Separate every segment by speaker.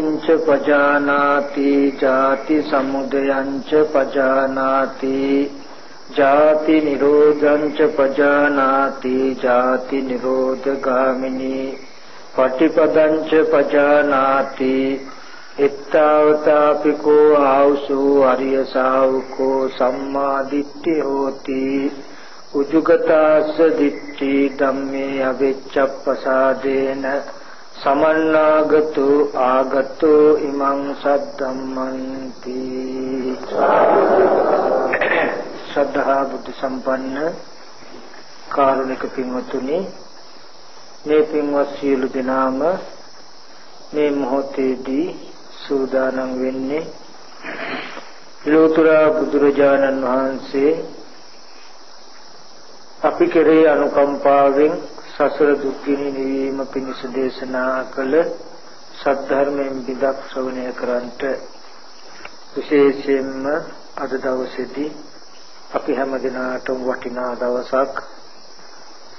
Speaker 1: ජාතිංච පජානාති ජාති සමුදයංච පජානාති ජාති නිරෝධංච පජානාති ජාති නිරෝධගාමිනී පටිපදංච පජානාති එත්තාවතාපිකෝ ආවසෝ අරිය ශාවකෝ සම්මා දිට්ඨි හෝති උජුගතාස්ස දිට්ඨි ධම්මේ අවිච්ඡප්පසාදේන සමන්නාගතු ආගතෝ ඉමං සද්ධම්මන්ති ශ්‍රද්ධා බුද්ධ සම්පන්න කාරුණික පින්වතුනි මේ පින්වත් සියලු දෙනාම මේ මොහොතේදී සූදානම් වෙන්නේ ලෝතර බුදුරජාණන් වහන්සේ අපි කෙරේ අනුකම්පාවෙන් සසර දුක්ඛිනි නිවීම පිණිස දේශනා කළ සද්ධර්මයෙන් විදක් ශ්‍රවණය කරන්ට විශේෂයෙන්ම අද දවසේදී අපි හැම දිනාටම වටිනා දවසක්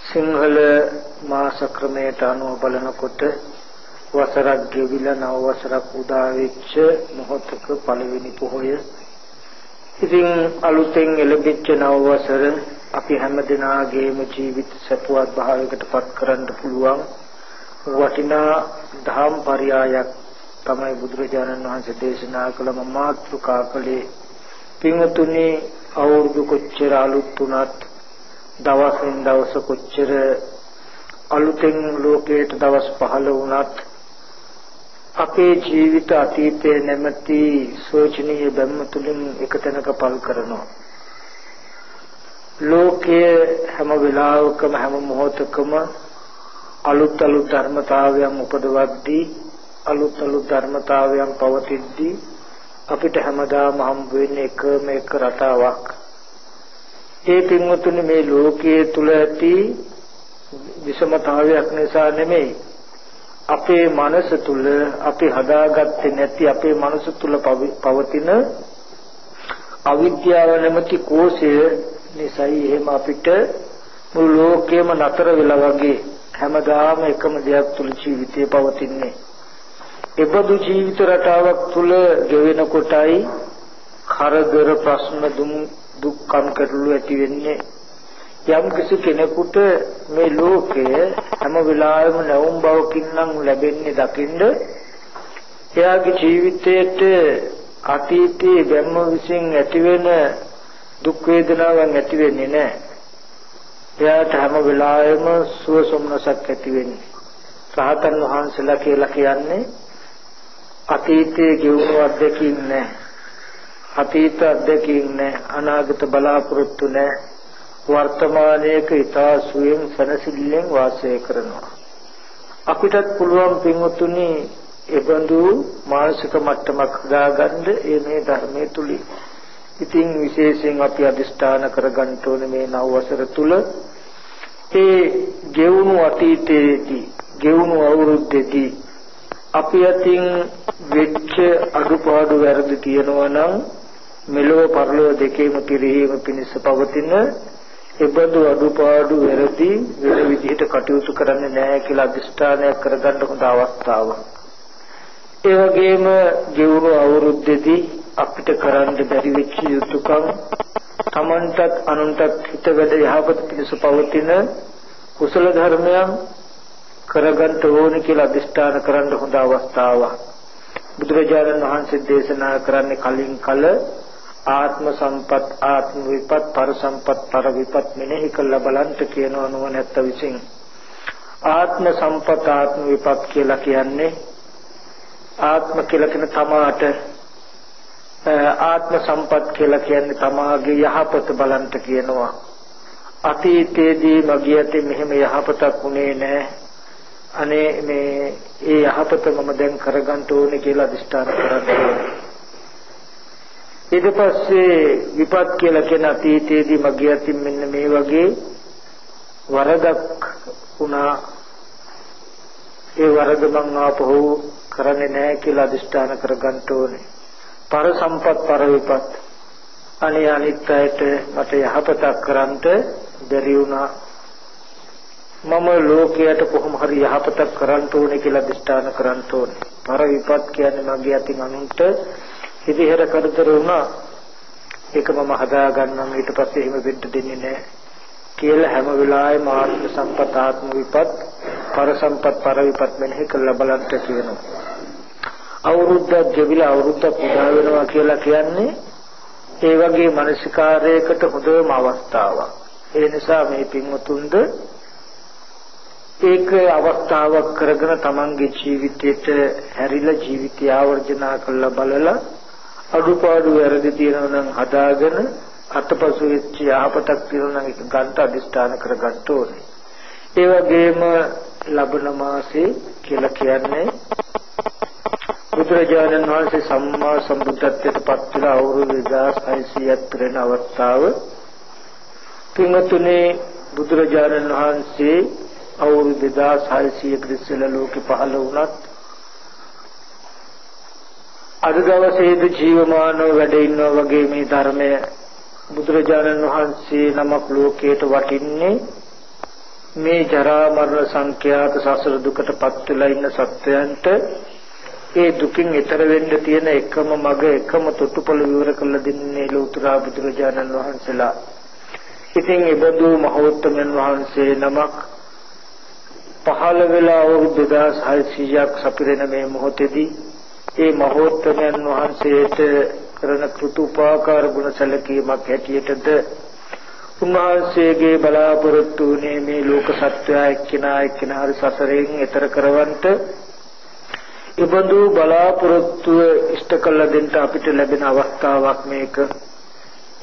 Speaker 1: සිංහල මාස ක්‍රමයට අනුව බලනකොට වසරක් ගෙවිලා නව වසරක් උදා වෙච්ච මොහොතක පළවෙනි පොහොය. ඉතින් අලුතෙන් එළඹිච්ච නව වසර අපි හැම දිනාගේම ජීවිත සපුවත් භාවයකට පත් කරන්න පුළුවන්. වටිනා ධම් පරයයක් තමයි බුදුරජාණන් වහන්සේ දේශනා කළ මාතෘකා කළේ. පින්තුනි අවුරුදු කොච්චර අලුත් වුණත් දවසින් දවස කොච්චර අලුතෙන් ලෝකයට දවස් පහළ වුණත් අපේ ජීවිත අතීතයේ නැමැති සෝචනීය බැම්ම තුලින් එක තැනක පල් කරනවා. ලෝකයේ හැම වෙලාවකම හැම මොහොතකම අලුත් අලුත් ධර්මතාවයන් උපදවද්දී අලුත් අලුත් ධර්මතාවයන් පවතිද්දී අපිට හැමදාම හම්බ වෙන්නේ එකම එක රටාවක්. ඒ පින්වතුනි මේ ලෝකයේ තුල ඇති විෂමතාවයක් නිසා නෙමෙයි අපේ මනස තුල අපි හදාගත්තේ නැති අපේ මනස තුල පවතින අවිද්‍යාව නැමැති කෝෂය නිසායි එහෙම අපිට මුළු ලෝකෙම නතර වෙලා වගේ හැමදාම එකම දෙයක් තුල ජීවිතේ පවතින්නේ. එබඳු ජීවිත රටාවක් තුල ගෙවෙන කොටයි කරදර ප්‍රශ්න දුම් දුක්ඛම් කරලු ඇති වෙන්නේ යම් කිසි කෙනෙකුට මේ ලෝකය හැම වෙලාවෙම නැවුම් බවකින් නම් ලැබෙන්නේ දකින්න එයාගේ ජීවිතයේට අතීතයේ බැම්ම විසින් ඇතිවෙන දුක් වේදනාවන් ඇති වෙන්නේ නැහැ. එයාට හැම වෙලාවෙම සුව සොම්නසක් ඇති වෙන්නේ. රහතන් වහන්සේලා කියලා කියන්නේ අතීතයේ ගෙවුණු අත්දැකීම් නැහැ. අතීත අත්දැකීම් නැහැ. අනාගත බලාපොරොත්තු නැහැ. වර්තමානයේක ඊතා සුවයෙන් සනසිල්ලෙන් වාසය කරනවා. අපිටත් පුළුවන් පින්වතුනි එබඳු මානසික මට්ටමක් හදාගන්න ඒ මේ ධර්මයේ තුලින් ඉතින් විශේෂයෙන් අපි අදිෂ්ඨාන කරගන්න ඕනේ මේ නව වසර තුල ඒ ගෙවුණු අතීතයේදී ගෙවුණු අවුරුද්දේදී අපි අතින් වෙච්ච අඩුපාඩු වැරදි තියෙනවා නම් මෙලොව පරලොව දෙකේම පිරිහීම පිණිස පවතින එබඳු අඩුපාඩු වැරදි වෙන විදිහට කටයුතු කරන්නේ නැහැ කියලා අදිෂ්ඨානයක් කරගන්න හොඳ අවස්ථාවක්. ඒ වගේම ගෙවුණු අවුරුද්දේදී අපිට කරන්න බැරි වෙච්ච යුතුයකම් තමන්ටත් අනුන්ටත් හිත වැඩ යහපත පිණිස පවතින කුසල ධර්මයන් කරගන්න ඕනේ කියලා අදිෂ්ඨාන කරන්න හොඳ අවස්ථාවක්. බුදුරජාණන් වහන්සේ දේශනා කරන්නේ කලින් කල ආත්ම සම්පත් ආත්ම විපත් පර සම්පත් පර විපත් මෙනෙහි කළ බලන්ට කියනවා නුවණැත්ත විසින් ආත්ම සම්පත් ආත්ම විපත් කියලා කියන්නේ ආත්ම කියලා කියන තමාට ආත්ම සම්පත් කියලා කියන්නේ තමාගේ යහපත බලන්ට කියනවා. අතීතයේදී මගේ අතේ මෙහෙම යහපතක් උනේ නැහැ. අනේ මේ ඒ යහපත මම දැන් කරගන්න ඕනේ කියලා අදිෂ්ඨාන කරගන්නවා ඊට පස්සේ විපත් කියලා කියන අතීතයේදී මගේ අතින් මෙන්න මේ වගේ වරදක් වුණා. ඒ වරද මං ආපහු කරන්නේ නැහැ කියලා අදිෂ්ඨාන කරගන්න ඕනේ. පර සම්පත් පර විපත් අනේ අනිත් අයට මට යහපතක් කරන්ට බැරි වුණා. මම ලෝකයට කොහොම හරි යහපතක් කරන්න ඕනේ කියලා දිෂ්ඨාන කරන්න ඕනේ. පර විපත් කියන්නේ මගේ අතින් අනුන්ට හිදිහෙර කරදර වුණා. ඒක මම හදා ගන්නම් ඊට පස්සේ එහෙම වෙන්න දෙන්නේ නැහැ. කියලා හැම වෙලාවෙම ආත්ම සම්පත ආත්ම විපත් පර සම්පත් පර විපත් මෙනෙහි කරලා බලන්න කියනවා. අවුරුද්දක් ගෙවිලා අවුරුද්දක් පුදා වෙනවා කියලා කියන්නේ ඒ වගේ මානසිකාරයකට හොඳම අවස්ථාවක්. ඒ නිසා මේ පින්වතුන්ද ඒක අවස්ථාවක් කරගෙන තමන්ගේ ජීවිතයට හැරිලා ජීවිතය ආවර්ජනා කරලා බලලා අඩුපාඩු වැරදි තියෙනවා නම් හදාගෙන අතපසු වෙච්ච යහපතක් තියෙනවා නම් ඒක ගන්න අදිස්ථාන කරගන්න ඕනේ. ඒ වගේම ලබන මාසේ කියලා කියන්නේ බුදුරජාණන් වහන්සේ සම්මා සම්බුද්ධත්වයට පත් වෙලා අවුරුදු 2600ක් පිරෙන අවස්ථාව පින්වතුනි බුදුරජාණන් වහන්සේ අවුරුදු 2600 ක්‍රිස්තල ලෝකෙ පහළ වුණත් අද දවසේද ජීවමානව වැඩ ඉන්නා වගේ මේ ධර්මය බුදුරජාණන් වහන්සේ නමක් ලෝකයට වටින්නේ මේ ජරා මරණ සංඛ්‍යාත සසර දුකට පත් වෙලා ඉන්න සත්වයන්ට ඒ දුකින් ඈතර වෙන්න තියෙන එකම මඟ එකම තොටුපළ විවර කරලා දෙන්නේ ලෝතුරා බුදුරජාණන් වහන්සේලා. ඉතින් ඒ බඳු මහෞත්තමයන් වහන්සේ නමක් පහළ වෙලා අවුරුදු 2600ක් සපිරෙන මේ මොහොතේදී ඒ මහෞත්තමයන් වහන්සේට කරන කෘතුපාකාර ගුණ සැලකීමක් හැටියටද උන්වහන්සේගේ බලාපොරොත්තු වුණේ මේ ලෝක සත්‍යය එක්කිනා එක්කිනා හරි සසරෙන් එතර කරවන්නට ඉබඳු බලාපොරොත්තු ඉෂ්ට කළ දෙන්න අපිට ලැබෙන අවස්ථාවක් මේක.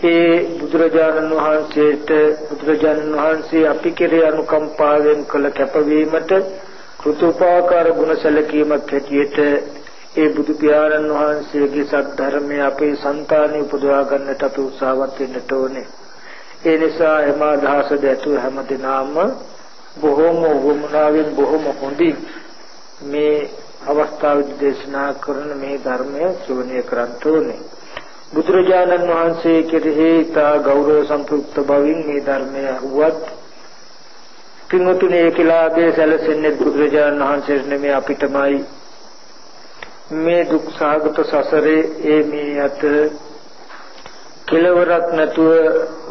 Speaker 1: ඒ බුදුරජාණන් වහන්සේට බුදුරජාණන් වහන්සේ අපි කෙරේ අනුකම්පාවෙන් කළ කැපවීමට කෘතෝපාකාර ගුණ සැලකීමක් හැටියට ඒ බුදු පියාණන් වහන්සේගේ සද්ධර්මය අපේ సంతානෙ උපදවා ගන්නට අපි උත්සාහවත් වෙන්නට ඕනේ. ඒ නිසා එම අදහස දැතු හැම දිනම බොහොම වුමනාවෙන් බොහොම හොඳින් මේ අවස්ථාවේදී දේශනා කරන මේ ධර්මය ශ්‍රවණය කරන්න ඕනේ. බුදුරජාණන් වහන්සේ කෙරෙහි තා ගෞරව සම්ප්‍රයුක්ත බවින් මේ ධර්මය අහුවත් පින්වතුනි ඒකලාගේ සැලසෙන්නේ බුදුරජාණන් වහන්සේ නෙමෙයි අපිටමයි මේ දුක් සාගත සසරේ ඒ මේ අතර කෙලවරක් නැතුව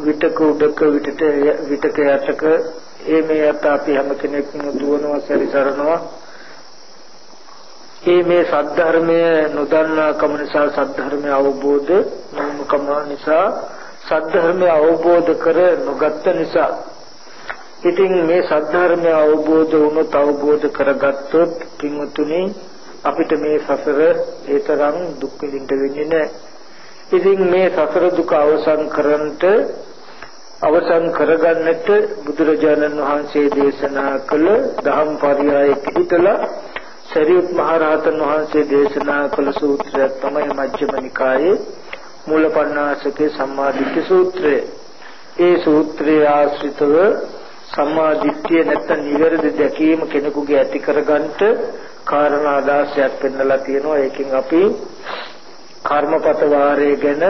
Speaker 1: විතක උඩක විතට විතක යටක ඒ මේ අත අපි හැම කෙනෙක්ම දුවනවා සැරිසරනවා ඒ මේ සද්ධර්මය නොදන්නා කම නිසා සද්ධර්මය අවබෝධ නොකම නිසා සද්ධර්මය අවබෝධ කර නොගත්ත නිසා ඉතින් මේ සද්ධර්මය අවබෝධ වුණොත් අවබෝධ කරගත්තොත් කිමුතුනි අපිට මේ සසර ඒතරම් දුක් විඳින්න වෙන්නේ නැහැ. ඉතින් මේ සසර දුක අවසන් කරන්නට අවසන් කරගන්නට බුදුරජාණන් වහන්සේ දේශනා කළ දහම් පරයය පිළිතලා සරියුත් මහ රහතන් වහන්සේ දේශනා කළ සූත්‍රය තමයි මජ්ක්‍ධිම නිකායේ මූලපණ්ණාසකේ සම්මාදිට්ඨි සූත්‍රය. ඒ සූත්‍රයේ ආශ්‍රිතව සම්මාදිට්ඨිය නැත්නම් නිවැරදි දැකීම කෙනෙකුගේ ඇති කරගන්නට කාරණා 16ක් පෙන්නලා තියෙනවා. ඒකෙන් අපි කර්මපත වාරය ගැන,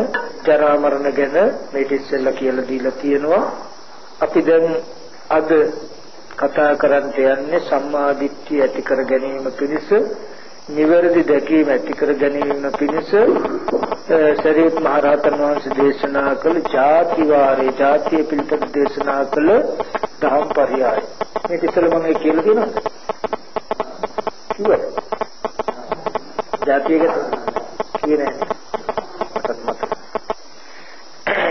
Speaker 1: ජරා මරණ ගැන මේ ඉස්සෙල්ලා කියලා දීලා තියෙනවා. අපි දැන් අද කතා කරන්න යන්නේ සම්මාදිට්ඨිය ඇති කර ගැනීම පිණිස නිවැරදි දැකීම ඇති කර ගැනීම පිණිස සරියුත් මහරහතන් වහන්සේ දේශනා කළ ಜಾති වාරේ ಜಾතිය පිළිපද දේශනා කළ ධම් පරයය මේක ඉතල මම කියලා දෙනවා. කිව්වද? ಜಾතියක කියන්නේ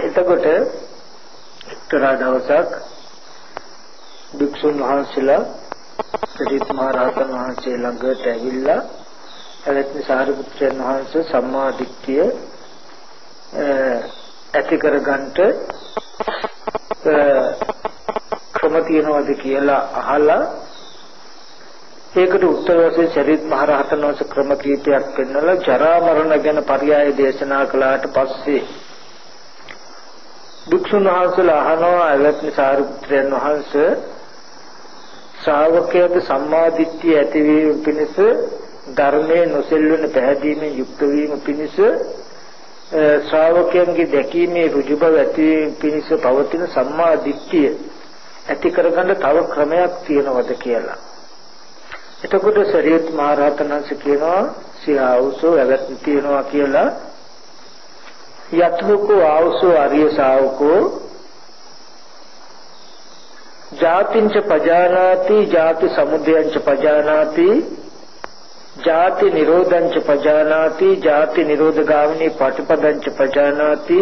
Speaker 1: එතකොට එක්තරා දවසක් භික්ෂුන් වහන්සේලා සරිත් මහ රහතන් වහන්සේ ළඟට ඇවිල්ලා එලෙත්නි සාරිපුත්‍රයන් වහන්සේ සම්මා දිට්ඨිය ඇති කරගන්නට ක්‍රම තියනවාද කියලා අහලා ඒකට උත්තර වශයෙන් සරිත් මහ රහතන් වහන්සේ ක්‍රම කීපයක් පෙන්වලා ජරා මරණ ගැන පරයය දේශනා කළාට පස්සේ භික්ෂුන් වහන්සේලා අහනවා එලෙත්නි සාරිපුත්‍රයන් වහන්සේ ශ්‍රාවකයාගේ සම්මාදිට්ඨිය ඇතිවීම පිණිස ධර්මයේ නොසෙල්වෙන පැහැදීමෙන් යුක්ත වීම පිණිස ශ්‍රාවකයන්ගේ දැකීමේ ඍජු බව ඇතිවීම පිණිස පවතින සම්මාදිට්ඨිය ඇති කරගන්න තව ක්‍රමයක් තියෙනවද කියලා. එතකොට සරියත් මහ රහතන් වහන්සේ කියනවා සියාවුසෝ ඇවැත් තියෙනවා කියලා යත්මුකෝ ආවුසෝ ආර්ය ශාවකෝ ජාතිංච පජානාති ජාති සමුදයංච පජානාති ජාති නිරෝධංච පජානාති ජාති නිරෝධගාමිනී පටිපදංච පජානාති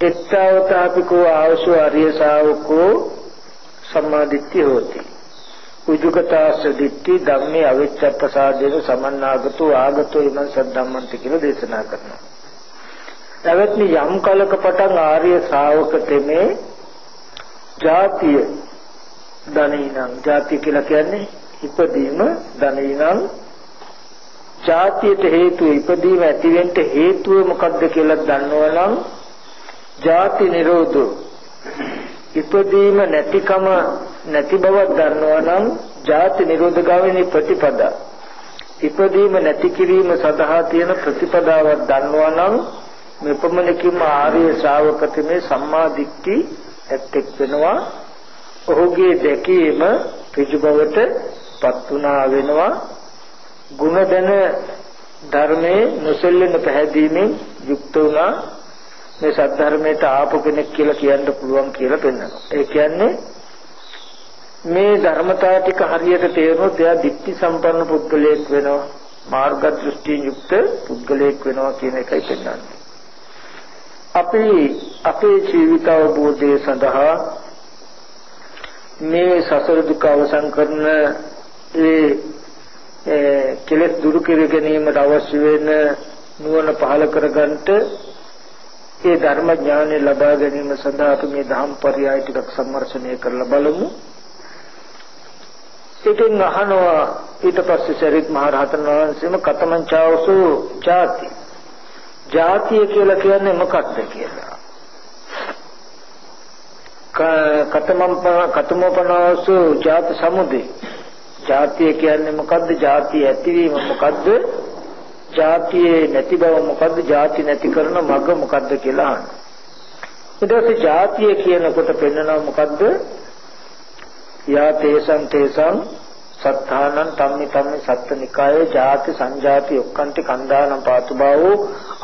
Speaker 1: එත්තවතාපිකෝ ආවසෝ ආර්ය ශාවකෝ සම්මාදිට්ඨිය හෝති උජුගතාස දිට්ඨි ධම්මේ අවිච්ඡප්පසාදේන සමන්නාගතෝ ආගතෝ ඉමං සද්ධම්මන්ති කියලා දේශනා කරනවා. එවත්නි යම් කලක පටන් ආර්ය ශ්‍රාවක තෙමේ ජාතිය ධනිනම් ජාතිය කියලා කියන්නේ ඉපදීම ධනිනම් ජාතියට හේතුව ඉපදීම ඇතිවෙන්න හේතුව මොකක්ද කියලා දන්නවනම් ජාති නිරෝධෝ. ඉපදීම නැතිකම නැති බවක් දන්නවනම් ජාති නිරෝධ ගාමිනී ප්‍රතිපදා. ඉපදීම නැති කිරීම සඳහා තියෙන ප්‍රතිපදාවක් දන්නවනම් මෙපමණකින්ම ආර්ය ශ්‍රාවකතමේ සම්මා දිට්ඨි ඇත්තෙක් වෙනවා ඔහුගේ දැකීම ඍජු බවට පත් වුණා වෙනවා ಗುಣ දැන ධර්මයේ නොසෙල්ලෙන පැහැදීමෙන් යුක්ත වුණා මේ සද්ධර්මයට ආපු කෙනෙක් කියලා කියන්න පුළුවන් කියලා පෙන්වනවා. ඒ කියන්නේ මේ ධර්මතාව ටික හරියට තේරුනොත් එයා ධිට්ඨි සම්පන්න පුද්ගලයෙක් වෙනවා. මාර්ග දෘෂ්ටි යුක්ත පුද්ගලයෙක් වෙනවා කියන එකයි පෙන්වන්නේ. අපි අපේ ජීවිත අවබෝධය සඳහා මේ සසර දුක අවසන් කරන ඒ කෙලෙස් දුරු කර ගැනීමට අවශ්‍ය වෙන නුවණ පහළ කරගන්නට ඒ ධර්ම ඥානය ලබා ගැනීම සඳහා අපි මේ ධම් පරයය ටිකක් සම්මර්ෂණය කරලා බලමු. ඉතින් අහනවා ඊට පස්සේ සරිත් මහ රහතන් වහන්සේම කතමං චාවසු ಜಾති. ජාතිය කියලා කියන්නේ මොකක්ද කියලා. කතමම් කතමෝපනසු ජාත සමුදේ. ජාතිය කියන්නේ මොකද්ද? ජාතිය ඇතිවීම මොකද්ද? ජාතියේ නැති බව මොකද්ද? ජාති නැති කරන මඟ මොකද්ද කියලා අහනවා. ඊට පස්සේ ජාතිය කියනකොට පෙන්වනවා මොකද්ද? යා තේසං තේසං සත්තානං තම්මි තම්මි සත්ත නිකායේ ජාති සංජාති ඔක්කන්ති කන්දානම් පාතුභාවෝ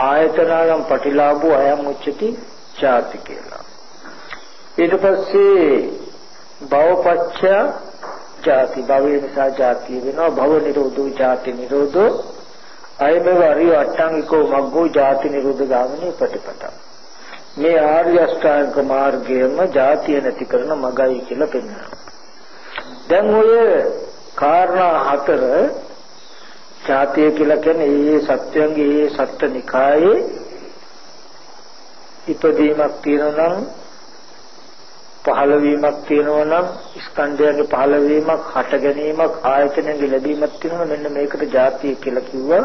Speaker 1: ආයතනානම් පටිලාභෝ අයම් උච්චති ජාති කියලා. ඊට පස්සේ භවපච්චය ජාති භවය නිසා ජාති වෙනවා භව නිරෝධෝ ජාති නිරෝධෝ අයමෙව අරිය අට්ටංගිකෝ මග්ගෝ ජාති නිරෝධ ගාමිනී ප්‍රතිපදා. මේ ආර්ය අෂ්ටාංග මාර්ගයම ජාතිය නැති කරන මගයි කියලා පෙන්වනවා. දැන් ඔය කාරණා හතර ඡාතිය කියලා කියන්නේ ඒ සත්‍යංගේ ඒ සත්ත්ව නිකායේ ඉපදීමක් තියෙනවා නම් පහළවීමක් තියෙනවා නම් ස්කන්ධයන්ගේ පහළවීමක් හට ගැනීමක් ආයතනයන්ගේ ලැබීමක් තියෙනවා. මෙන්න මේකට ජාතිය කියලා කිව්වා.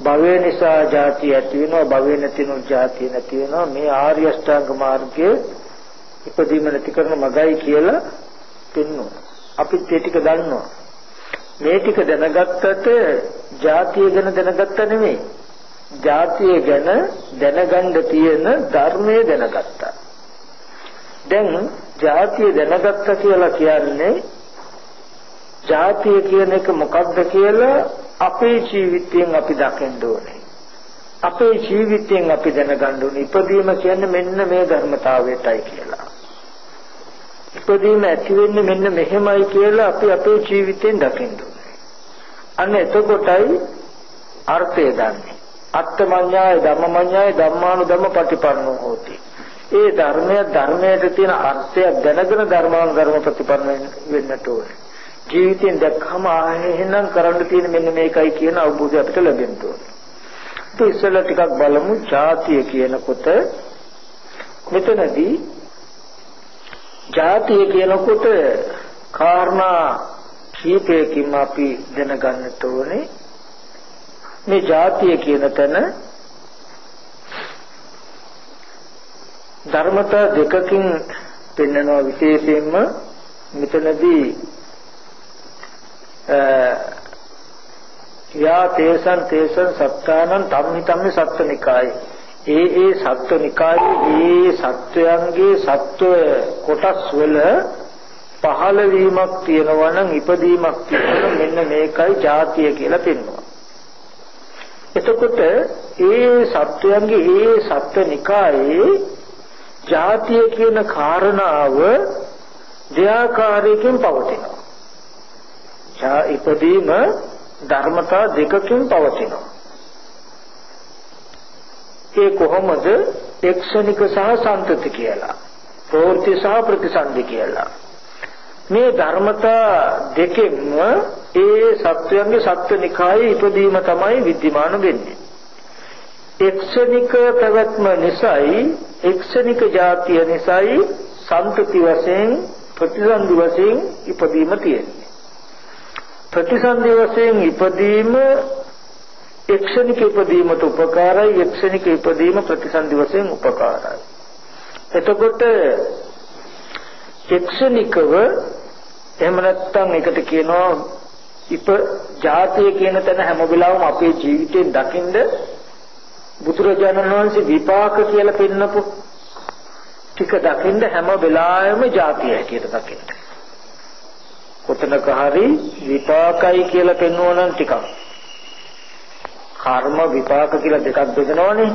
Speaker 1: භවය නිසා ජාතිය ඇති වෙනවා. භවය නැතිනම් ජාතිය නැති වෙනවා. මේ ආර්ය අෂ්ටාංග මාර්ගයේ ඉපදීම නැති කරන මගයි කියලා පෙන්වනවා. අපිත් ඒ ටික දන්නවා. මේ ටික දැනගත්තට ජාතිය ගැන දැනගත්ත නෙමෙයි. ජාතිය ගැන දැනගන්න තියෙන ධර්මය දැනගත්තා. දැන් ජාතිය දැනගත්ත කියලා කියන්නේ ජාතිය කියන එක මොකක්ද කියලා අපේ ජීවිතයෙන් අපි දකින්න ඕනේ. අපේ ජීවිතයෙන් අපි දැනගන්න ඕනේ ඉපදීම කියන්නේ මෙන්න මේ ධර්මතාවයටයි කියලා. ඉපදීම ඇති වෙන්නේ මෙන්න මෙහෙමයි කියලා අපි අපේ ජීවිතයෙන් දකින්න ඕනේ. අන්න එතකොටයි අර්ථය දන්නේ. අත්තමඤ්ඤාය ධම්මමඤ්ඤාය ධම්මානුධම්ම පටිපන්නෝ හෝති. ඒ ධර්මය ධර්මයට තියෙන අර්ථය දැනගෙන ධර්මානුධර්ම ප්‍රතිපන්න වෙන්නට ඕනේ. ජීවිතෙන් දැක්කම ආයෙහෙනම් කරන්න තියෙන මෙන්න මේකයි කියන අවබෝධය අපිට ලැබෙන්න ඕනේ. ඒ ඉස්සෙල්ලා ටිකක් බලමු ಜಾතිය කියනකොට මෙතනදී ಜಾතිය කියනකොට කාරණා කීපයකින් අපි දැනගන්නට ඕනේ. මේ ಜಾතිය කියන තැන ධර්මතා දෙකකින් පෙන්වනවා විශේෂයෙන්ම මෙතනදී යා තේසං තේසං සත්තානං ධම්මි ධම්මි සත්තනිකායි. ඒ ඒ සත්වනිකායේ ඒ සත්වයන්ගේ සත්ව කොටස් වල පහළ වීමක් තියෙනවා නම් ඉපදීමක් තියෙනවා මෙන්න මේකයි ජාතිය කියලා පෙන්වනවා. එතකොට ඒ සත්වයන්ගේ ඒ සත්වනිකායේ ජාතිය කියන කාරණාව දෙආකාරයකින් පවතිනවා. ඡා ඉපදීම ධර්මතා දෙකකින් පවතිනවා. ඒ කොහොමද එක්ෂණික සහ සම්තති කියලා. ප්‍රවෘත්ති සහ ප්‍රතිසන්දි කියලා. මේ ධර්මතා දෙකෙන්ම ඒ සත්වයන්ගේ සත්වනිකායේ ඉපදීම තමයි විද්‍යමාන වෙන්නේ. එක්ෂණික පැවැත්ම නිසායි එක්ෂණික જાතිය නිසායි සම්පති වශයෙන් ප්‍රතිසන්දි වශයෙන් ඉපදීම තියෙන්නේ. ප්‍රතිසන්දි වශයෙන් ඉපදීම එක්ෂණික ඉපදීමට උපකාරයි එක්ෂණික ඉපදීම ප්‍රතිසන්දි වශයෙන් උපකාරයි. එතකොට එක්ෂණිකව එහෙම නැත්නම් එකට කියනවා ඉප ජාතිය කියන තැන හැම වෙලාවෙම අපේ ජීවිතයෙන් දකින්ද බුදුරජාණන් වහන්සේ විපාක කියලා පෙන්නපු ටික දකින්ද හැම වෙලාවෙම ජාතිය හැටියට දකින්න. කොතනක හරි විපාකයි කියලා පෙන්වනනම් ටිකක් කර්ම විපාක කියලා දෙකක් බෙදනවනේ.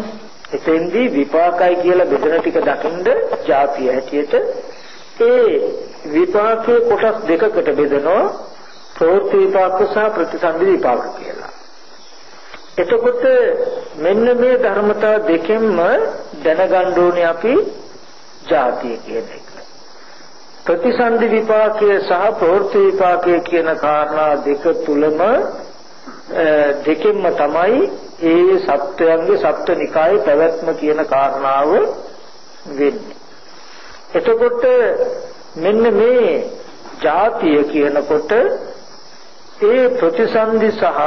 Speaker 1: එතෙන්දී විපාකයි කියලා බෙදෙන ටික දකින්ද ජාතිය හැටියට ඒ විපාකයේ කොටස් දෙකකට බෙදනවා ප්‍රවෘත්ති විපාක සහ ප්‍රතිසන්දි විපාක කියලා. එතකොට මෙන්න මේ ධර්මතා දෙකෙන්ම දැනගන්න ඕනේ අපි ජාතිය කියන එක. ප්‍රතිසන්දි විපාකයේ සහ ප්‍රවෘත්ති විපාකයේ කියන කාරණා දෙක තුලම දෙකෙන්ම තමයි ඒ සත්වයන්ගේ සත්වනිකායේ පැවැත්ම කියන කාරණාව වෙන්නේ. එතකොට මෙන්න මේ ಜಾතිය කියනකොට ඒ ප්‍රතිසන්දි සහ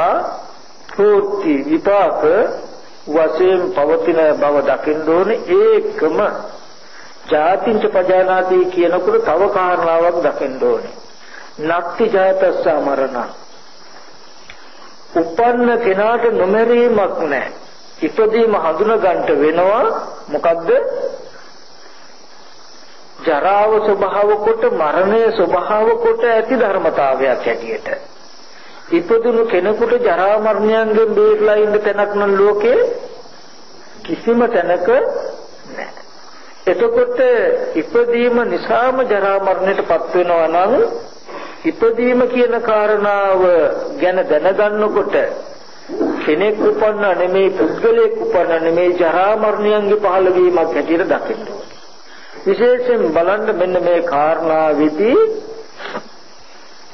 Speaker 1: ප්‍රෝත්ති විපාක වශයෙන් පවතින බව දකින්න ඕනේ ඒකම ජාතිංච පජානාති කියනකොට තව කාරණාවක් දකින්න ඕනේ. නක්ති ජාතස්ස මරණ උපන්න කෙනාට නොමරීමක් නැහැ. ඉපදීම හඳුන ගන්නට වෙනවා මොකද්ද? ජරාව ස්වභාව කොට මරණය ස්වභාව කොට ඇති ධර්මතාවයක් හැටියට. ඉපදුණු කෙනෙකුට ජරා මරණයන්ගෙන් බේරලා ඉන්න තැනක් නම් ලෝකේ කිසිම තැනක නැහැ. එතකොට ඉපදීම නිසාම ජරා මරණයටපත් වෙනවා නම් ඉපදීම කියන කාරණාව ගැන දැනගන්නකොට කෙනෙක් උපන්න නෙමෙයි පුද්ගලයෙක් උපන්න නෙමෙයි ජරා මරණයන්ගේ පහළ වීමක් හැටියට දකින්න. විශේෂයෙන් බලන්න මෙන්න මේ කාරණාවෙදී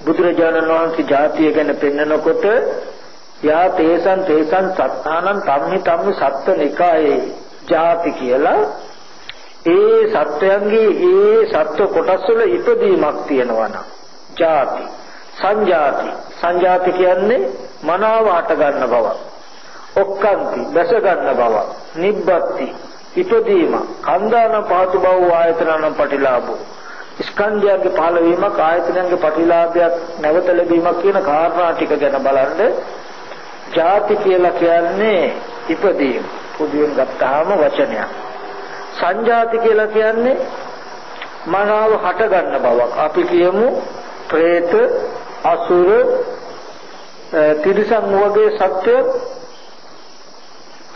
Speaker 1: බුදුරජාණන් වහන්සේ ජාතිය ගැන පෙන්නකොට යා තේසං තේසං සත්තානං තම්හි තම්හි සත්ත්වනිකායේ ජාති කියලා. ඒ සත්වයන්ගේ ඒ සත්ව කොටස් වල ඉපදීමක් තියෙනවා නම් ජාති. සංජාති. සංජාති කියන්නේ මනාව හට ගන්න බව. ඔක්කාන්ති දැස ගන්න බව. නිබ්බත්ති ඉපදීම. කන්දාන පාතු බව ආයතනන පටිලාභෝ. ස්කන්ධයන්ගේ පහළ වීමක් ආයතනයන්ගේ පටිලාභයක් නැවත ලැබීමක් කියන කාරණා ටික ගැන බලන්න. ජාති කියලා කියන්නේ ඉපදීම. පුදුවෙන් ගත්තාම වචනයක්. සංජාති කියලා කියන්නේ මනාව හට ගන්න බවක්. අපි කියමු പ്രേත, අසුර, තිරිසන් වගේ සත්‍ය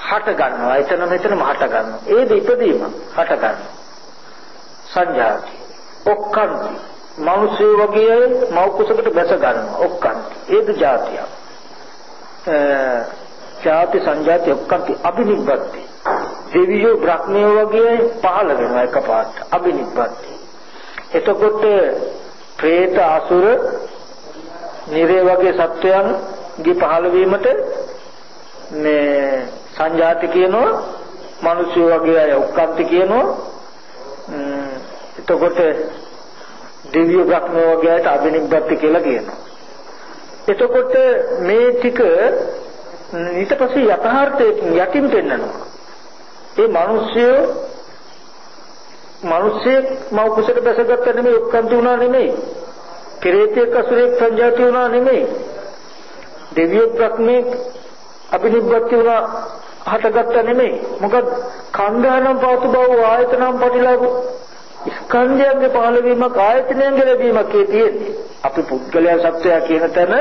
Speaker 1: හට ගන්නවා. එතන මෙතනම හට ගන්නවා. ඒද ඉදීම හට ගන්නවා. සංජාති. ඔක්කන්ති. මනුස්සය වගේ මව කුසකට බැස ගන්නවා. ඔක්කන්ති. ඒද જાතියක්. ජාති සංජාති ඔක්කන්ති අබිනිබ්බති. දෙවියෝ බ්‍රහ්මයෝ වගේ පහළ වෙනවා එකපාරට. අබිනිබ්බති. එතකොට പ്രേත අසුර නිරේ වගේ සත්වයන්ගේ පහළ වීමට මේ සංජාති කියනවා මිනිස්සු වගේ අය උක්කන්ති කියනවා එතකොට දිව්‍ය බ්‍රහ්ම වගේ අයට අබිනිබ්බති කියලා කියනවා එතකොට මේ ටික ඊට පස්සේ යථාර්ථයෙන් යටින් පෙන්නනවා ඒ මිනිස්සු මිනිස්සෙක් මව කුසට බැසගත්ත නෙමෙයි ඔක්කන්ති වුණා නෙමෙයි. පෙරේතෙක් අසුරෙක් සංජාති වුණා නෙමෙයි. දෙවියෙක් බ්‍රහ්මෙක් අබිනිබ්බති වුණා හටගත්ත නෙමෙයි. මොකද කන්දානම් පාතු බව ආයතනම් පටිලාභ ස්කන්ධයන්ගේ පහළවීමක් ආයතනයන්ගේ ලැබීමක් තියෙන්නේ. අපි පුද්ගලයා සත්‍යය කියන තැන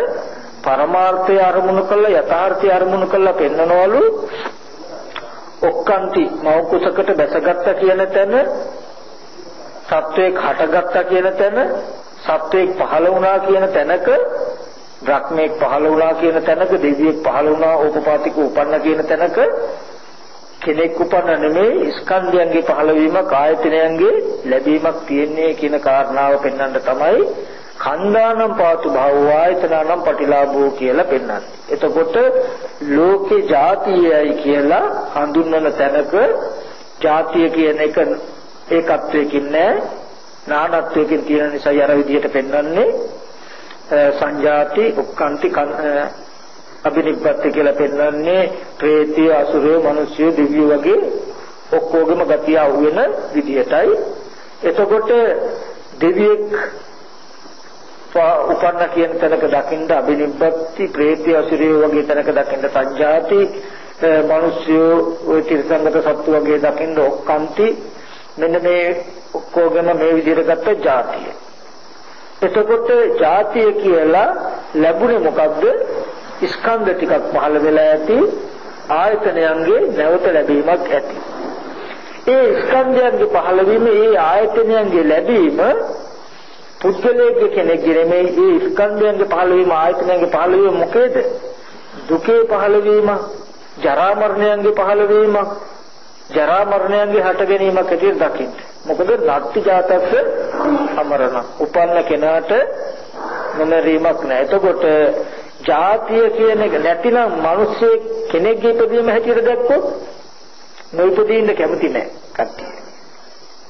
Speaker 1: පරමාර්ථය අරමුණු කළා යථාර්ථය අරමුණු කළා පෙන්නනවලු ඔක්කාන්ති මෞකුසකට බැසගත්ත කියන තැන සත්වයක් හටගත්තා කියන තැන සත්වයක් පහළ වුණා කියන තැනක බ්‍රහ්මයක් පහළ වුණා කියන තැනක දෙවියෙක් පහළ වුණා ඕපපාතික උපන්න කියන තැනක කෙනෙක් උපන්න නෙමෙයි ස්කන්ධයන්ගේ පහළවීමක් ආයතනයන්ගේ ලැබීමක් තියෙන්නේ කියන කාරණාව පෙන්වන්න තමයි කන්දානම් පාතු භව ආයතනනම් පටිලාභෝ කියලා පෙන්වන්නේ. එතකොට ලෝකේ ಜಾතියයි කියලා හඳුන්වන තැනක ಜಾතිය කියන එක ඒකත්වයකින් නෑ. නානත්වයකින් තියෙන නිසා අර විදිහට පෙන්වන්නේ. සංජාති උක්කාන්ති අබිනිබ්බත් කියලා පෙන්වන්නේ. ප්‍රේතිය අසුරය මිනිස්සු දිව්‍ය වගේ ඔක්කොගෙම ගතිය අහුවෙන විදිහටයි එතකොට දෙවියෙක් උපන්න කියන තැනක දකින්න අබිනිබ්බත්ති ප්‍රේතිය අසුරය වගේ තැනක දකින්න සංජාති මිනිස්සු ওই තිරසංගත සත්තු වගේ දකින්න ඔක්කාන්ති මෙන්න මේ ඔක්කොගෙම මේ විදිහට ගත්ත જાතිය එතකොට ಜಾතිය කියලා ලැබුණේ මොකද්ද? ස්කන්ධ ටිකක් පහළ වෙලා ඇති ආයතනයන්ගේ නැවත ලැබීමක් ඇති. ඒ ස්කන්ධයන්ගේ පහළවීම ඒ ආයතනයන්ගේ ලැබීම පුද්ගලයේ කෙනෙක්ගේ නෙමෙයි ඒ ස්කන්ධයන්ගේ පහළවීම ආයතනයන්ගේ පහළවීම මොකේද? දුකේ පහළවීම, ජරා මරණයන්ගේ පහළවීම, ජරා මරණයන්ගේ හට ගැනීමක් ඇටියට දකින්න. මොකද නත්ති ජාතක අමරණ. උපන්න කෙනාට නොමරීමක් නැහැ. එතකොට ජාතිය කියන එක නැතිනම් මිනිස්සේ කෙනෙක්ගේ ඉපදීම හැටියට දැක්කොත් නොඉපදින්න කැමති නැහැ කට්ටිය.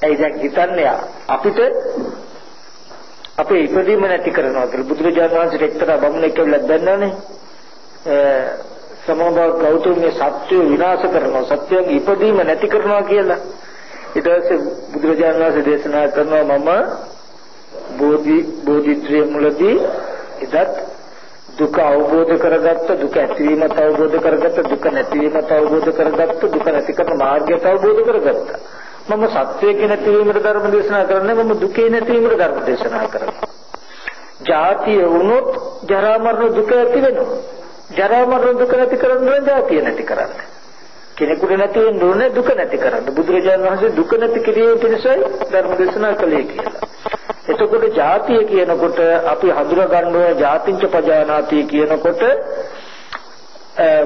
Speaker 1: ඒ දැන් හිතන්නේ අපිට අපේ ඉපදීම නැති කරනවා කියලා බුදුරජාණන් වහන්සේට එක්තරා බමුණෙක් කියලා දැන්නනේ. සමෝබ ගෞතමයේ සත්‍ය විනාශ කරනවා. සත්‍යයෙන් ඉපදීම නැති කරනවා කියලා. ඊට පස්සේ බුදුරජාණන් වහන්සේ දේශනා කරනවා මම බෝධි බෝධිත්‍රය මුලදී එදත් දුක අවබෝධ කරගත්ත දුක ඇතිවීමත් අවබෝධ කරගත්ත දුක නැතිවීමත් අවබෝධ කරගත්ත දුක නැති කරන මාර්ගයත් අවබෝධ කරගත්තා. මම සත්‍යයේ නැතිවීමට ධර්ම දේශනා කරන්නේ මම දුකේ නැතිවීමට ධර්ම දේශනා කරනවා. ජාතිය වුණොත් ජරා මරණ දුක ඇති වෙනවා. ජරා මරණ දුක නැති කරන්න ජාතිය නැති කරන්න. කෙනෙකුට නැති වෙන්න ඕනේ දුක නැති කරන්න. බුදුරජාණන් වහන්සේ දුක නැති කිරීම පිණිසයි ධර්ම දේශනා කළේ කියලා. එතකොට ජාතිය කියනකොට අපි හඳුනා ගන්න ඕන ජාතිංච පජානාති කියනකොට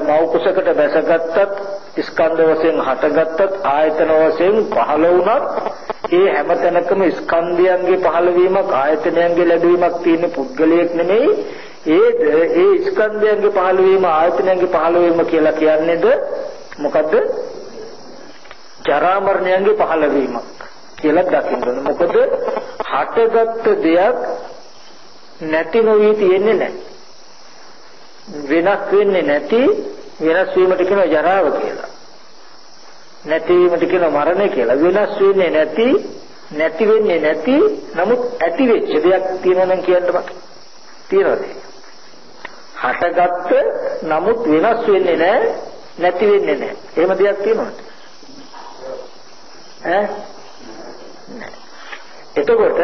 Speaker 1: මව කුසකට බැසගත්තත් ස්කන්ධ වශයෙන් හටගත්තත් ආයතන වශයෙන් පහළ වුණත් ඒ හැමතැනකම ස්කන්ධයන්ගේ පහළවීමක් ආයතනයන්ගේ ලැබීමක් තියෙන පුද්ගලයෙක් නෙමෙයි ඒද ඒ ස්කන්ධයන්ගේ පහළ වීම ආයතනයන්ගේ පහළ වීම කියලා කියන්නේද මොකද්ද? ජරා මරණයන්ගේ පහළ වීමක් කියලා දකින්න ඕනේ. මොකද හටගත්ත දෙයක් නැති නොවී තියෙන්නේ නැහැ. වෙනස් වෙන්නේ නැති වෙනස් වීමට කියනවා ජරාව කියලා. නැති වීමට කියනවා මරණය කියලා. වෙනස් වෙන්නේ නැති නැති වෙන්නේ නැති නමුත් ඇති වෙච්ච දෙයක් තියෙනවා නම් කියන්න බෑ. තියනවාද? හටගත්ත නමුත් වෙනස් වෙන්නේ නැහැ නැති වෙන්නේ නැහැ. එහෙම දෙයක් තියෙනවද? ඈ එතකොට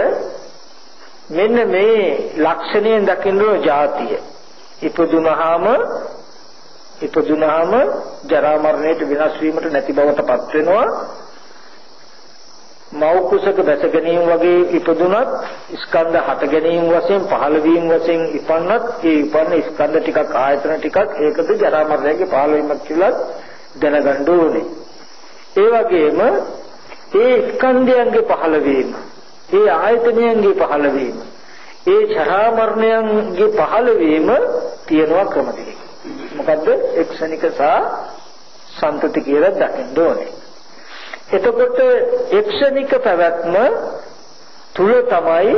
Speaker 1: මෙන්න මේ ලක්ෂණයෙන් දකින්න જાතිය. ඉපදුනහම ඉපදුනහම ජරා මරණයට විනාශ වීමට නැති බවට පත් වෙනවා. මව කුසක දැස ගැනීම වගේ ඉපදුනත් ස්කන්ධ හට ගැනීම වශයෙන් පහළ වීම වශයෙන් ඉපන්නත් ඒ ඉපන්න ස්කන්ධ ටිකක් ආයතන ටිකක් ඒකද ජරා මරණයේ පහළ වීමක් කියලා දැනගන්න ඕනේ. ඒ වගේම ඒ ස්කන්ධයන්ගේ පහළ වීම, ඒ ආයතනයන්ගේ පහළ වීම, ඒ ජරා මරණයන්ගේ පහළ වීම තියෙනවා ක්‍රම දෙකක්. මොකද්ද? එක්ෂණික සහ සම්පති කියලා දකින්න ඕනේ. එතකොට එක්ෂණික පැවැත්ම තුල තමයි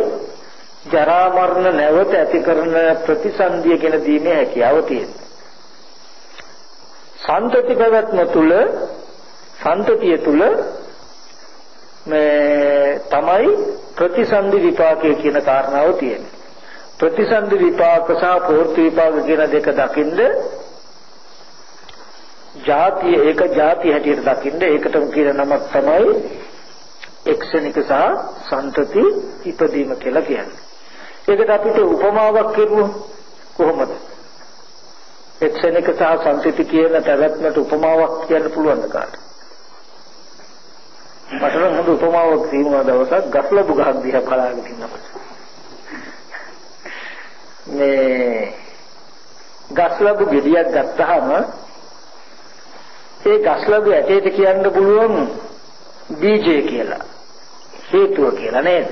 Speaker 1: ජරා මරණ නැවත ඇති කරන ප්‍රතිසන්දිය ගැන දීමේ හැකියාව තියෙන්නේ. සන්තති පැවැත්ම තුල සන්තතිය තුල මේ තමයි ප්‍රතිසන්දි විපාකය කියන කාරණාව තියෙන්නේ. ප්‍රතිසන්දි විපාක සහ පූර්ති විපාක කියන දෙක දකින්ද ಜಾතිය ඒක ಜಾති හැටියට දකින්න ඒකටම කියන නමක් තමයි එක්ෂණික සහ සන්තති ඉපදීම කියලා කියන්නේ. ඒකට අපිට උපමාවක් කියමු කොහොමද? එක්ෂණික සහ සන්තති කියන පැවැත්මට උපමාවක් කියන්න පුළුවන් කාට? මට නම් හොඳ උපමාවක් තියෙනවා දවසක් ගස්ලබු ගහක් දිහා බලාගෙන ඉන්නකොට. මේ ගස්ලබු ගෙඩියක් ගත්තාම ඒ ගස්ලබු ඇටේට කියන්න පුළුවන් බීජය කියලා. හේතුව කියලා නේද?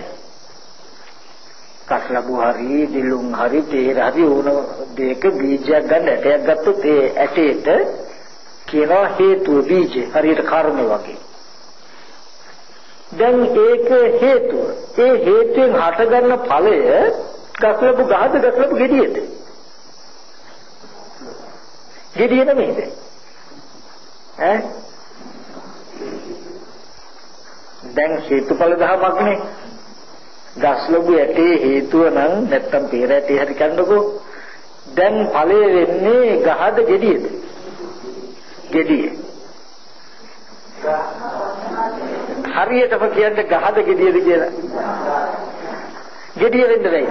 Speaker 1: ගස්ලබු හරි දිලුම් හරි තේර හරි ඕන දෙයක බීජයක් ගන්න ඇටයක් ගත්තොත් ඒ ඇටේට කියනවා හේතුව බීජය හරියට කර්ම වගේ. දැන් ඒක හේතුව. ඒ හේතුවෙන් හටගන්න ඵලය ගස්ලබු ගහද ගස්ලබු ගෙඩියද? ගෙඩිය නෙමෙයිද? ඈ? දැන් හේතුඵල ධමයක්නේ ගස්ලොබු ඇටේ හේතුව නම් නැත්තම් peer ඇටේ හරි කන්නකෝ දැන් ඵලය වෙන්නේ ගහද ගෙඩියද ගෙඩිය හරියටම කියන්න ගහද ගෙඩියද කියලා. ගෙඩිය වෙන්න බැයි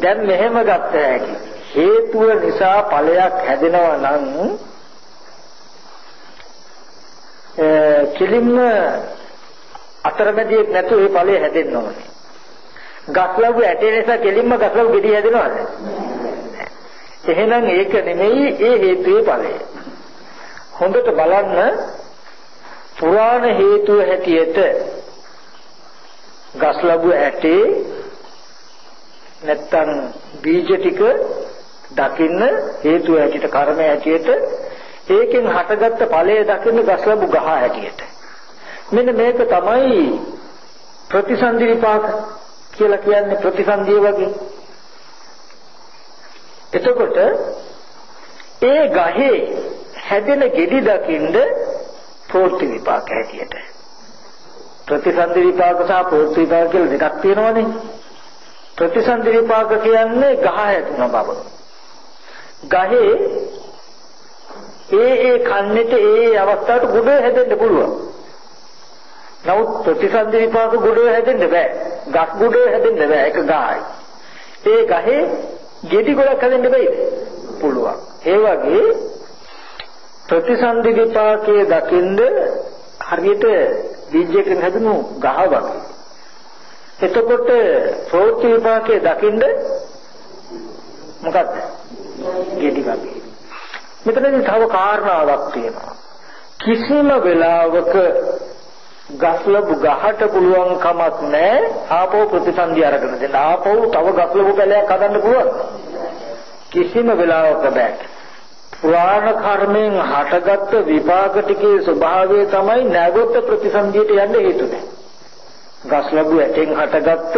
Speaker 1: දැන් මෙහෙම ගත්ත හැකි. හේතුව නිසා ඵලයක් හැදෙනවා නම් කෙලින්ම අතරමැදියෙක් නැතුව ඒ ඵලය හැදෙන්න ඕනේ. ගස්ලව්ව ඇටේ නිසා කෙලින්ම ගස්ලව් ගෙඩිය හැදෙනවද? එහෙනම් ඒක නෙමෙයි ඒ හේතුවේ ඵලය. හොඳට බලන්න පුරාණ හේතුව හැටියට ගස්ලව්ව ඇටේ නැත්තම් බීජ ටික දකින්න හේතුව හැටියට කර්මය හැටියට ඒකෙන් හටගත්ත ඵලය දකින්න ගස්ලබු ගහ හැටියට. මෙන්න මේක තමයි ප්‍රතිසන්දි විපාක කියලා කියන්නේ ප්‍රතිසන්දිය වගේ. එතකොට ඒ ගහේ හැදෙන ගෙඩි දකින්ද ප්‍රෝත්ති විපාක හැටියට. ප්‍රතිසන්දි විපාක සහ ප්‍රෝත්ති විපාක කියලා දෙකක් තියෙනවනේ. ප්‍රතිසන්දි විපාක කියන්නේ ගහ හැදුන බව. ගහේ ඒ ඒ කන්නේට ඒ අවස්ථාවට ගොඩ හැදෙන්න පුළුවන්. නමුත් ප්‍රතිසන්දි විපාක ගොඩ හැදෙන්න බෑ. ගස් ගොඩ හැදෙන්න බෑ. ඒක ගහයි. ඒ ගහේ ගෙඩි ගොඩක් හැදෙන්න බෑ. පුළුවන්. ඒ වගේ ප්‍රතිසන්දි විපාකයේ දකින්ද හරියට බීජයකින් හැදුණු ගහ වගේ. එතකොට ප්‍රෝත්ති විපාකයේ දකින්ද මොකක්ද? ගෙඩි වගේ. මෙතනදී තව කාරණාවක් තියෙනවා. කිසිම වෙලාවක ගස්ලබු ගහට පුළුවන් කමක් නැහැ ආපහු ප්‍රතිසන්දි අරගෙන දෙන්න. ආපහු තව ගස්ලබු පැලයක් හදන්න පුළුවන්. කිසිම වෙලාවක බෑ. පුරාණ කර්මෙන් හටගත්ත විපාක ටිකේ ස්වභාවය තමයි නැගොත් ප්‍රතිසන්දියට යන්න හේතුව. ගස්ලබු ඇටෙන් හටගත්ත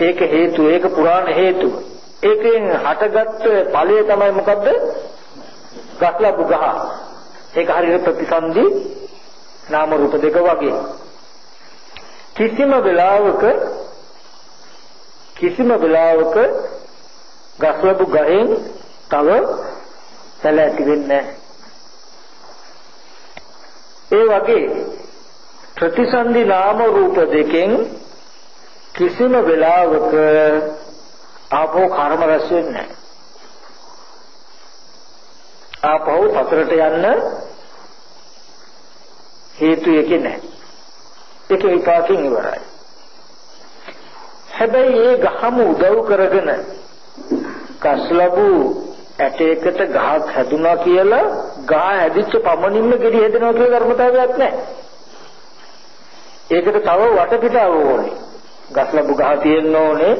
Speaker 1: ඒක හේතුව ඒක පුරාණ හේතුව. ඒකෙන් හටගත්ත ඵලය තමයි මොකද්ද? ගස්ලබු ගහ. ඒක හරියට ප්‍රතිසන්දි නාම රූප දෙක වගේ. කිසිම වෙලාවක කිසිම වෙලාවක ගස්ලබු ගහෙන් තව සැල ඇති වෙන්නේ ඒ වගේ ප්‍රතිසන්දි නාම රූප දෙකෙන් කිසිම වෙලාවක ආපහු කර්ම රැස් වෙන්නේ නැහැ. ආපහු සතරට යන්න හේතු එකේ නැහැ. ඒක විපාකයෙන් ඉවරයි. හැබැයි ඒ ගහම උදව් කරගෙන කස්ලබු ඇටයකට ගහක් හැදුනා කියලා ගහ හැදිච්ච පමණින්ම ගෙඩි හැදෙනවා කියලා ධර්මතාවයක් නැහැ. ඒකට තව වටපිටාව ඕනේ. ගස්ලබු ගහ තියෙන්න ඕනේ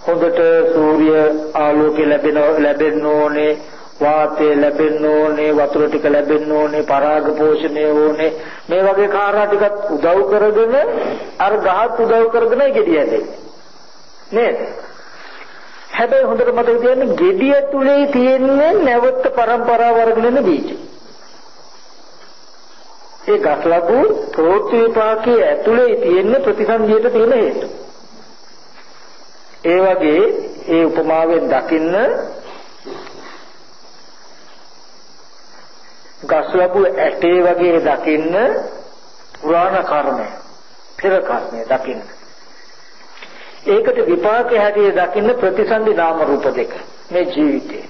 Speaker 1: හොඳට සූර්ය ආලෝකය ලැබෙන ලැබෙන්න ඕනේ වාතය ලැබෙන්න ඕනේ වතුර ටික ලැබෙන්න ඕනේ පරාග පෝෂණය ඕනේ. මේ වගේ කාරණා ටිකත් උදව් කරගෙන අර ගහත් උදව් කරගෙනයි gediya දෙන්නේ නේද? හැබැයි හොඳට මතක තියාගන්න gediya තුලේ තියෙන්නේ නැවත પરම්පරාව වර්ගලන බීජ. ඒ ගස් ලැබු ප්‍රෝත්ති විපාකයේ ඇතුලේ තියෙන ප්‍රතිසන්දියට තියෙන හේතු. ඒ වගේ ඒ උපමාවෙන් දකින්න ගස් ලැබු ඇටේ වගේ දකින්න පුරාණ කර්මය පෙර කර්මය දකින්න. ඒකට විපාක හැටියට දකින්න ප්‍රතිසන්දි නාම රූප දෙක මේ ජීවිතේ.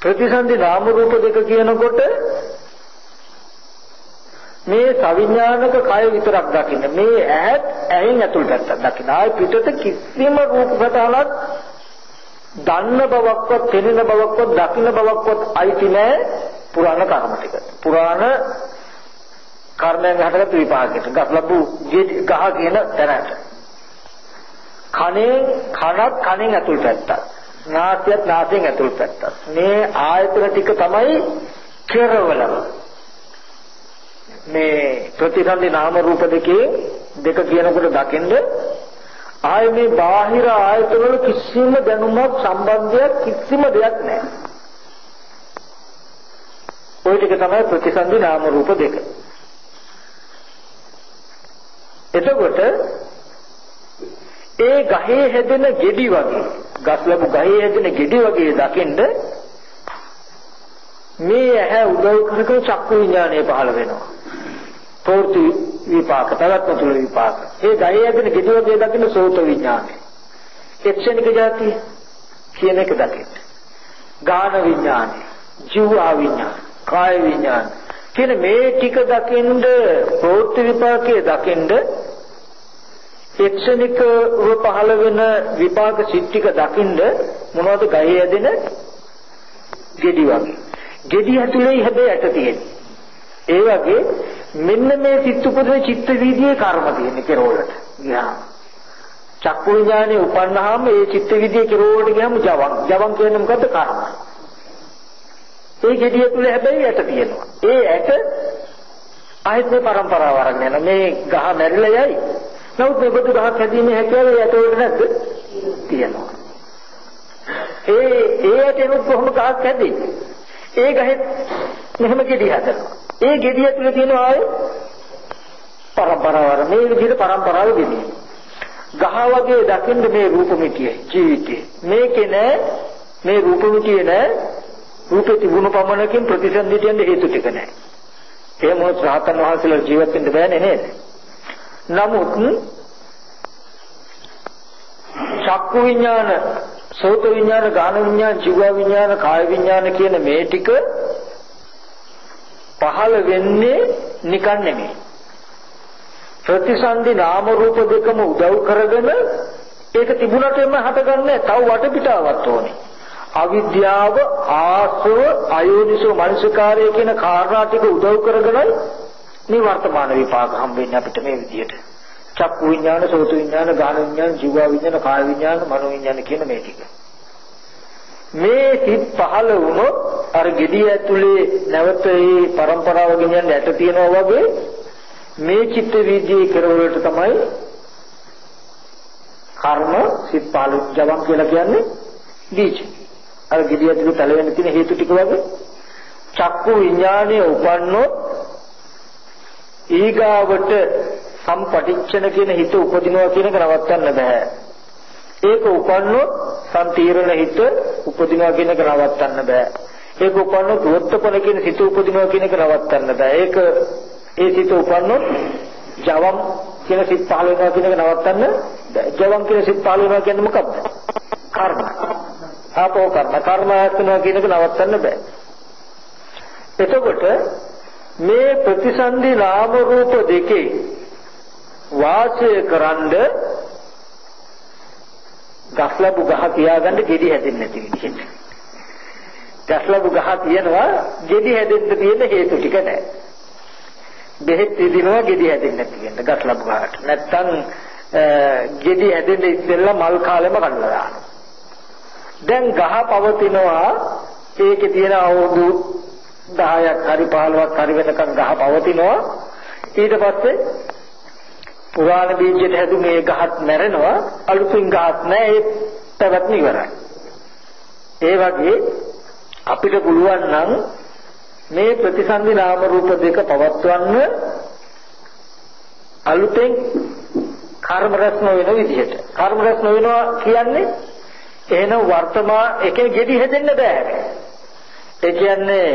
Speaker 1: ප්‍රතිසන්දි නාම රූප දෙක කියනකොට මේ සවිඥානික කය විතරක් දකින්න. මේ ඇහත් ඇහෙන් ඇතුල් පැත්තක් දකින්න. ආයි පිටත කිසිම රූප සටහනක් දන්න බවක්වත් පෙනෙන බවක්වත් දකින්න බවක්වත් අයිති නැහැ පුරාණ කර්ම ටික. පුරාණ කර්මයන් හටගත් විපාකයට. ගස් ලැබු ගහ කියන තැනට. කණෙන් කනත් කණෙන් ඇතුල් පැත්තක් නාසයත් නාසයෙන් ඇතුල් පැත්තක් මේ ආයතන ටික තමයි කෙරවලම. මේ ප්‍රතිසන්දි නාම රූප දෙකේ දෙක කියනකොට දකින්ද ආය මේ බාහිර ආයතන වල කිසිම දැනුමක් සම්බන්ධයක් කිසිම දෙයක් නැහැ. ওই ටික තමයි ප්‍රතිසන්දි නාම රූප දෙක. එතකොට ඒ ගහේ හැදෙන ගෙඩි වගේ ගස් ලැබු ගහේ හැදෙන ගෙඩි වගේ දකින්ද මේ ඇහැ උදව් කරගෙන චක්කු විඥානය පහළ වෙනවා. ප්‍රවෘත්ති විපාක පැවැත්ම තුළ විපාක. ඒ ගහේ ඇදෙන ගෙඩි වගේ දකින්න සෝත විඥානය. එක්ෂණික જાති කියන එක දකින්න. ගාන විඥානය, ජීවා විඥාන, කාය විඥාන කියන මේ ටික දකින්ද ප්‍රවෘත්ති විපාකයේ දකින්ද එක්ෂණික රූප පහළ වෙන විපාක සිත්තික දකින්ද මොනවද ගහේ ඇදෙන ගෙඩි වගේ. ගෙඩි ඇතුලේ හැබැයි ඇට තියෙන්නේ. ඒ වගේ මෙන්න මේ සිත් උපදින චිත්ත වීදියේ කර්ම තියෙන කෙරවලට ගියාම. චක්කු විඥානේ උපන්නාම ඒ චිත්ත වීදියේ කෙරවලට ගියාම ජවන් ජවන් කියන්නේ මොකද්ද? කර්ම. ඒ gediya තුල හැබැයි ඇට තියෙනවා. ඒ ඇට ආයත් මේ પરම්පරාව අරගෙන යන මේ ගහ මැරිලා යයි. නමුත් මේ බුදු ගහක් හැදීමේ හැකියාව ඒ ඇට වලට නැද්ද? තියෙනවා. ඒ ඒ ඇටෙනුත් කොහොම ගහක් හැදෙන්නේ? ඒ ගහෙත් මෙහෙම gediya හදනවා ඒ gediya තුල තියෙන ආයේ පරම්පරාව මේ විදිහට පරම්පරාව ගෙනියන. ගහ වගේ දකින්න මේ රූප මිටිය ජීවිතේ. මේකේ නෑ මේ රූප මිටිය නෑ රූපේ තිබුණු පමණකින් ප්‍රතිසන්දිතියෙන් හේතු ටික නෑ. ඒ මොහොත රහතන් වහන්සේලා ජීවත් වෙන්න බෑනේ නේද? නමුත් චක්කු විඥාන, සෝත විඥාන, ගාන විඥාන, ජීව විඥාන, කාය විඥාන කියන මේ ටික පහළ වෙන්නේ නිකන් නෙමෙයි. ප්‍රතිසන්දි නාම රූප දෙකම උදව් කරගෙන ඒක තිබුණටම හටගන්නේ තව වටපිටාවක් ඕනේ. අවිද්‍යාව ආසව අයෝනිසෝ මනසිකාරය කියන කාරණා ටික උදව් කරගෙනයි මේ වර්තමාන විපාක හම්බෙන්නේ අපිට මේ විදියට. චක්කු විඥාන, සෝත විඥාන, ගාන විඥාන, ජීව විඥාන, කාය විඥාන, මනෝ විඥාන කියන මේ ටික. මේ සිත් පහළ වුණොත් අර gediy ඇතුලේ නැවත මේ પરම්පරාව ගෙනියන්න ඇට තියනවා වගේ මේ චිත්ත වීදියේ කෙරවලට තමයි කර්ම සිත් පහළ ජවන් කියලා කියන්නේ බීජ. අර gediy ඇතුලේ පැලවෙන්න තියෙන හේතු ටික වගේ චක්කු විඥානයේ උපන්නොත් ඊගාවට සම්පටිච්ඡන කියන හිත උපදිනවා කියන එක නවත්තන්න බෑ. ඒක උපන්නොත් සම්තීරණ හිත උපදිනවා කියන එක නවත්තන්න බෑ. ඒක උපන්නොත් වොත්තපන කියන සිත උපදිනවා කියන එක නවත්තන්න බෑ. ඒක ඒ සිත උපන්නොත් ජවම් කියන සිත් පහළ වෙනවා කියන එක නවත්තන්න බෑ. ජවම් කියන සිත් පහළ වෙනවා කියන්නේ මොකක්ද? කර්ම. ආපෝ කර්ම. කර්ම ආයතනවා කියන එක නවත්තන්න බෑ. එතකොට මේ ප්‍රතිසන්දි නාම රූප දෙකේ වාසය කරන්නේ ගස්ලබු ගහ තියාගන්න ගෙඩි හැදෙන්නේ නැති විදිහට. ගස්ලබු ගහ තියනවා ගෙඩි හැදෙන්න තියෙන හේතු ටික නැහැ. බෙහෙත් විදිනවා ගෙඩි හැදෙන්නේ නැති වෙන ගස්ලබු ගහට. නැත්තම් ගෙඩි හැදෙන්න ඉස්සෙල්ලා මල් කාලෙම කඩලා දානවා. දැන් ගහ පවතිනවා ඒකේ තියෙන අවුරුදු 10ක් හරි 15ක් හරි වෙනකන් ගහ පවතිනවා ඊට පස්සේ පුරාණ බීජයට හැදු මේ ගහත් මැරෙනවා අලුතින් ගහක් නැහැ ඒ පැවැත්ම ඉවරයි ඒ වගේ අපිට පුළුවන් නම් මේ ප්‍රතිසන්දි නාම රූප දෙක පවත්වන්න අලුතෙන් කර්ම රැස් නොවන විදිහට. කර්ම රැස් නොවෙනවා කියන්නේ එහෙනම් වර්තමාන එකේ gedi හැදෙන්න බෑ. ඒ කියන්නේ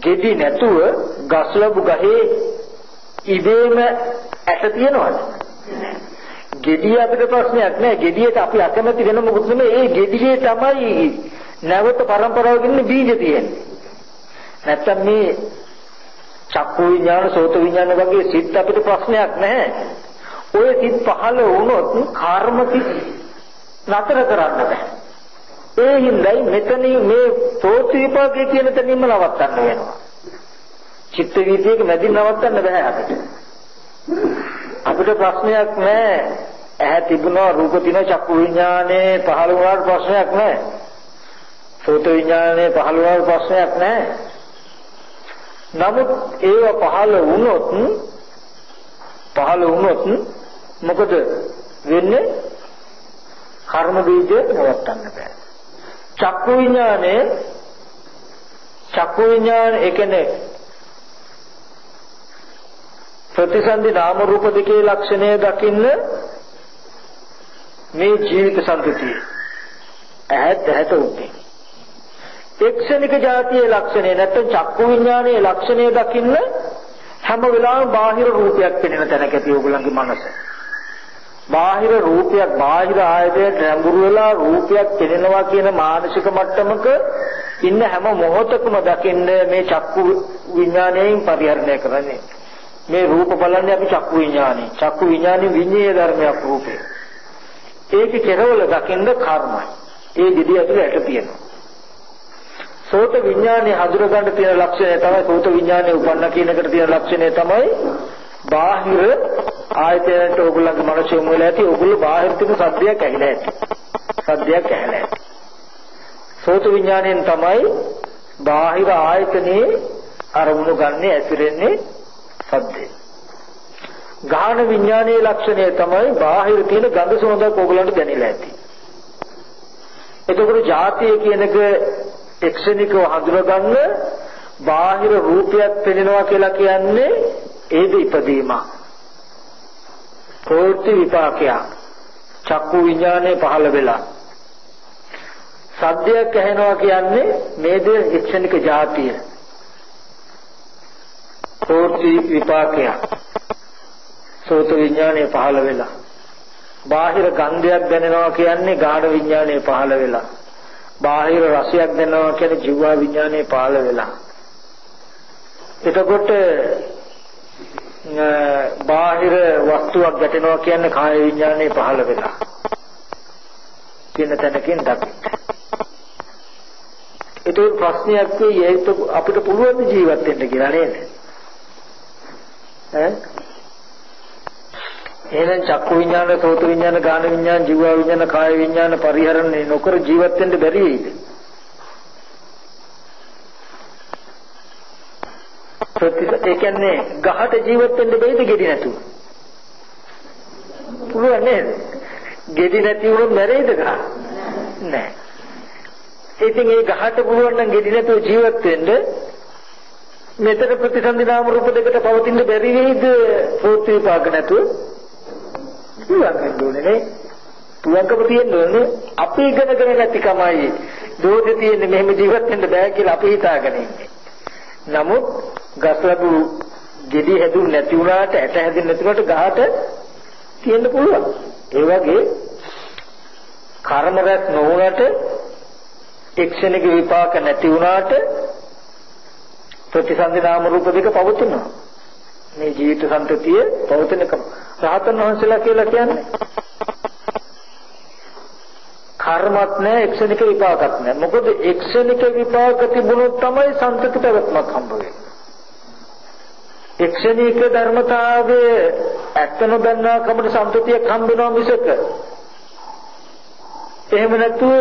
Speaker 1: gedi නැතුව ගස් ලැබු ගහේ ඉබේම ඇට තියනවද? gediy අපිට ප්‍රශ්නයක් නෑ. gediyට අපි අකමැති වෙන මොකද මේ ඒ gediye තමයි නැවත પરම්පරාවකින් බීජ තියෙන්නේ. නැත්තම් මේ චක්කු විඥාන සෝත විඥාන වගේ සිත් අපිට ප්‍රශ්නයක් නැහැ. ඔය සිත් පහළ වුණොත් කර්ම සිත් නතර කරන්න බෑ. ඒ හින්දායි මෙතන මේ සෝත විපාකයේ කියන තැනින්ම නවත්තන්න වෙනවා. චිත්ත වීතියක මැදින් නවත්තන්න බෑ අපිට. අපිට ප්‍රශ්නයක් නැහැ. ඇහැ තිබුණා රූප තිබුණා චක්කු විඥානේ පහළ වුණාට ප්‍රශ්නයක් නැහැ. සෝත විඥානේ පහළ වුණාට ප්‍රශ්නයක් නැහැ. නමුත් ඒව පහළ වුණොත් පහළ වුණොත් මොකද වෙන්නේ? කර්ම බීජ නවත්තන්න බෑ. චක්කු විඥානේ චක්කු විඥාන ඒ කියන්නේ ප්‍රතිසන්දි නාම රූප දෙකේ ලක්ෂණය දකින්න මේ ජීවිත සම්පතිය ඇහත් ඇහත උත්තේ එක්ෂණික જાතියේ ලක්ෂණය නැත්නම් චක්කු විඥානයේ ලක්ෂණය දකින්න හැම වෙලාවෙම බාහිර රූපයක් පෙනෙන තැනක ඇති ඕගොල්ලන්ගේ මනස. බාහිර රූපයක් බාහිර ආයතනයට රැඹුරු වෙලා රූපයක් පෙනෙනවා කියන මානසික මට්ටමක ඉන්න හැම මොහොතකම දකින්න මේ චක්කු විඥාණයෙන් පරිහරණය කරන්නේ. මේ රූප බලන්නේ අපි චක්කු විඥානේ. චක්කු විඥානේ විඤ්ඤාය ධර්මයක් රූපේ. ඒක කෙරවල දකින්න කර්මයි. ඒ විදිහ ඇතුළේ ඇට තියෙනවා. සෝත විඥානේ හඳුර ගන්න තියෙන ලක්ෂණය තමයි සෝත විඥානේ උපන්න කියන එකට තියෙන ලක්ෂණය තමයි බාහිර ආයතනයට ඕගොල්ලන්ගේ මනස යොමු වෙලා ඇති ඕගොල්ලෝ බාහිර තියෙන සද්දයක් ඇහිලා ඇති. සද්දයක් ඇහිලා ඇති. සෝත විඥාණයෙන් තමයි බාහිර ආයතනේ අරමුණු ගන්න ඇතිරෙන්නේ සද්දේ. ගාහන විඥානයේ ලක්ෂණය තමයි බාහිර තියෙන ගඳ සුවඳක් ඕගොල්ලන්ට දැනෙලා ඇති. එතකොට ජාතිය කියනක එක්ෂණිකව හඳුනගන්න බාහිර රූපයක් පෙනෙනවා කියලා කියන්නේ ඒද ඉපදීම. කෝටි විපාකයක්. චක්කු විඥානේ පහළ වෙලා. සද්දයක් ඇහෙනවා කියන්නේ මේද එක්ෂණික જાතිය. කෝටි විපාකයක්. සෝත විඥානේ පහළ වෙලා. බාහිර ගන්ධයක් දැනෙනවා කියන්නේ ගාಢ විඥානේ පහළ වෙලා. බාහිර රසයක් දැනෙනවා කියන්නේ ජීවා විඥානේ පාළ වෙලා. එතකොට බාහිර වස්තුවක් ගැටෙනවා කියන්නේ කාය විඥානේ පහළ වෙලා. කියන තැනකින් දකින්න. ඒක ප්‍රශ්නයක් වෙයි අපිට පුළුවන් ජීවත් වෙන්න කියලා නේද? ඈ එහෙනම් චක්කු විඥාන, සෝත විඥාන, ගාන විඥාන, ජීව විඥාන, කාය විඥාන පරිහරණය නොකර ජීවත් වෙන්න බැරි වෙයිද? ප්‍රතිස ඒ කියන්නේ ගහට ජීවත් වෙන්න බැයිද ගෙඩි නැතුව? පුළුවන් නේද? ගෙඩි නැති වුණොත් මැරෙයිද ගහ? නෑ. ඉතින් ඒ ගහට පුළුවන් නම් ගෙඩි නැතුව ජීවත් වෙන්න මෙතන ප්‍රතිසන්දි නාම රූප දෙකට පවතින්න බැරි වෙයිද ප්‍රෝත්ති විපාක නැතුව? පුළුවන් වෙන්න ඕනේ නේ. පුළුවන්කම තියෙන්න ඕනේ. අපි ඉගෙනගෙන නැතිකමයි දෝෂේ තියෙන්නේ මෙහෙම ජීවත් වෙන්න බෑ කියලා අපි හිතාගෙන ඉන්නේ. නමුත් ගස් ලැබු ගෙඩි හැදුන්නේ නැති වුණාට ඇට හැදෙන්නේ නැතිකොට ගහට තියෙන්න පුළුවන්. ඒ වගේ කර්ම රැස් නොවුනට එක්ෂණික විපාක නැති වුණාට ප්‍රතිසන්දි නාම රූප දෙක පවතිනවා. මේ ජීවිත සම්පතිය පවතිනකම රහතන් වහන්සේලා කියලා කියන්නේ කර්මත් නැහැ එක්ෂණික විපාකත් නැහැ. මොකද එක්ෂණික විපාක තිබුණොත් තමයි සම්පති පැවැත්මක් හම්බ වෙන්නේ. එක්ෂණික ධර්මතාවයේ ඇත්තම බන්නා කමට සම්පතියක් හම්බ වෙනවා මිසක එහෙම නැතුව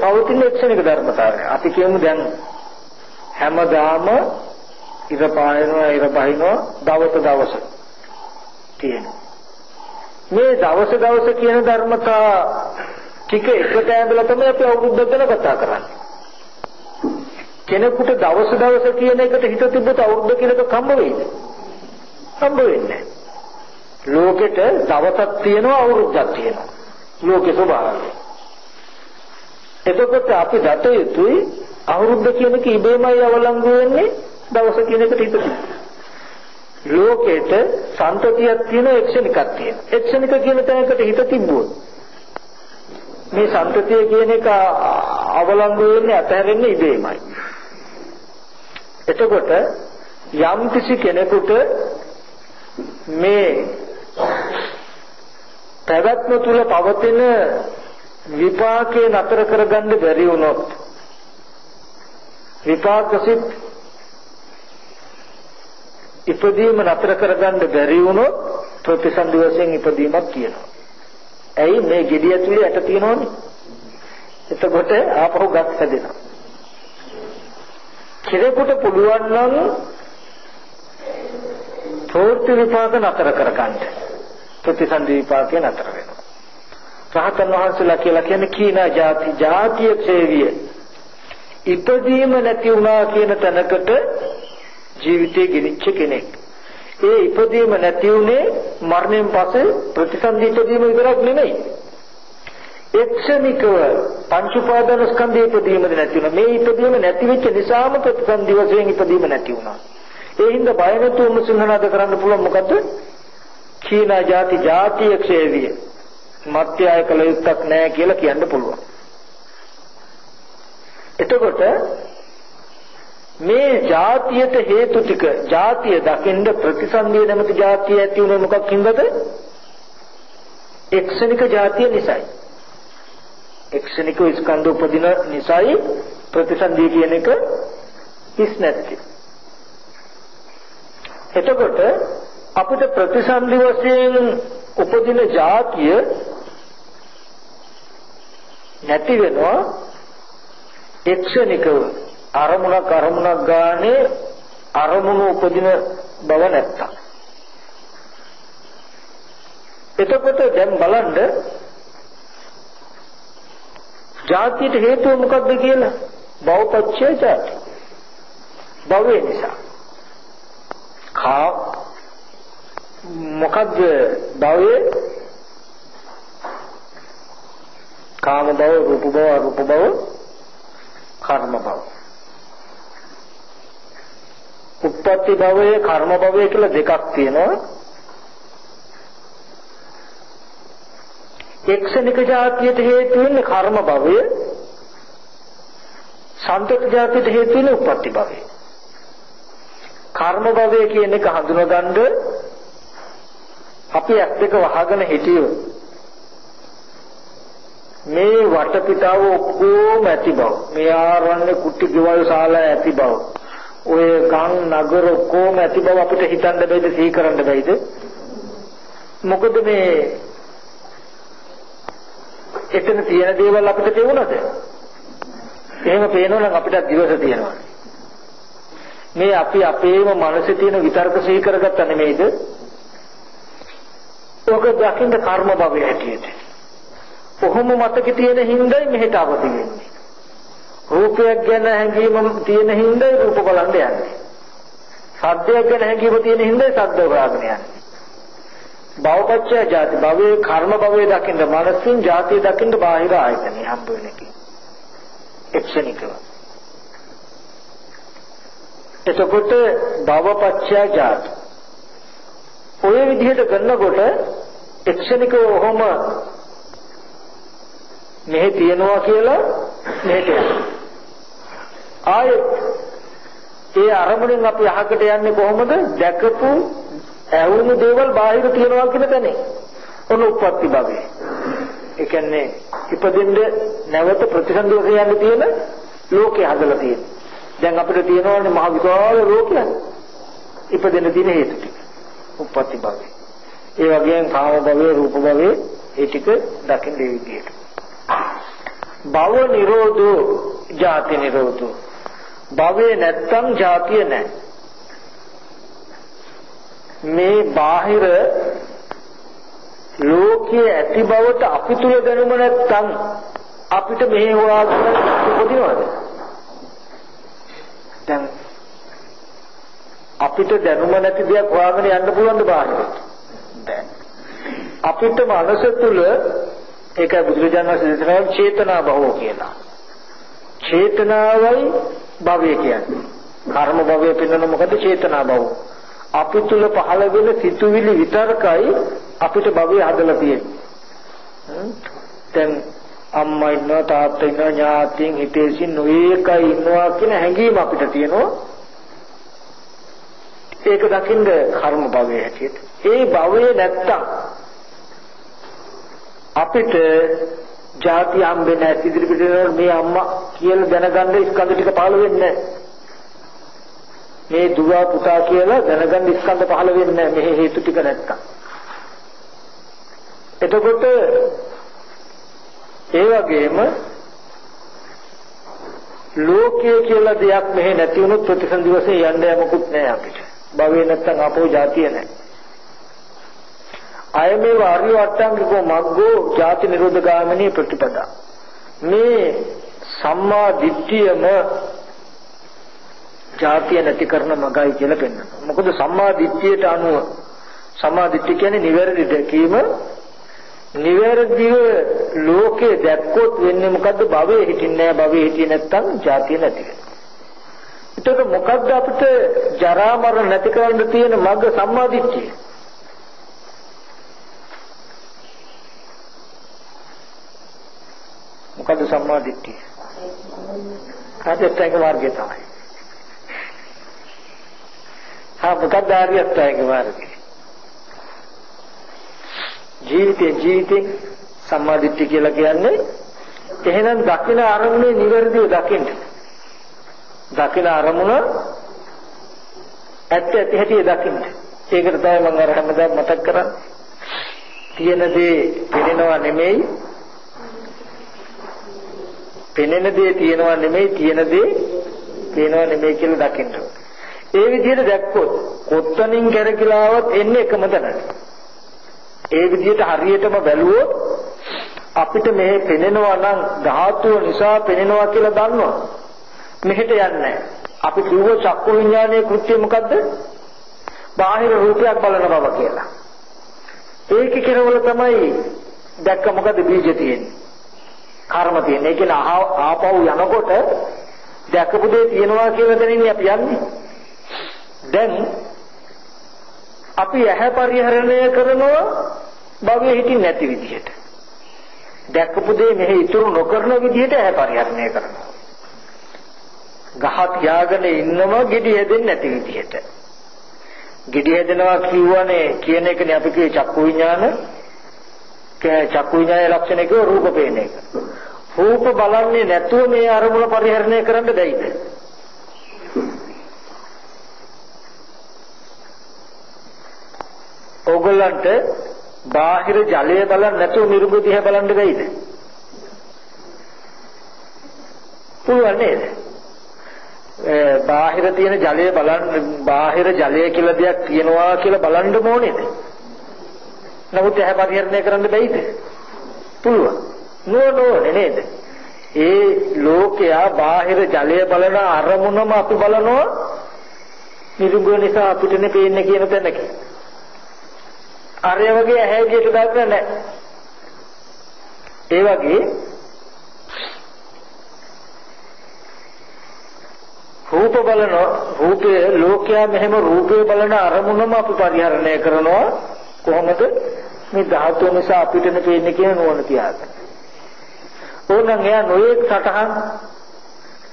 Speaker 1: පවතින එක්ෂණික ධර්මතාවය. අපි කියමු දැන් හැමදාම ඉර පායනවා ඉර බහිනවා දවස දවස තියෙනවා. මේ දවස දවස කියන ධර්මතා ටික එකට ඇඳලා තමයි අපි අවුරුද්දක් ගැන කතා කරන්නේ. කෙනෙකුට දවස දවස කියන එකට හිත තිබ්බොත් අවුරුද්ද කියන එක කම්ම වෙයිද? හම්බ වෙන්නේ ලෝකෙට දවසක් තියෙනවා අවුරුද්දක් තියෙනවා ලෝකේ ස්වභාවය එතකොට අපි දත යුතුයි අවුරුද්ද කියන එක ඉබේමයි අවලංගු වෙන්නේ දවස කියන එකට හිත ලෝකෙට සන්තතියක් තියෙන එක්ෂණිකක් තියෙන. එක්ෂණික කියන තැනකට හිත තිබ්බොත් මේ සන්තතිය කියන එක අවලංගු වෙන්නේ අතහැරෙන්නේ ඉබේමයි. එතකොට යම් කිසි කෙනෙකුට මේ පැවැත්ම තුල පවතින විපාකේ නතර කරගන්න බැරි වුණොත් විපාකසිත ඉපදීම නතර කරගන්න බැරි වුණොත් ප්‍රතිසන්දි වශයෙන් ඉපදීමක් කියනවා. ඇයි මේ gediy ඇතුලේ ඇට තියෙනවනේ. එතකොට ආපහු ගස් හැදෙනවා. කෙනෙකුට පුළුවන් නම් ප්‍රවෘත්ති විපාක නතර කරගන්න. ප්‍රතිසන්දි විපාකේ නතර වෙනවා. රහතන් වහන්සේලා කියලා කියන්නේ කීනා ಜಾති ಜಾතිය ක්ෂේවිය. ඉපදීම නැති වුණා කියන තැනකට ජීවිතේ ගෙනිච්ච කෙනෙක්. ඒ ඉපදීම නැති උනේ මරණයෙන් පස්සේ ප්‍රතිසන්දි ඉපදීම විතරක් නෙමෙයි. එක්ෂණිකව පංච උපාදාන ස්කන්ධය ඉපදීමද නැති වුණා. මේ ඉපදීම නැති වෙච්ච නිසාම ප්‍රතිසන්දි වශයෙන් ඉපදීම නැති වුණා. ඒ හින්දා බය නැතුව මුසින්හනාද කරන්න පුළුවන් මොකද? කීනා ಜಾති ಜಾතිය ක්ෂේවිය. මත්‍යය කළ යුත්තක් නැහැ කියලා කියන්න පුළුවන්. එතකොට මේ જાතියට හේතු ටික જાතිය දකින්න ප්‍රතිසන්දිය නැමැති જાතිය ඇති උනේ මොකක් හින්දාද? එක්ෂණික જાතිය නිසායි. එක්ෂණික ස්කන්ධ උපදින නිසායි ප්‍රතිසන්දිය කියන එක හිස් නැත්තේ. එතකොට අපිට ප්‍රතිසන්දි වශයෙන් උපදින જાතිය නැති වෙනවා එක්ෂණිකව අරමුණක් අරමුණක් ගානේ අරමුණු උපදින බව නැත්තම්. එතකොට දැන් බලන්න ජාතියට හේතුව මොකක්ද කියලා? භවපච්චය ජාති. භවය නිසා. කා මොකද්ද භවය? කාම භව රූප භව අරූප භව කර්ම භව. උත්පත්ති භවයේ කර්ම භවය කියලා දෙකක් තියෙනවා. එක්ෂණික જાතියට හේතු වෙන්නේ කර්ම භවය. සන්තක જાතියට හේතු වෙන්නේ උත්පත්ති භවය. කර්ම භවය කියන එක හඳුනගන්න අපි ඇස් දෙක වහගෙන හිටියොත් මේ වටපිටාව ඔක්කොම ඇති බව මේ ආරණ්‍ය කුටි ගෙවල් ශාලා ඇති බව ඔය ගම් නගර ඔක්කොම ඇති බව අපිට හිතන්න බැයිද සිහි කරන්න බැයිද? මොකද මේ එතන තියෙන දේවල් අපිට තේරුණාද එහෙම පේනවා නම් අපිට දිවස තියෙනවා. මේ අපි අපේම මනසේ තියෙන විතර්ක සිහි කරගත්ත නෙමෙයිද? ඔක දකින්න කර්ම භවය හැටියට. කොහොම මතක තියෙන හිඳයි මෙහෙට අවදි වෙන්නේ. රූපයක් ගැන හැඟීම තියෙන හින්දා රූප බලන්න යන්නේ. සද්දයක් ගැන හැඟීම තියෙන හින්දා සද්ද හොයාගෙන යන්නේ. භවපච්චය ජාති භවයේ කර්ම භවයේ දකින්න මනසින් ජාතිය දකින්න බාහිර ආයතනෙ හම්බ වෙන එක. එක්ෂණිකව. එතකොට භවපච්චය ජාති. ඔය විදිහට කරනකොට එක්ෂණිකව ඔහොම මෙහි තියනවා කියලා මෙහෙට යනවා. ආයෙත් ඒ අරමුණෙන් අපි අහකට යන්නේ කොහොමද? දැකපු ඇවුණු දේවල් බාහිර තියනවා කියන තැනේ. ඔන්න උප්පත්ති භවයේ. ඒ කියන්නේ ඉපදෙන්න නැවත ප්‍රතිසන්දෝෂ යන්න තියෙන ලෝකේ හදලා තියෙන. දැන් අපිට තියෙනවානේ මහ විශාල ලෝකයක්. ඉපදෙන්න තියෙන හේතු ටික. උප්පත්ති භවයේ. ඒ වගේම කාම භවයේ රූප භවයේ ඒ ටික දකින්න ඒ විදිහට. භව නිරෝධෝ ජාති නිරෝධෝ භවයේ නැත්තම් ජාතිය නැහැ. මේ බාහිර ලෝකයේ ඇති බවට අපි තුල දැනුම නැත්තම් අපිට මෙහෙ හොයාගෙන උපදිනවද? දැන් අප අපිට දැනුම නැති දෙයක් හොයාගෙන යන්න පුළුවන්ද බාහිරට? බෑ. අපිට මනස තුල ඒකයි බුදුරජාණන් වහන්සේ දේශනා චේතනා භවෝ කියලා. චේතනාවයි භවය කියන්නේ. කර්ම භවය පින්නන මොකද චේතනා භව. අපි තුල පහළ වෙන සිතුවිලි විතරකයි අපිට භවය හදලා තියෙන්නේ. දැන් අම්මා ඉන්නවා තාත්තා ඉන්නවා ඥාතීන් හිතේසින් නොඒකයි ඉන්නවා කියන හැඟීම අපිට තියෙනවා. ඒක දකින්න කර්ම භවයේ හැටියට. ඒ භවයේ නැත්තම් අපිට ಜಾති හම්බෙන්නේ නැහැ. ඉදිරි පිටේන මේ අම්මා කියලා දැනගන්න ස්කන්ධ ටික පහළ වෙන්නේ මේ දුව පුතා කියලා දැනගන්න ස්කන්ධ පහළ වෙන්නේ නැහැ. මේ හේතු ටික නැත්තම්. එතකොට ඒ වගේම ලෝකයේ කියලා දෙයක් මෙහෙ නැති වුණොත් ප්‍රතිසන්දි වශයෙන් යන්න යමකුත් නැහැ අපිට. භවයේ නැත්තම් අපෝ જાතිය නැහැ. අයමේ ආර්ය අට්ටංගිකෝ මග්ගෝ ජාති නිරෝධ ගාමිනී ප්‍රතිපදා. මේ සම්මා දිට්ඨියම ජාතිය නැති කරන මගයි කියලා පෙන්වනවා. මොකද සම්මා දිට්ඨියට අනුව සම්මා දිට්ඨිය කියන්නේ නිවැරදි දැකීම නිවැරදිව ලෝකේ දැක්කොත් වෙන්නේ මොකද්ද භවයේ හිටින්නේ නැහැ භවයේ හිටියේ නැත්තම් ජාතිය නැති වෙනවා. එතකොට මොකද්ද අපිට ජරා මරණ නැති කරන්න තියෙන මග සම්මා දිට්ඨිය? මොකද්ද සම්මා දිට්ඨිය? ආර්යත්‍යක මාර්ගය තමයි. හා මොකද්ද ආර්යත්‍යක මාර්ගය? ජීවිතේ ජීවිතේ සම්මා දිට්ඨිය කියලා කියන්නේ එහෙනම් දකින අරමුණේ නිවැරදිව දකින්න. දකින අරමුණ ඇත්ත ඇති හැටි දකින්න. ඒකට තමයි මම අර හැමදාම මතක් කරන්නේ. තියෙන දේ පෙනෙනවා නෙමෙයි පෙනෙන දේ තියෙනවා නෙමෙයි තියෙන දේ පේනවා නෙමෙයි කියලා දකින්න ඒ විදිහට දැක්කොත් කොත්තනින් කැරකිලාවත් එන්නේ එකම තැනට. ඒ විදිහට හරියටම බැලුවොත් අපිට මේ පෙනෙනවා නම් ධාතුව නිසා පෙනෙනවා කියලා දන්නවා. මෙහෙට යන්නේ අපි කිව්ව චක්කු විඥානයේ කෘත්‍යය මොකද්ද? බාහිර රූපයක් බලන බව කියලා. ඒක කෙරවල තමයි දැක්ක මොකද බීජ තියෙන්නේ. කර්ම තියෙන. ඒ කියන්නේ ආපහු යනකොට දැකපු දේ තියෙනවා කියලා දැනෙන්නේ අපි යන්නේ. දැන් අපි ඇහැ පරිහරණය කරනවා භවයේ හිටින් නැති විදිහට. දැකපු දේ මෙහි ඉතුරු නොකරන විදිහට ඇහැ පරිහරණය කරනවා. ගහ තියාගෙන ඉන්නම gedi හැදෙන්නේ නැති විදිහට. gedi හැදෙනවා කියවනේ කියන එකනේ අපි කියේ චක්කු විඥාන චක්කු විඥානයේ ලක්ෂණ එක රූප පේන එක. රූප බලන්නේ නැතුව මේ අරමුණ පරිහරණය කරන්න බැයිද? ඕගොල්ලන්ට බාහිර ජලය බලන්න නැතුව නිරුග දිහා බලන්න බැයිද? පුළුවන් නේද? බාහිර තියෙන ජලය බලන්න බාහිර ජලය කියලා දෙයක් තියෙනවා කියලා බලන්න ඕනේද? නමුත් එහැ පරිහරණය කරන්න බැයිද? පුළුවන්. නෝනෝනේ නේද? ඒ ලෝකයා බාහිර ජලය බලන අරමුණම අපි බලනවා නිරුංග නිසා අපිටනේ පේන්නේ කියන තැනක. අරය වගේ ඇහැ විදියට දාන්න නැහැ. ඒ වගේ රූප බලන රූපයේ ලෝකයා මෙහෙම රූපේ බලන අරමුණම අපි පරිහරණය කරනවා කොහොමද මේ ධාතු නිසා අපිටනේ පේන්නේ කියන නුවණ තියාගන්න. ඕනනම් එයා නොයේක් සටහන්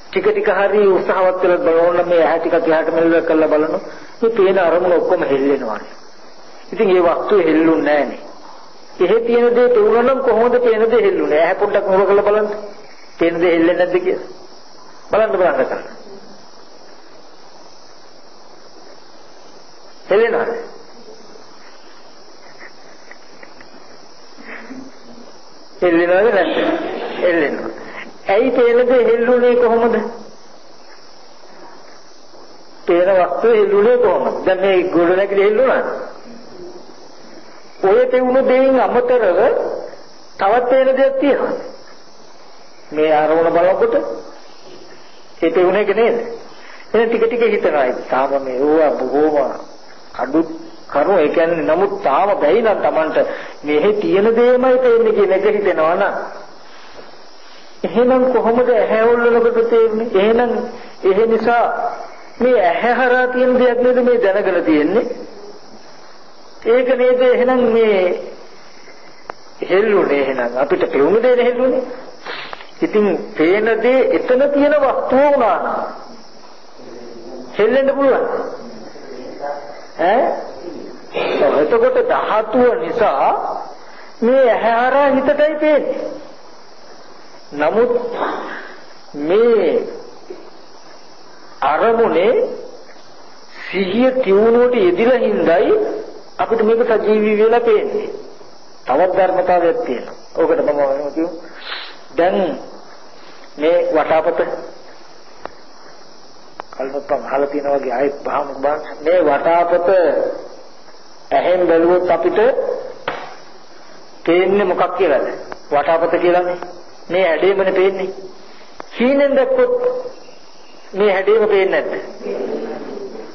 Speaker 1: ටික ටික හරි උත්සාහවත් වෙලා බලන්න මේ ඇහැ ටික තියාට මෙල්ල කරලා බලනවා මේ පේන අරමුණ ඔක්කොම හෙල්ලෙනවා. ඉතින් ඒ වස්තුව හෙල්ලුන්නේ නැහනේ. එහෙ තියෙන දේ පෙවුනනම් කොහොමද පේන දේ හෙල්ලුනේ ඇහැ පොඩ්ඩක් මොර කරලා බලන්න. පේන දේ හෙල්ලෙන්නේ නැද්ද කියලා. බලන්න බලන්න කරන්න. හෙල්ලෙනවද? හෙල්ලෙනවද නැත්නම් හෙල්ලෙනවා. ඇයි තේනද හෙල්ලුනේ කොහොමද? තේන වස්තුව හෙල්ලුනේ කොහොමද? දැන් මේ ගොඩනැගිලි හෙල්ලුණාද? ඔය තෙවුණු දෙයින් අමතරව තවත් තේන දෙයක් තියෙනවා. මේ ආරෝණ බලනකොට ඒ තෙවුණේක නේද? එහෙනම් ටික ටික හිතනවා තාම මේ ඕවා බොහෝම අඩු කරුණු. ඒ කියන්නේ නමුත් තාම බැයි නම් Tamanට මෙහි තියෙන දෙයමයි තේන්නේ කියන එක හිතෙනවා නම්. එහෙනම් කොහොමද ඇහැ උල්ලනකොට තේරෙන්නේ? එහෙනම් එහෙ නිසා මේ ඇහැ හරහා තියෙන දෙයක් නේද මේ දැනගෙන තියෙන්නේ? ඒක නේද? එහෙනම් මේ හෙල්ලුනේ එහෙනම් අපිට පෙවුන දේ හෙල්ලුනේ. ඉතින් පේන දේ එතන තියෙන වස්තුව වුණා නම් හෙල්ලෙන්න පුළුවන්. ඈ? එතකොට ධාතුව නිසා මේ ඇහැරා හිතටයි පේන්නේ. නමුත් මේ අරමුණේ සිහිය තියුණුවට යෙදිලා හින්දායි අපිට මේක සජීවී වෙලා පේන්නේ. තවත් ධර්මතාවයක් තියෙනවා. ඕකට මම මොනවද කියමු? දැන් මේ වටාපත කල්පප්පම් අහලා තියෙනවා වගේ ආයෙත් පහම බං මේ වටාපත ඇහෙන් බැලුවොත් අපිට පේන්නේ මොකක් කියලාද? වටාපත කියලානේ. මේ හැඩේමනේ පේන්නේ. හීනෙන් දැක්කොත් මේ හැඩේම පේන්නේ නැද්ද?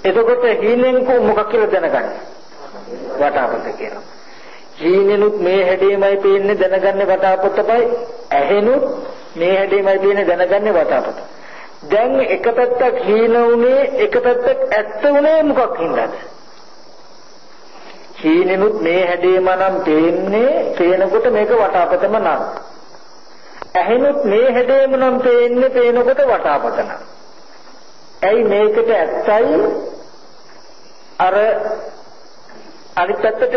Speaker 1: එතකොට හීනෙන් කො මොකක් කියලා දැනගන්නේ? වටාපත කියලා. හීනෙනුත් මේ හැඩේමයි පේන්නේ දැනගන්නේ වටාපතයි. ඇහෙනුත් මේ හැඩේමයි පේන්නේ දැනගන්නේ වටාපත. දැන් එක පැත්තක් හීන උනේ එක පැත්තක් ඇත්ත උනේ මොකක් හින්දාද? හීනෙනුත් මේ හැඩේම නම් පේන්නේ පේනකොට මේක වටාපතම නම්. ඇහෙනුත් මේ හැඩේම නම් පේන්නේ පේනකොට වටාපත නම්. ඇයි මේකට ඇත්තයි අර අනිත් පැත්තට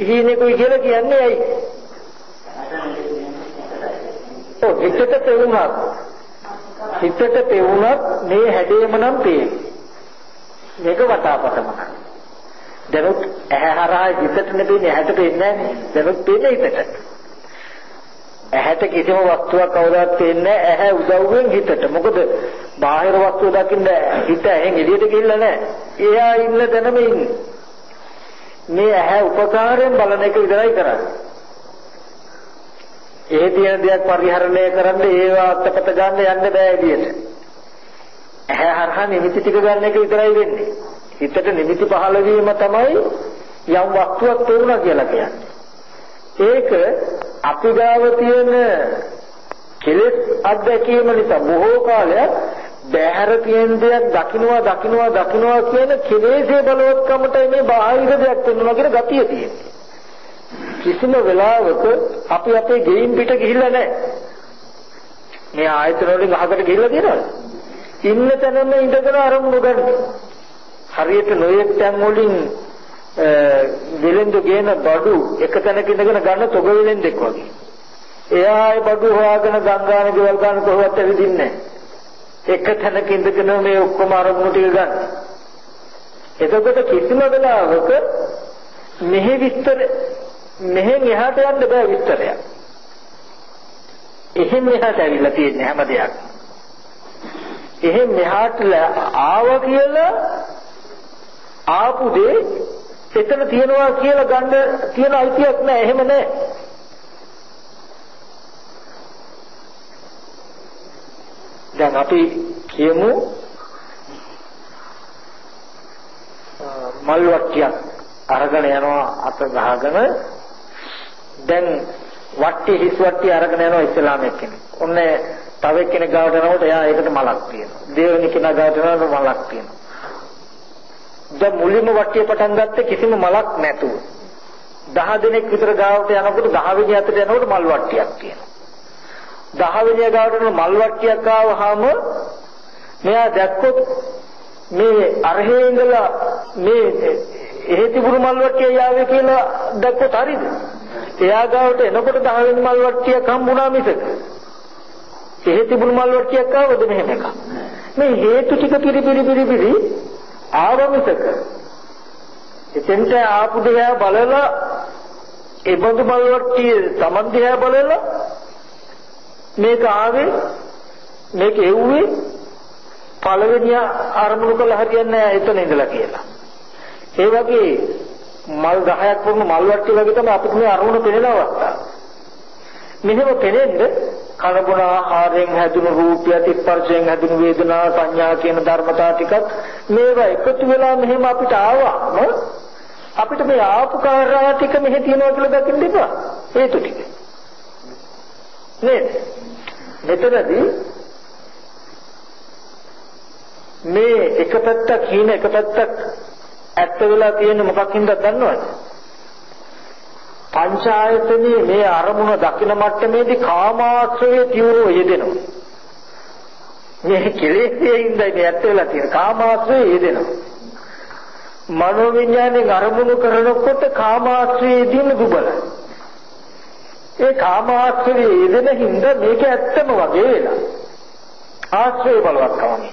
Speaker 1: හීනෙකුයි කියලා කියන්නේ ඇයි? ඔව් හිතට පෙවුනක් හිතට පෙවුනත් මේ හැඩේම නම් පේන්නේ. මේක වටාපතම නම්. දැනුත් ඇහැ හරහා හිතට නෙවෙයි ඇහැට පේන්නේ නැහැ. දැනුත් පේන්නේ හිතට. ඇහැට කිසිම වස්තුවක් කවදාවත් පේන්නේ ඇහැ උදව්වෙන් හිතට. මොකද බාහිර වස්තුව දකින්න හිත ඇහෙන් එළියට ගිහිල්ලා නැහැ. එයා ඉන්න තැනම ඉන්නේ. මේ ඇහැ උපකාරයෙන් බලන එක විතරයි කරන්නේ. ඒ තියෙන දේක් පරිහරණය කරන්න ඒවා අත්පත ගන්න යන්න බෑ එළියට. ඇහැ හරහා නිමිති ටික ගන්න එක විතරයි වෙන්නේ. හිතට නිමිති පහළ වීම තමයි යම් වස්තුවක් තේරුණා කියලා කියන්නේ. ඒක අපි ගාව තියෙන කෙලෙස් අත්දැකීම නිසා බොහෝ කාලයක් බෑහර තියෙන දෙයක් දකින්නවා දකින්නවා දකින්නවා කියන කෙලෙස්ේ බලවත්කමට මේ බාහිර දෙයක් වෙනවා කියන ගතිය තියෙනවා. කිසිම වෙලාවක අපි අපේ ගෙයින් පිට ගිහිල්ලා නැහැ. මේ ආයතන වලින් අහකට ගිහිල්ලා තියෙනවද? ඉන්න තැනම ඉඳගෙන අරමුණු ගන්න. හරියට නොයෙක් තැන් වලින් වෙලෙන්ද ගේන බඩු එක තැනක ඉඳගෙන ගන්න තොග වෙලෙන්දෙක් වගේ. එයා ඒ බඩු හොයාගෙන ගංගාන ගෙවල් ගන්න කොහොමවත් ඇවිදින්නේ එක තැනක ඉඳගෙන මේ ඔක්කොම අරමුණු ටික ගන්න. එතකොට කිසිම වෙලාවක මෙහි විස්තර මෙහෙන් එහාට යන්න බෑ විස්තරයක්. එහෙම එහාට ඇවිල්ලා තියෙන හැම දෙයක්. එහෙම මෙහාට ආව කියලා ආපු දේ එතන තියනවා කියලා ගන්න තියෙන අයිතියක් නෑ එහෙම නෑ දැන් අපි කියමු මල් වට්ටියක් අරගෙන යනවා අත ගහගෙන දැන් වට්ටි හිස් වට්ටි අරගෙන යනවා ඉස්ලාම එක්කෙනෙක්. ඔන්න තව එක්කෙනෙක් ගාවට යනකොට එයා ඒකට මලක් තියෙනවා. දෙවෙනි කෙනා ගාවට යනකොට මලක් තියෙනවා. දැන් මුලින්ම වට්ටිය පටන් ගත්තේ කිසිම මලක් නැතුව. 10 දිනක් විතර ගාවට යනකොට 10 වෙනි අතට යනකොට මල් වට්ටියක් තියෙනවා. 10 වෙනි ගාවට මල් වට්ටියක් ආවහම මෙයා දැක්කොත් මේ අරහේ ඉඳලා මේ එහෙ තිබුණු මල් වට්ටිය යාවේ කියලා දැක්කොත් හරිද? එයා ගාවට එනකොට 10 වෙනි මල් වට්ටියක් හම්බුණා මිසක. එහෙ තිබුණු මල් වට්ටියක් ආවද මෙහෙම එකක්. මේ හේතු ටික පිරි පිරි පිරි පිරි ආවමිසක එතෙන්ට ආපු දෙයා බලලා ඒ බඳු බලවට්ටිය Taman දිහා බලලා මේක ආවේ මේක එව්වේ පළවෙනි අරමුණු කළ හරියන්නේ නැහැ එතන ඉඳලා කියලා. ඒ වගේ මල් 10ක් වුණු මල් වට්ටි වගේ තමයි අපිට මේ අරමුණ පෙනෙන අවස්ථාව. මෙහෙම පෙනෙන්න කනබුන ආහාරයෙන් හැදුණු රූපය ස්පර්ශයෙන් හැදුණු වේදනා සංඥා කියන ධර්මතා ටිකත් මේවා එකතු වෙලා මෙහෙම අපිට ආවම අපිට මේ ආපු කාරණා ටික මෙහෙ තියනවා කියලා දකින්න එපා. හේතු ටික. නේද? මෙතනදී මේ එක පැත්තක් හීන එක පැත්තක් ඇත්ත වෙලා තියෙන්නේ මොකක්ින්ද දන්නවද? පංචායතනයේ මේ අරමුණ දකින මට්ටමේදී කාමාශ්‍රයේ තියුණුව යෙදෙනවා. මේ කෙලෙස්යේ ඉඳලා මේ ඇත්ත වෙලා තියෙන කාමාශ්‍රයේ යෙදෙනවා. මනෝ විඥාණයෙන් අරමුණු කරනකොට කාමාශ්‍රයේ දින දුබලයි. ඒ කාමාශ්‍රයේ යෙදෙන හින්දා මේක ඇත්තම වගේ වෙලා. ආශ්‍රය බලවත්කම.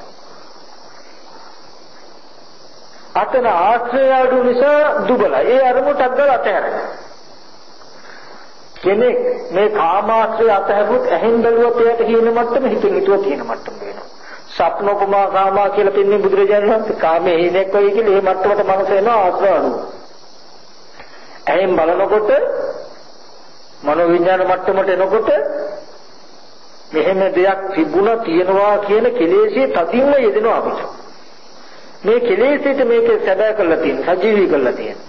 Speaker 1: අතන ආශ්‍රය අඩු නිසා දුබලයි. ඒ අරමුණට අද්දලා අතහැරෙනවා. කෙනෙක් මේ කාමාශ්‍රය අතහැරුවොත් ඇහෙන් බැලුවොත් එයාට කියන මට්ටම හිතෙන් හිතුවත් කියන මට්ටම වෙනවා. සප්නෝපමා කාමා කියලා පින්නේ බුදුරජාණන් වහන්සේ කාමයේ හීනෙක් වගේ කියලා ඒ මට්ටමට මනස එනවා ආශ්‍රය අනුව. ඇහෙන් බලනකොට මනෝ විඥාන මට්ටමට එනකොට මෙහෙම දෙයක් තිබුණා තියනවා කියන කෙලෙසේ තදින්ම යෙදෙනවා අපිට. මේ කෙලෙසෙට මේක සැබෑ කරලා තියෙන සජීවී කරලා තියෙන.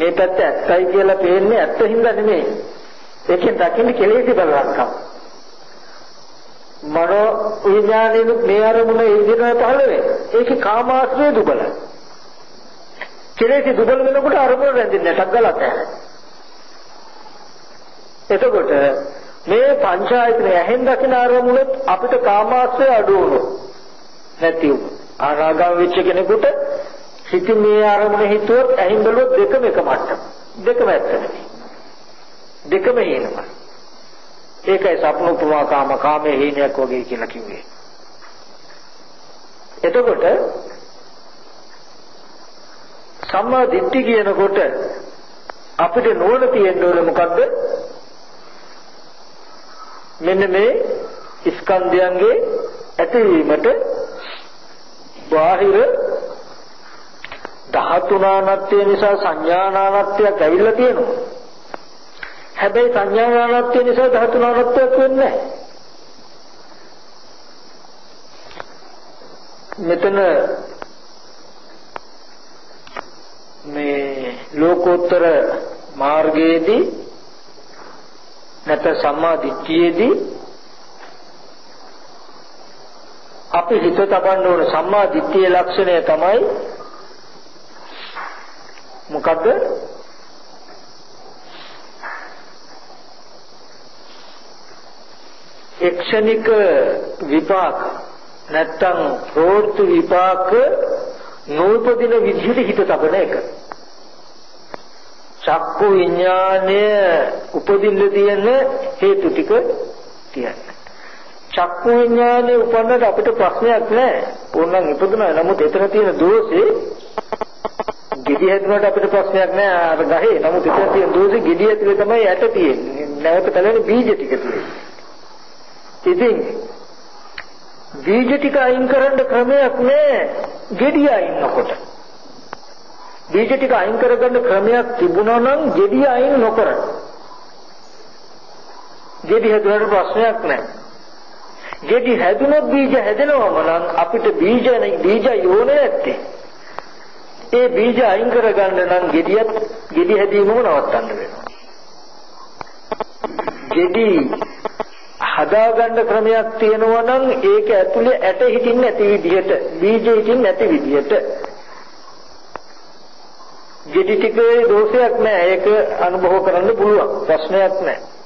Speaker 1: මේ පැත්ත ඇත්තයි කියලා පේන්නේ ඇත්ත හින්දා නෙමෙයි. ඒකෙන් දකින්න කෙලෙසි බලවත්කම. මනෝ විඥානෙනු මේ අරමුණ ඒ විදිහට පහළ වේ. ඒකේ කාමාශ්‍රය දුබලයි. කෙලෙසි දුබල වෙනකොට අරමුණ රැඳෙන්නේ නැටක් ගලත. එතකොට මේ පංචායතන ඇහෙන් දකින අරමුණත් අපිට කාමාශ්‍රය අඩු වුණොත් නැති වුණොත් ආරාගම් වෙච්ච කෙනෙකුට හිතින් මේ අරමුණ හිතුවොත් ඇහින් බැලුවොත් දෙකම එක මට්ටම. දෙකම ඇත්තනේ. දෙකම හේනවා. ඒකයි සප්න උපමා කාම කාමයේ හේනයක් වගේ කියලා කිව්වේ. එතකොට සම්මා දිට්ඨි කියනකොට අපිට නෝන තියෙන්න ඕනේ මොකද්ද? මෙන්න මේ ස්කන්ධයන්ගේ ඇතිවීමට බාහිර ධාතුනානත්වය නිසා සංඥානානත්වයක් ඇවිල්ලා තියෙනවා. හැබැයි සංඥානානත්වය නිසා ධාතුනානත්වයක් වෙන්නේ මෙතන මේ ලෝකෝත්තර මාර්ගයේදී නැත්නම් සම්මා දිට්ඨියේදී අපි හිත තබන්න ඕන සම්මා දිට්ඨියේ ලක්ෂණය තමයි මොකද්ද? එක්ෂණික විපාක නැත්තම් ප්‍රෝත්තු විපාක නූපදින විදිහට හිත තබන එක. චක්කු විඥානය උපදින්න තියෙන හේතු ටික කියන්නේ. චක්කු විඥානේ උපන්නට අපිට ප්‍රශ්නයක් නැහැ. ඕනනම් ඉපදුනා. නමුත් එතන තියෙන දෝෂේ ගෙඩි හැදුනට අපිට ප්‍රශ්නයක් නෑ අර ගහේ. නමුත් එතන තියෙන දෝෂේ ගෙඩි ඇතුලේ තමයි යට තියෙන්නේ. නැවත තලන්නේ බීජ ටික තියෙන්නේ. ඉතින් බීජ ටික අයින් කරන්න ක්‍රමයක් නෑ ගෙඩිය ඉන්නකොට. බීජ ටික අයින් කරගන්න ක්‍රමයක් තිබුණා නම් ගෙඩිය අයින් නොකර. ගෙඩි හැදුනට ප්‍රශ්නයක් නෑ. ගෙඩි හැදුනොත් බීජ හැදෙනවම නම් අපිට බීජ බීජ යෝනේ නැත්තේ. ඒ බීජ අයින් කරගන්න නම් gediyak gedi හැදීමම නවත්තන්න වෙනවා. gedi හදාගන්න ක්‍රමයක් තියෙනවා නම් ඒක ඇතුලේ ඇට හිටින්න නැති විදිහට බීජ හිටින්න නැති විදිහට. gedi ටිකේ දෝෂයක් නැහැ ඒක අනුභව කරන්න පුළුවන්. ප්‍රශ්නයක් නැහැ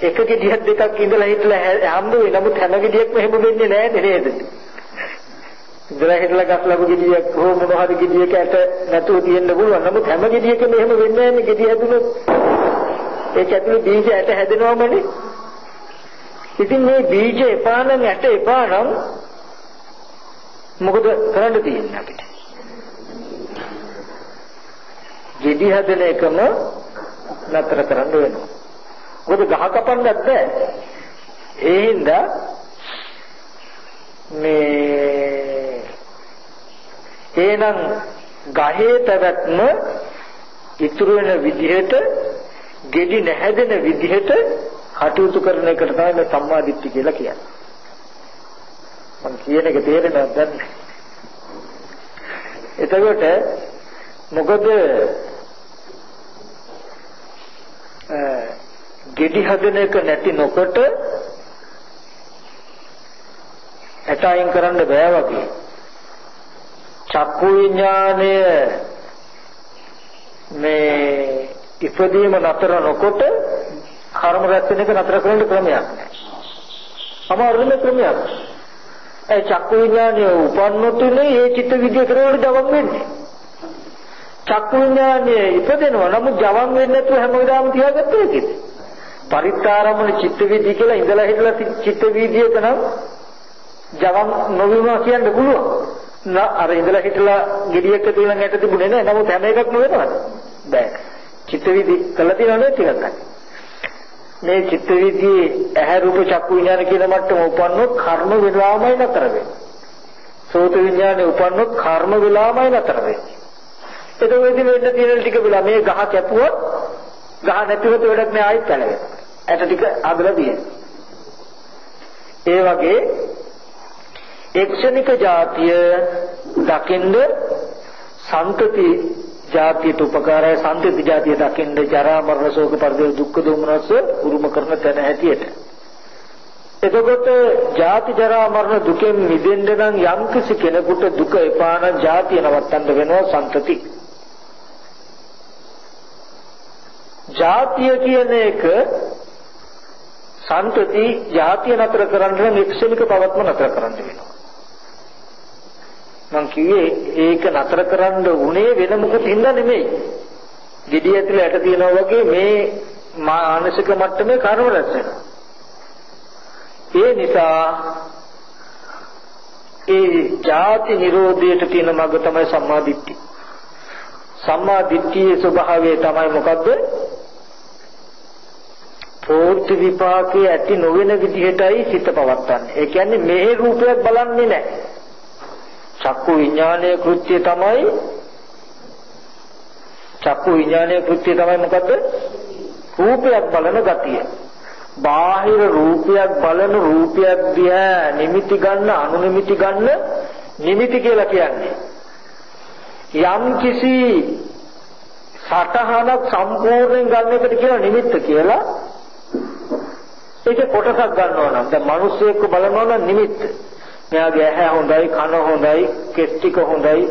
Speaker 1: එක ගෙඩියක් දෙකක් ඉඳලා හිටලා හම්බ වෙයි නමුත් හැම ගෙඩියක්ම එහෙම වෙන්නේ නැහැ නේද? ඉඳලා හිටලා ගස් ලැබු ගෙඩියක් හෝ මොන හරි ගෙඩියක ඇට නැතුව තියෙන්න පුළුවන්. නමුත් හැම ගෙඩියකම එහෙම වෙන්නේ නැහැ ගෙඩිය හැදුනොත්. ඒක ඇතුලේ බීජ ඇට හැදෙනවමනේ. ඉතින් මේ බීජ එපා නම් ඇට එපා නම් මොකද කරන්න තියෙන්නේ අපිට? ගෙඩි හැදෙන එකම නතර කරන්න වෙනවා. මොකද ගහ කපන්නත් බෑ. ඒ හින්දා මේ එහෙනම් ගහේ පැවැත්ම ඉතුරු වෙන විදිහට gedhi නැහැදෙන විදිහට කටයුතු කරන එකට තමයි මේ සම්මා දිට්ඨිය කියලා කියන්නේ. මම කියන එක තේරෙනවද දන්නේ එතකොට මොකද gedhi හදන එක නැති නොකොට ඇටයින් කරන්න බෑ වගේ චක්කු විඥානය මේ ඉපදීම නතර නොකොට කර්ම රැස් වෙන එක නතර කරන්න ක්‍රමයක් නැහැ. අමාරුම ක්‍රමයක්. ඒ චක්කු විඥානය උපන්නොතුනේ ඒ චිත්ත විද්‍ය කරවලට ජවන් වෙන්නේ. චක්කු විඥානය ඉපදෙනවා නමුත් ජවන් වෙන්නේ නැතුව හැමදාම තියාගත්තේ ඒකද? පරිත්‍යාරමණ චිත්ත විද්‍ය කියලා ඉඳලා හිටලා චිත්ත විද්‍යක නම් ජවන් නොවුණා කියන්න පුළුවන්. අර ඉඳලා හිටලා gediyak තියලා ගැට තිබුණේ නැහැ. නමුත් හැම එකක්ම වෙනවද? බෑ. චිත්ත විදි කළා තියෙනවනේ ටිකක් ගන්න. මේ චිත්ත විදියේ ඇහැ රූප චක්කු විඥාන කියන මට්ටම උපන්නොත් කර්ම විලාමයි නතර වෙන්නේ. සෝත විඥානේ උපන්නොත් කර්ම විලාමයි නතර වෙන්නේ. එතකොට ඉතින් වෙන්න තියෙන ටික විලා මේ ගහ කැපුවොත් ගහ නැතිවෙත වැඩක් නෑ ආයෙත් පැලවෙනවා. ඇට ටික අදලා තියෙනවා. ඒ වගේ එක්ෂණික જાතිය දකින්ද සන්තති ජාතියට උපකාරය. සම්පති ජාතිය දකින්න ජරා මරණ ශෝක පරිදේ දුක්ඛ දෝමනස උරුම කරන තැන හැටියට. එතකොට ජාති ජරා මරණ දුකෙන් මිදෙන්න නම් යම්කිසි කෙනෙකුට දුක එපා නම් ජාතිය නවත්තන්න වෙනවා සම්පති ජාතිය කියන එක සම්පති ජාතිය නතර කරන්න නම් එක්ෂණික පවත්ම නතර කරන්න වෙනවා. මං කිව්වේ ඒක නතර කරන්න උනේ වෙන මොකද හින්දා නෙමෙයි. gediy ඇතුලේ ඇට තියනවා වගේ මේ මානසික මට්ටමේ කර්ම රැස් ඒ නිසා ඒ ಜಾති නිරෝධයට තියෙන මඟ තමයි සම්මා දිට්ඨිය. සම්මා දිට්ඨියේ ස්වභාවය තමයි මොකද්ද? ප්‍රෝත්ති විපාකයේ ඇති නොවන විදිහටයි සිත පවත්න්නේ. ඒ කියන්නේ මේ රූපයක් බලන්නේ නැහැ. චක්කු විඥානයේ කෘත්‍යය තමයි චක්කු විඥානයේ කෘත්‍යය තමයි මොකද්ද? රූපයක් බලන ගතිය. බාහිර රූපයක් බලන රූපයක් දිහා නිමිති ගන්න අනුනිමිති ගන්න නිමිති කියලා කියන්නේ. යම් කිසි සතහනක් සම්පූර්ණයෙන් ගන්න එකට කියලා නිමිත්ත කියලා ඒකේ කොටසක් ගන්නවා නම් දැන් මිනිස්සෙක්ව බලනවා නම් නිමිත්ත මෙයාගේ ඇහැ හොඳයි කන හොඳයි කෙස් ටික හොඳයි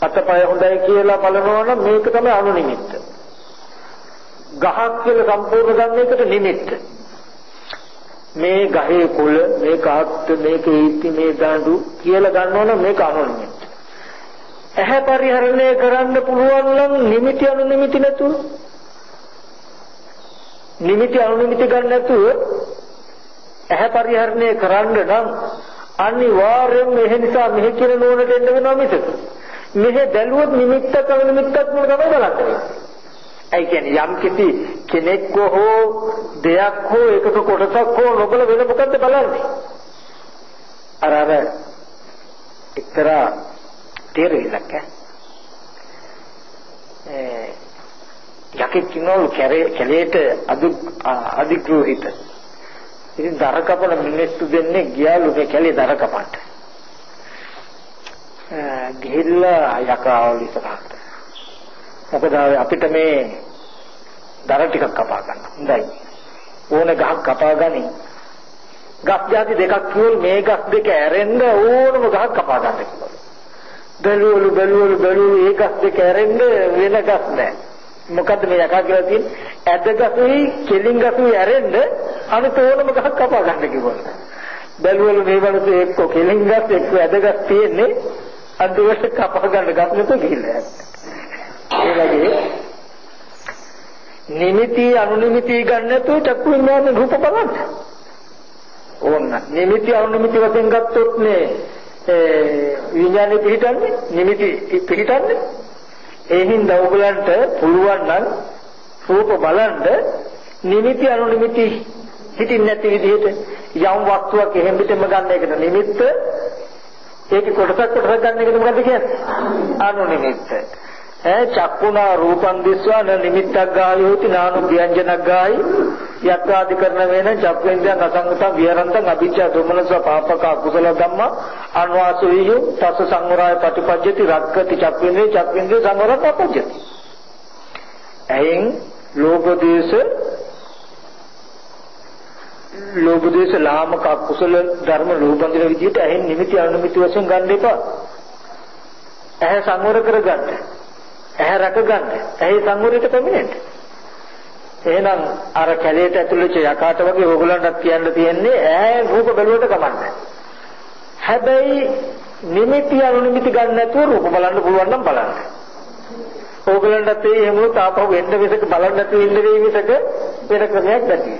Speaker 1: අතපය හොඳයි කියලා බලනවා නම් මේක තමයි අනුනිමිත්ත. ගහක් කියලා සම්පූර්ණ ගන්න එකට නිමිත්ත. මේ ගහේ කුල මේක ආත්ත මේක ඊති මේ දඬු කියලා ගන්නවා නම් මේක අනුනිමිත්ත. ඇහැ පරිහරණය කරන්න පුළුවන් නම් නිමිති අනුනිමිති නැතුව නිමිති අනුනිමිති ගන්න නැතුව ඇහැ පරිහරණය කරන්න නම් අනිවාර්යෙන් මෙහෙ නිසා මෙහෙ කියන නෝනට එන්න වෙනවා මිසක මෙහෙ බැලුවොත් නිමිත්තක නිමිත්තක් මොන තමයි බලන්නේ. ඒ කියන්නේ යම් කිසි කෙනෙක් හෝ දෙයක් හෝ එකක කොටසක් හෝ නොබල වෙන මොකද්ද බලන්නේ? අර අර එක්තරා තේරෙන්නක් ඈ යකෙක් කිනෝල් කැලේට අදු අධිග්‍රහිත ඉතින් දර කපන මිනිස්සු දෙන්නේ ගියාලු මේ කැලේ දර කපන්න. ගිහිල්ලා යකාවල් ඉස්සරහට. මොකද අපිට මේ දර ටිකක් කපා ගන්න. හොඳයි. ඕන ගහක් කපා ගනි. ගස් జాති දෙකක් කියවල මේ ගස් දෙක ඇරෙන්න ඕනම ගහක් කපා ගන්න කිව්වා. බැලුවලු බැලුවලු බැලුවලු ඒ ගස් දෙක ඇරෙන්න වෙන ගස් නැහැ. මොකද්ද මේ යකා කියලා තියෙන්නේ? ඇදගසුයි කෙලින් ගසුයි ඇරෙන්න අනිත ඕනම ගහක් කපා ගන්න කිව්වා. බැලුවලු මේ වලට එක්ක කෙලින් ගස් එක්ක ඇදගස් තියෙන්නේ අන්තිමට කපා ගන්න ගස් නැතුව ගිහිල්ලා ඒ වගේ නිමිති අනුනිමිති ගන්න නැතුව චක්කු විඥාන රූප බලන්න. ඕන්න නිමිති අනුනිමිති වශයෙන් ගත්තොත් මේ විඥානේ පිහිටන්නේ නිමිති පිහිටන්නේ ඒ හින්දා ඔයගලන්ට පුළුවන් නම් රූප බලන්න නිමිති අනුනිමිති හිතින් නැති විදිහට යම් වස්තුවක් එහෙම් පිටම ගන්න එකට නිමිත්ත ඒක කොටසක් කොටසක් ගන්න එකට මොකද කියන්නේ? අනුනිමිත්ත ඈ චක්කුණා රූපං දිස්වා න නිමිත්තක් ගායෝති නානු ව්‍යංජනක් ගායි යත්වාදි කරන වෙන චක්කෙන්දයන් අසංගතං විහරන්තං අභිජ්ජා දුමනස පාපක අකුසල ධම්ම අන්වාසුයු තස සංවරය ප්‍රතිපජ්ජති රක්කති චක්කෙන්දේ චක්කෙන්දේ සංවරය ප්‍රතිපජ්ජති එයින් ලෝභ දේශ ලෝභ දේශ ලාමක කුසල ධර්ම ලෝභඳින විදිහට ඇහෙන් නිමිති අනුමිති වශයෙන් ගන්න එපා. ඇහැ සංවර කරගන්න. ඇහැ රැකගන්න. ඇහි සංවරයට පැමිණෙන්න. එහෙනම් අර කැලේට ඇතුළේ යකාට වගේ ඕගොල්ලන්ටත් කියන්න තියෙන්නේ ඇහැ රූප බැලුවට කමන්නේ. හැබැයි නිමිති අනුනිමිති ගන්න නැතුව රූප බලන්න පුළුවන් නම් බලන්න. ඕගොල්ලන්ටත් ඒ එහෙම තාපහු වෙන්න විසක බලන්න නැතුව ඉන්න වෙයි විසක වෙන ක්‍රමයක් නැති.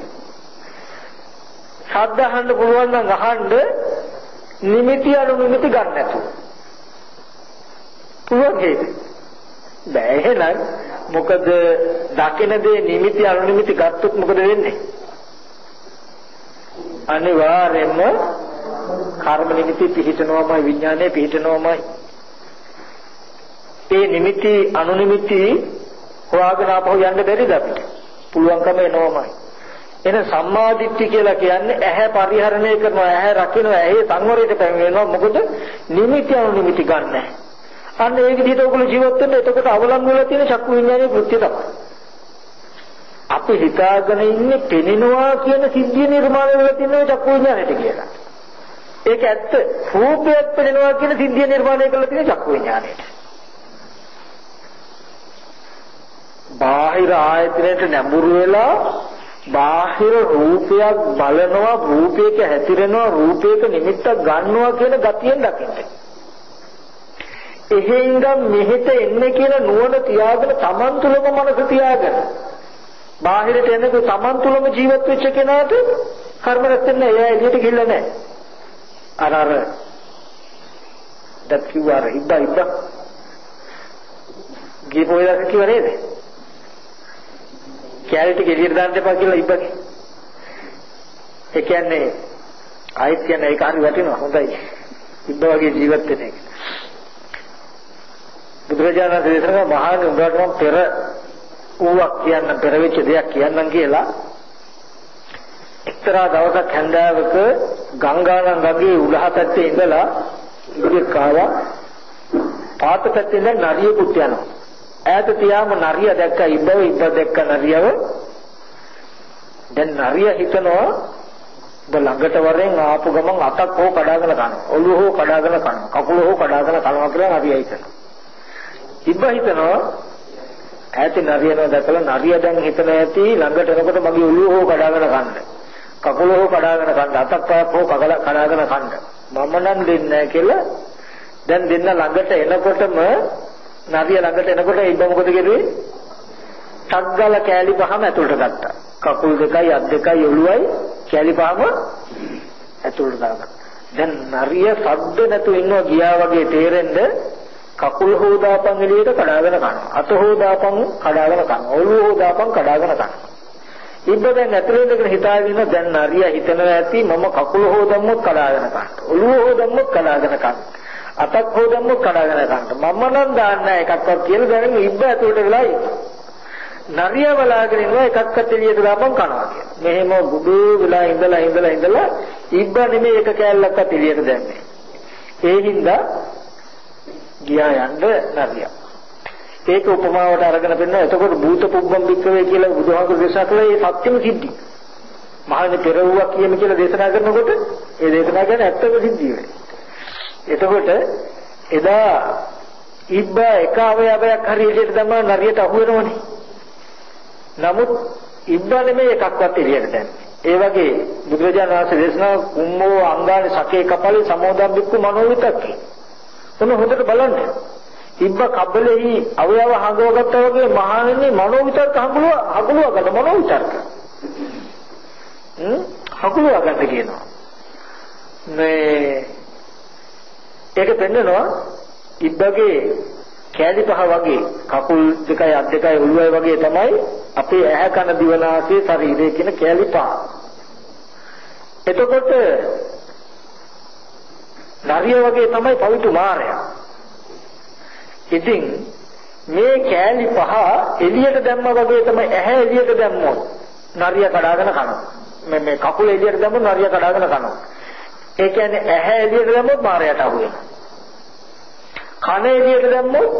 Speaker 1: ශබ්ද අහන්න පුළුවන් නම් අහන්න නිමිති අනුනිමිති ගන්න නැතුව. පුළුවන් හේතු. බෑ එහෙනම් මොකද දකින දේ නිමිති අනුනිමිති ගත්තොත් මොකද වෙන්නේ? අනිවාර්යයෙන්ම කර්ම නිමිති පිහිටනවමයි විඥානය පිහිටනවමයි. ඒ නිමිති අනුනිමිති හොයාගෙන ආපහු යන්න බැරිද අපිට? පුළුවන්කම එනවමයි. එන සම්මාදිට්ඨි කියලා කියන්නේ ඇහැ පරිහරණය කරනවා ඇහැ රකින්න ඇහි සංවරයට පැමිණෙනවා මොකද නිමිති අනුනිමිති ගන්න නැහැ. අන්න ඒ විදිහට ඔයගොල්ලෝ ජීවත් වෙන්න එතකොට අවලංගු වෙලා තියෙන චක්කු විඥානයේ කෘත්‍ය තමයි. අපි හිතාගෙන ඉන්නේ පෙනෙනවා කියන සිද්ධිය නිර්මාණය වෙලා තියෙන චක්කු විඥානයට කියලා. ඒක ඇත්ත. රූපයක් පෙනෙනවා කියන සිද්ධිය නිර්මාණය කරලා තියෙන චක්කු විඥානයට. බාහිර ආයතනයට නැඹුරු වෙලා බාහිර රූපයක් බලනවා රූපයක හැතිරෙනවා රූපයක නිමිත්තක් ගන්නවා කියන ගතියෙන් දකින්න. එහෙනම් මෙහෙට එන්නේ කියලා නුවණ තියාගෙන Taman තුලම මනස තියාගෙන බාහිරට එනකොට Taman තුලම ජීවත් වෙච්ච කෙනාට කර්ම රැස් වෙන්නේ එයා එළියට ගිහිල්ලා නැහැ. අර අර දැන් කිව්වා ඉබ්බා ඉබ්බා ගිපෝයලා කිව්ව නේද? කැලේට ගෙලියට දාන්න එපා කියලා ඉබ්බගේ. ඒ කියන්නේ ආයෙත් කියන්නේ ඒක හරි වටිනවා හොඳයි. ඉබ්බ වගේ ජීවත් වෙන එක. බුදුරජාණන් දේශනා මහාන උඹට මම පෙර ඌවක් කියන්න පෙර වෙච්ච දෙයක් කියන්නම් කියලා එක්තරා දවසක් හැන්දෑවක ගංගානම් ගඟේ උලහ පැත්තේ ඉඳලා ඉදිරිය කාවා පාත පැත්තේ ඉඳන් නරියෙකුත් යනවා. ඈත තියාම නරිය දැක්ක ඉබ්බව ඉබ්බ දැක්ක නරියව. දැන් නරිය හිතනවා ඔබ ළඟට වරෙන් ආපු ගමන් අතක් හෝ කඩාගෙන කනවා ඔළුව හෝ කඩාගෙන කනවා කකුල හෝ කඩාගෙන කනවා කියලා නරිය හිතනවා. ඉබ්බ හිතනවා ඈතින් නරියනව දැකලා නරිය දැන් හිතන ඇති ළඟට එනකොට මගේ ඔළුව හෝ කඩාගෙන කන්න. කකුල හෝ කඩාගෙන කන්න. අතක් පයක් හෝ කඩාගෙන කන්න. මම නම් දෙන්නේ නැහැ කියලා දැන් දෙන්න ළඟට එනකොටම නරිය ළඟට එනකොට ඉබ්බ මොකද කරුවේ? ටග්ගල කෑලි පහම ඇතුළට ගත්තා. කකුල් දෙකයි අත් දෙකයි ඔළුවයි කෑලි පහම ඇතුළට දාගත්තා. දැන් නරිය සද්ද නැතුව ඉන්නවා ගියා වගේ තේරෙන්නේ කකුල හොදාපන් එළියට කඩාගෙන කනවා. අත හොදාපන් කඩාගෙන කනවා. ඔළුව හොදාපන් කඩාගෙන කනවා. ඉබ්බ දැන් ඇතුලේ ඉඳගෙන හිතාගෙන දැන් නරිය හිතනවා ඇති මම කකුල හොදම්මොත් කඩාගෙන කනවා. ඔළුව හොදම්මොත් කඩාගෙන කනවා. අතක් හොදම්මොත් කඩාගෙන කනවා. මම නම් දාන්න එකක්වත් කියලා දැන් ඉබ්බ ඇතුලට වෙලා නරිය බලාගෙන ඉන්නවා එකක්වත් එළියට දාපන් කනවා කියලා. මෙහෙම බුදු වෙලා ඉඳලා ඉඳලා ඉඳලා ඉබ්බ නෙමෙයි එක කෑල්ලක්වත් එළියට දැම්මේ. ඒ හින්දා ගියා යන්න නරියා. ඒක උපමාවට අරගෙන පෙන්නන එතකොට භූත පුබ්බම් වික්‍රේ කියලා බුදුහාමුදුරු දේශනා කළේ ඒ සත්‍යම සිද්ධි. මහන්නේ පෙරවුවා කියන කියලා දේශනා කරනකොට ඒ දේශනා කරන ඇත්තම සිද්ධිය වෙයි. එතකොට එදා ඉබ්බ එක අවයවයක් හරි එළියට දැම්මම නරියට අහු වෙනවනේ. නමුත් ඉබ්බ නෙමෙයි එකක්වත් එළියට දැම්මේ. ඒ වගේ බුදුරජාණන් වහන්සේ දේශනා කුම්මෝ අංගානි සකේ කපලේ සමෝදම් බික්කු මනෝවිතක්කේ ඔන්න හොඳට බලන්න. ඉබ්බ කබලෙහි අවයව හංගවගත්තා වගේ මහානන්නේ මනෝ විතර්ක හංගුව හගුලුව ගන්න මනෝ විතර්ක. හ්ම් හගුලුව ගන්න කියනවා. මේ ඒක පෙන්නනවා ඉබ්බගේ කෑලි පහ වගේ කකුල් දෙකයි අත් දෙකයි ඔළුවයි වගේ තමයි අපේ ඇහැ කන දිවනාසය ශරීරය කියන කෑලි පහ. එතකොට නරිය වගේ තමයි පවිතු මාරයා. ඉතින් මේ කෑලි පහ එළියට දැම්මා වගේ තමයි ඇහැ එළියට දැම්මොත් නරිය කඩාගෙන කනවා. මේ මේ කකුල එළියට දැම්මොත් නරිය කඩාගෙන කනවා. ඒ කියන්නේ ඇහැ එළියට දැම්මොත් මාරයට අහු වෙනවා. කන එළියට දැම්මොත්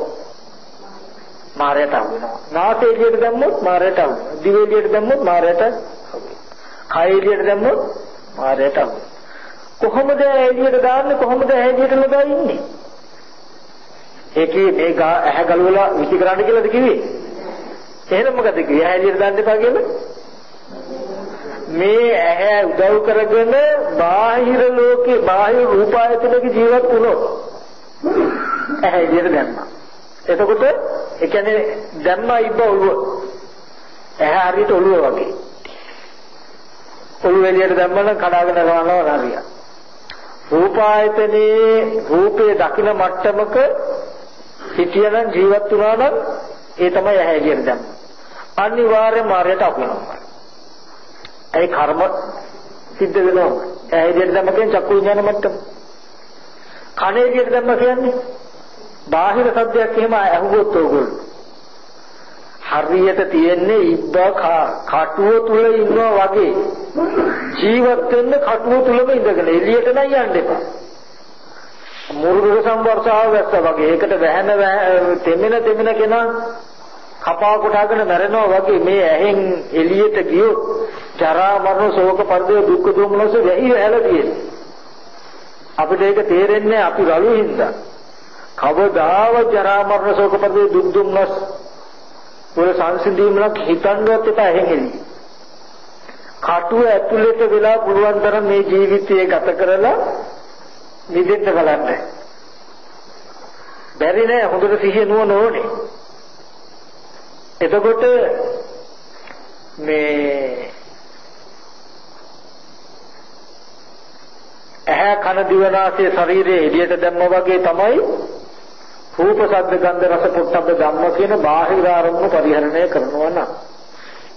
Speaker 1: මාරයට අහු වෙනවා. නාසය එළියට දැම්මොත් මාරයට අහු වෙනවා. දිව එළියට දැම්මොත් මාරයට අහු වෙනවා. කය එළියට දැම්මොත් මාරයට අහු වෙනවා. කොහොමද එළියට දාන්නේ කොහොමද එළියට නොදා ඉන්නේ? ඒකේ මේ ඇහැ ගලවලා විසි කරන්න කියලාද කිව්වේ? එහෙනම් මොකද කිව්වේ? ඇහැ එළියට දාන්න එපා කියලා? මේ ඇහැ උදව් කරගෙන බාහිර ලෝකේ බාහිර රූපායතනක ජීවත් වුණොත් ඇහැ එළියට දැම්මා. එතකොට ඒ කියන්නේ දැම්මා ඉබ්බ ඔළුව. ඇහැ හරියට ඔළුව වගේ. ඔළුව එළියට දැම්මම කඩාගෙන යනවා නරියා. රූපායතනයේ රූපේ දකින මට්ටමක හිටියනම් ජීවත් වුණා නම් ඒ තමයි ඇහැ එළියට දැම්මා. අනිවාර්යයෙන් මායයට අහු වෙනවා. ඒ කර්ම සිද්ධ වෙනවා. ඇහැ එළියට දැම්ම කියන්නේ චක්කු විඥාන මට්ටම. කන එළියට දැම්ම කියන්නේ බාහිර සද්දයක් එහෙම ඇහුවොත් ඕගොල්ලෝ හරියට තියෙන්නේ ඉබ්බ කටුව තුල ඉන්නවා වගේ. ජීවත් වෙන්න කටුව තුලම ඉඳගෙන එළියට නම් යන්න එපා. මුරුදු සම්වර්ෂාව වැස්ස වගේ. ඒකට වැහෙන තෙමෙන තෙමෙන කෙනා කපා කොටාගෙන මැරෙනවා වගේ. මේ ඇහෙන් එළියට ගියොත් ජරා මරණ ශෝක පරිදේ දුක් දුම්නස වෙහි වැළදී අපිට ඒක තේරෙන්නේ අපි රළු හින්දා. කවදාව ජරා මරණ ශෝක පරිදේ දුක් දුම්නස් වල සංසිඳීමක් හිතන්නවත් එපා ඇහෙන් එළිය කටුව ඇතුළට වෙලා පුළුවන් තරම් මේ ජීවිතය ගත කරලා නිදෙන්න බලන්න. බැරි නෑ හොඳට සිහිය නුවණ ඕනේ. එතකොට මේ ඇහැ කන දිවනාසය ශරීරයේ එළියට දැම්මා වගේ තමයි රූප ශබ්ද ගන්ධ රස පොට්ටබ්බ ධම්ම කියන බාහිර ආරම්භ පරිහරණය කරනවා නම්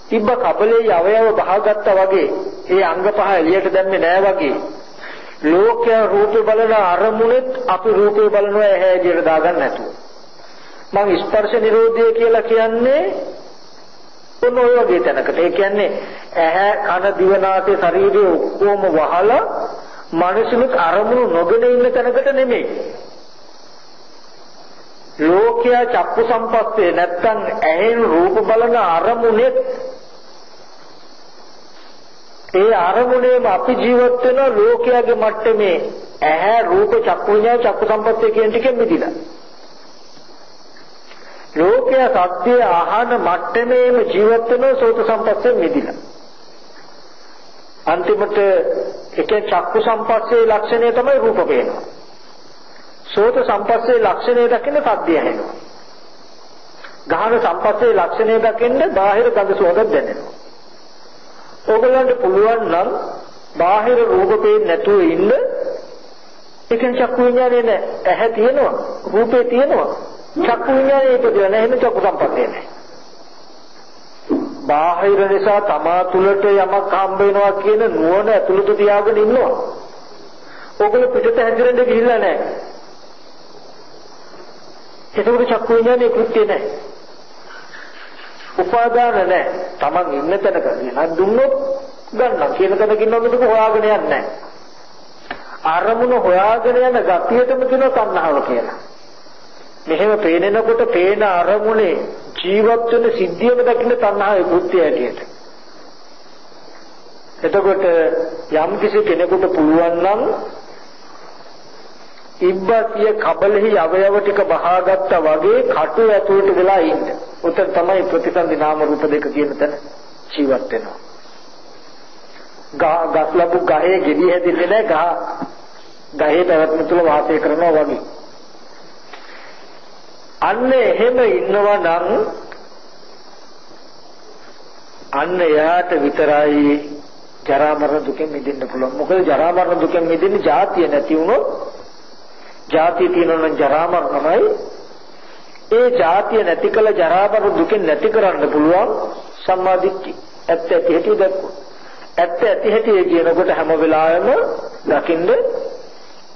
Speaker 1: තිබ්බ කබලේ අවයව බහගත්තා වගේ ඒ අංග පහ එළියට දැම්මේ නෑ වගේ ලෝකයා රූපේ බලන අරමුණෙත් අපි රූපේ බලනවා ඇහැ ඇදියට දාගන්න නැතුව. මම ස්පර්ශ නිරෝධය කියලා කියන්නේ ඔන්න ඔය වගේ තැනකට. ඒ කියන්නේ ඇහැ කන දිව නාසය ශරීරය ඔක්කොම වහලා මනසුත් අරමුණු නොගෙන ඉන්න තැනකට නෙමෙයි. ලෝකයා චක්කු සම්පස්සේ නැත්තම් ඇහෙන් රූප බලන අරමුණෙත් ඒ අරමුණේම අපි ජීවත් වෙන ලෝකයාගේ මට්ටමේ ඇහැ රූප චක්කු විඤ්ඤාණ චක්කු සම්පස්සේ කියන ටිකෙන් මිදිලා. ලෝකයා සත්‍ය ආහන මට්ටමේම ජීවත් වෙන සෝත සම්පස්සේ මිදිලා. අන්තිමට එකේ චක්කු සම්පස්සේ ලක්ෂණය තමයි රූප පේනවා. සෝත සම්පස්සේ ලක්ෂණය දකින්න සද්දය ඇහෙනවා. ගාහන සම්පස්සේ ලක්ෂණය දකින්න බාහිර ගඳ සුවඳ දැනෙනවා. ඕගලන්ට පුළුවන් නම් බාහිර රූප පේන්නේ නැතුව ඉන්න ඒකෙන් චක්කු විඥානේ නැහැ. ඇහැ තියෙනවා, රූපේ තියෙනවා. චක්කු විඥානේ ඉපදිලා නැහැ. එහෙනම් චක්කු සම්පස්සේ නැහැ. බාහිර නිසා තමා තුළට යමක් හම්බ වෙනවා කියන නුවණ ඇතුළත තියාගෙන ඉන්නවා. ඕගොල්ලෝ පිටත හැදිරෙන්න ගිහිල්ලා නැහැ. ඒකෝට චක්කු විඥානේ කෘත්‍ය නැහැ. උපාදාන නැහැ. Taman ඉන්න තැනක නේද දුන්නොත් ගන්නවා කියන තැනක ඉන්නොත් මේක හොයාගෙන යන්නේ නැහැ. අරමුණ හොයාගෙන යන ගතියටම කියන තණ්හාව කියලා. මෙහෙම පේනකොට පේන අරමුණේ ජීවත් වෙන සිද්ධියම දකින්න තණ්හාවේ කෘත්‍ය ඇටියට. එතකොට යම් කිසි කෙනෙකුට පුළුවන් නම් ඉබ්බසිය කබලෙහි අවයව ටික බහාගත්තා වගේ කටු ඇතුළට වෙලා ඉන්න. උතන තමයි ප්‍රතිසන්දි නාම රූප දෙක කියන තැන ජීවත් වෙනවා. ගහ ගස් ලැබු ගහේ ගෙඩි හැදෙන්නේ නැහැ ගහ ගහේ පැවැත්ම තුල වාසය කරනවා වගේ. අන්න එහෙම ඉන්නවා නම් අන්න එයාට විතරයි ජරා මරණ දුකෙන් මිදෙන්න පුළුවන්. මොකද ජරා මරණ දුකෙන් මිදෙන්නේ જાතිය නැති වුණොත් ජාතිය තියෙනවා නම් ජරා මරණමයි. ඒ ජාතිය නැති කළ ජරා මරණ දුකෙන් නැති කරන්න පුළුවන් සම්මාදිට්ඨි ඇත්ත ඇති හැටි දැක්කොත්. ඇත්ත ඇති හැටි කියනකොට හැම වෙලාවෙම දකින්න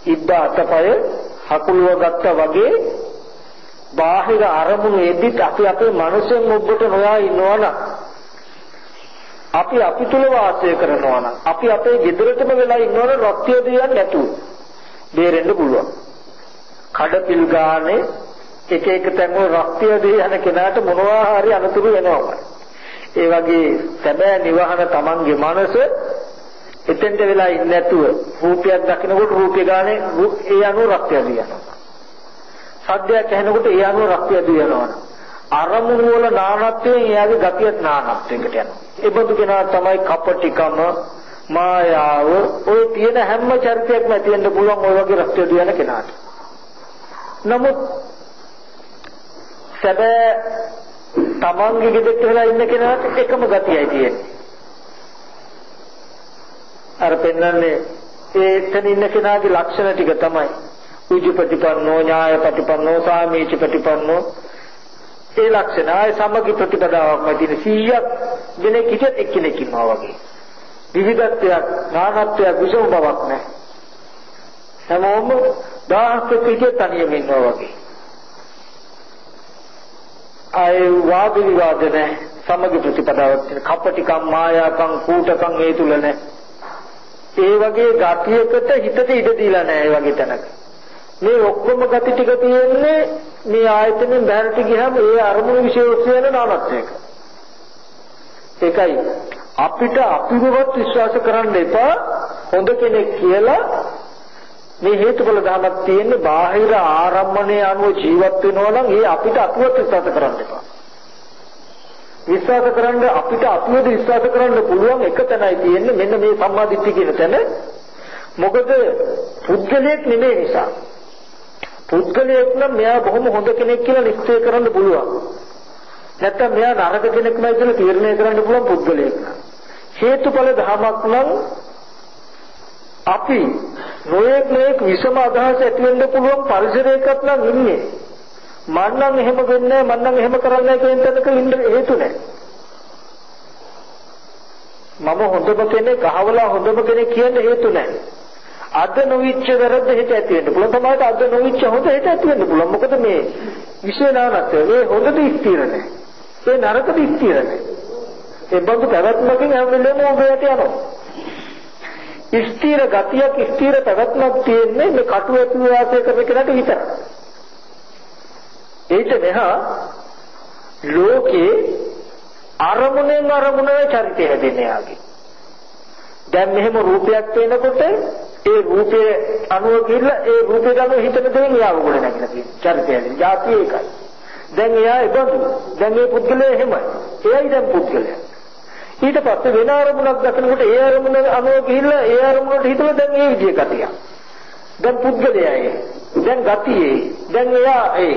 Speaker 1: ඉබ්බ අතපය හකුලුව ගත්තා වගේ බාහිර අරමුණු එද්දිත් අපි අපේ මනසෙන් ඔබට නොයා ඉන්නවනම් අපි අපි තුල වාසය කරනවා නම් අපි අපේ ගෙදරටම වෙලා ඉන්නවනම් රක්තිය දෙයක් නැතුව බේරෙන්න පුළුවන්. කඩපිල් ගානේ එක එක තැන්වල රක්තිය දෙය යන කෙනාට මොනවා හරි අනතුරු වෙනවා. ඒ වගේ සැබෑ නිවහන Tamanගේ මනස එතෙන්ට වෙලා ඉන්නේ නැතුව රූපයක් දකිනකොට රූපේ ගානේ ඒ අනුව රක්තිය දියනවා. සද්දයක් ඇහෙනකොට ඒ අනුව රක්තිය දියනවා. අරමුණු වල නානත්වයෙන් එයාගේ ගතියත් නානත්වයකට යනවා. ඒ බඳු කෙනා තමයි කපටිකම මායාව ඔය තියෙන හැම චරිතයක්ම තියෙන්න පුළුවන් ඔය වගේ රක්තිය දියන කෙනාට. නමුත් සැබෑ තමන්ගේ ගෙදරට වෙලා ඉන්න කෙනාට එකම ගතියයි තියෙන්නේ. අර පෙන්වන්නේ ඒ එතන ඉන්න කෙනාගේ ලක්ෂණ ටික තමයි උජුපටිපන්නෝ ඥායපටිපන්නෝ සාමීචපටිපන්නෝ ඒ ලක්ෂණ ආය සමගි ප්‍රතිපදාවක්ම තියෙන 100ක් දෙනෙක් හිටියත් එක්කෙනෙක් ඉන්නවා වගේ. විවිධත්වයක්, නානත්වයක්, විෂම බවක් නැහැ. හැමෝම දහස්ක පිටිය තනියම ඉන්නවා වගේ. ආය වාද විවාද නැහැ. සමගි ප්‍රතිපදාවක් තියෙන කපටිකම්, මායාකම්, කූටකම් ඒ තුල නැහැ. ඒ වගේ ගතියකට හිතට ඉඩ දීලා නැහැ ඒ වගේ තැනක. මේ ඔක්කොම ගති ටික තියෙන්නේ මේ ආයතනෙන් බැහැරට ගියහම ඒ අරමුණු විශේෂ වෙන නාමත්වයක. ඒකයි අපිට අපිවවත් විශ්වාස කරන්න එපා හොඳ කෙනෙක් කියලා මේ හේතුඵල ධර්මයක් තියෙන්නේ බාහිර ආරම්මණය අනුව ජීවත් වෙනවා නම් ඒ අපිට අපිවත් විශ්වාස කරන්න එපා. විශ්වාස කරන්න අපිට අපිවද විශ්වාස කරන්න පුළුවන් එක තැනයි තියෙන්නේ මෙන්න මේ සම්මාදිට්ඨිය කියන තැන. මොකද පුද්ගලයෙක් නෙමෙයි නිසා. පුද්ගලයෙක් නම් මෙයා බොහොම හොඳ කෙනෙක් කියලා නිශ්චය කරන්න පුළුවන්. නැත්තම් මෙයා නරක කෙනෙක්මයි කියලා තීරණය කරන්න පුළුවන් පුද්ගලයෙක් නම්. හේතුඵල ධමයක් නම් අපි නොයෙක් නොයෙක් විසම අදහස් ඇති වෙන්න පුළුවන් පරිසරයකට නම් ඉන්නේ. මන් නම් එහෙම වෙන්නේ මන් නම් එහෙම කරන්නේ කියන තැනක ඉන්න හේතු නැහැ. මම හොඳම කෙනෙක් අහවලා හොඳම කෙනෙක් කියන්න හේතු නැහැ. අද නොවිච්ච වැරද්ද හිත ඇති වෙන්න පුළුවන්. තමයි අද නොවිච්ච හොඳ හිත ඇති වෙන්න පුළුවන්. මොකද මේ විශේෂනානත් මේ හොඳද ස්ථිර නැහැ. ඒ නරකද ස්ථිර නැහැ. ඒ බඳු පැවැත්මකින් හැම වෙලේම ඔබට යනවා. ස්ථිර ගතියක් ස්ථිර පැවැත්මක් තියෙන්නේ මේ කටු ඇතුළු වාසය කරන කෙනාට විතරයි. ඊට මෙහා ලෝකේ අරමුණෙන් අරමුණේ චරිතය හැදෙන්නේ ආගේ. දැන් මෙහෙම රූපයක් පේනකොට ඒ රූපයේ අනුව ගිහිල්ලා ඒ රූපේ ගම හිතන දේ යාව ගොඩ නැගිලා තියෙන චරිතයයි. ಜಾති ඒකයි. දැන් එයා ඉබඳු. දැන් මේ පුද්ගලයා එහෙමයි. එයයි දැන් පුද්ගලයා. ඊට පස්සේ වෙන අරමුණක් දකිනකොට ඒ අරමුණ අනුව ගිහිල්ලා ඒ අරමුණට හිතලා දැන් ඒ විදිය ගතිය. දැන් පුද්ගලයායි. දැන් ගතියේ. දැන් එයා ඒ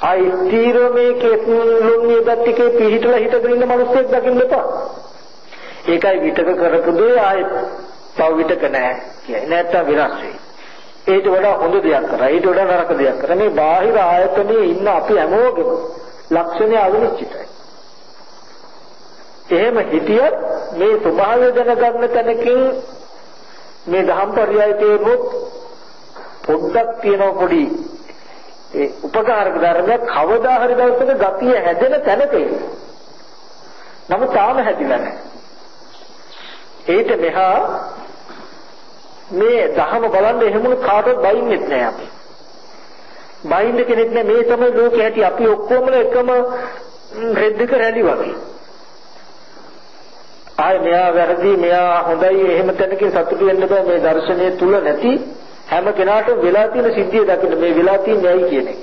Speaker 1: ආයි ස්ථීරමේ කෙස්ලුන්නේ දත්තිකේ පිහිටලා හිටගෙන ඉන්න මිනිස්සෙක් දකින්න එපා. ඒකයි විතක කරපු දේ ආයි තව විතක නැහැ කියන්නේ. නැත්තම් විනාශ වෙයි. ඒට වඩා හොඳ දෙයක් කරා. ඊට වඩා නරක දෙයක් කරා. මේ බාහිර ආයතනයේ ඉන්න අපි හැමෝගෙම ලක්ෂණය අවිනිශ්චිතයි. එහෙම හිටියත් මේ ස්වභාවය දැනගන්න තැනකින් මේ දහම් පරයය තේරුනොත් පොඩ්ඩක් තියෙන පොඩි ඒ උපකාරක ධර්මයක් කවදා හරි දවසක ගතිය හැදෙන තැනක නමුත් තාම හැදිලා නැහැ. ඒිට මෙහා මේ දහම බලන්න එහෙමුණු කාටවත් බයින්නෙත් නැහැ අපි. බයින්න කෙනෙක් නැහැ මේ තමයි ලෝකේ ඇති අපි ඔක්කොම එකම රෙද්දක රැලි වගේ. ආය මෙයා වැරදි මෙයා හොඳයි එහෙම තැනකින් සතුටු වෙන්න බෑ මේ දර්ශනය තුල නැති හැම කෙනාටම වෙලා තියෙන සිද්ධිය දකින්න මේ වෙලා තියෙන්නේ ඇයි කියන එක.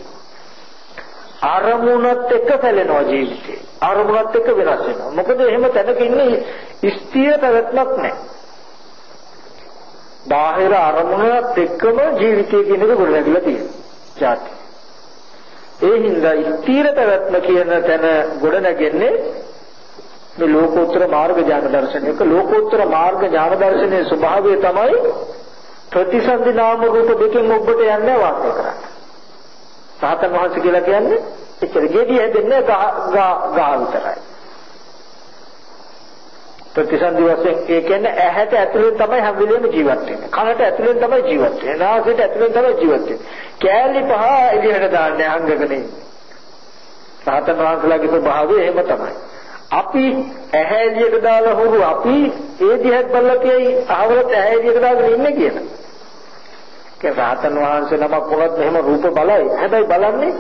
Speaker 1: අරමුණත් එක්ක පැලෙනවා ජීවිතේ. අරමුණත් එක්ක වෙනස් වෙනවා. මොකද එහෙම තැනක ඉන්නේ ස්ථිර පැවැත්මක් නැහැ. බාහිර අරමුණත් එක්කම ජීවිතය කියන එක ගොඩනැගිලා තියෙනවා. ජාති. ඒ හින්දා ස්ථිර පැවැත්ම කියන තැන ගොඩනැගෙන්නේ මේ ලෝකෝත්තර මාර්ග ඥාන දර්ශනයක ලෝකෝත්තර මාර්ග ඥාන දර්ශනයේ ස්වභාවය තමයි ප්‍රතිසන්දි නාම රූප දෙකෙන් ඔබට යන්නේ වාසය කරන්න. සාතන් වහන්සේ කියලා කියන්නේ එච්චර ගෙඩිය හැදෙන්නේ ගහ ගහ විතරයි. ප්‍රතිසන්දි වශයෙන් ඒ කියන්නේ ඇහැට ඇතුලෙන් තමයි හැම වෙලෙම ජීවත් වෙන්නේ. කනට ඇතුලෙන් තමයි ජීවත් වෙන්නේ. නාසයට ඇතුලෙන් තමයි ජීවත් වෙන්නේ. කෑලි පහ එළියට දාන්නේ අංගකනේ. සාතන් වහන්සේලාගේ ස්වභාවය එහෙම තමයි. අපි ඇහැ එළියට දාලා හොරු අපි ඒ දිහත් බලලා කියයි අහවලට ඇහැ එළියට දාගෙන ඉන්නේ කියලා. ඒ රාතන් වහන්සේ නමක් වුණත් මෙහෙම රූප බලයි. හැබැයි බලන්නේ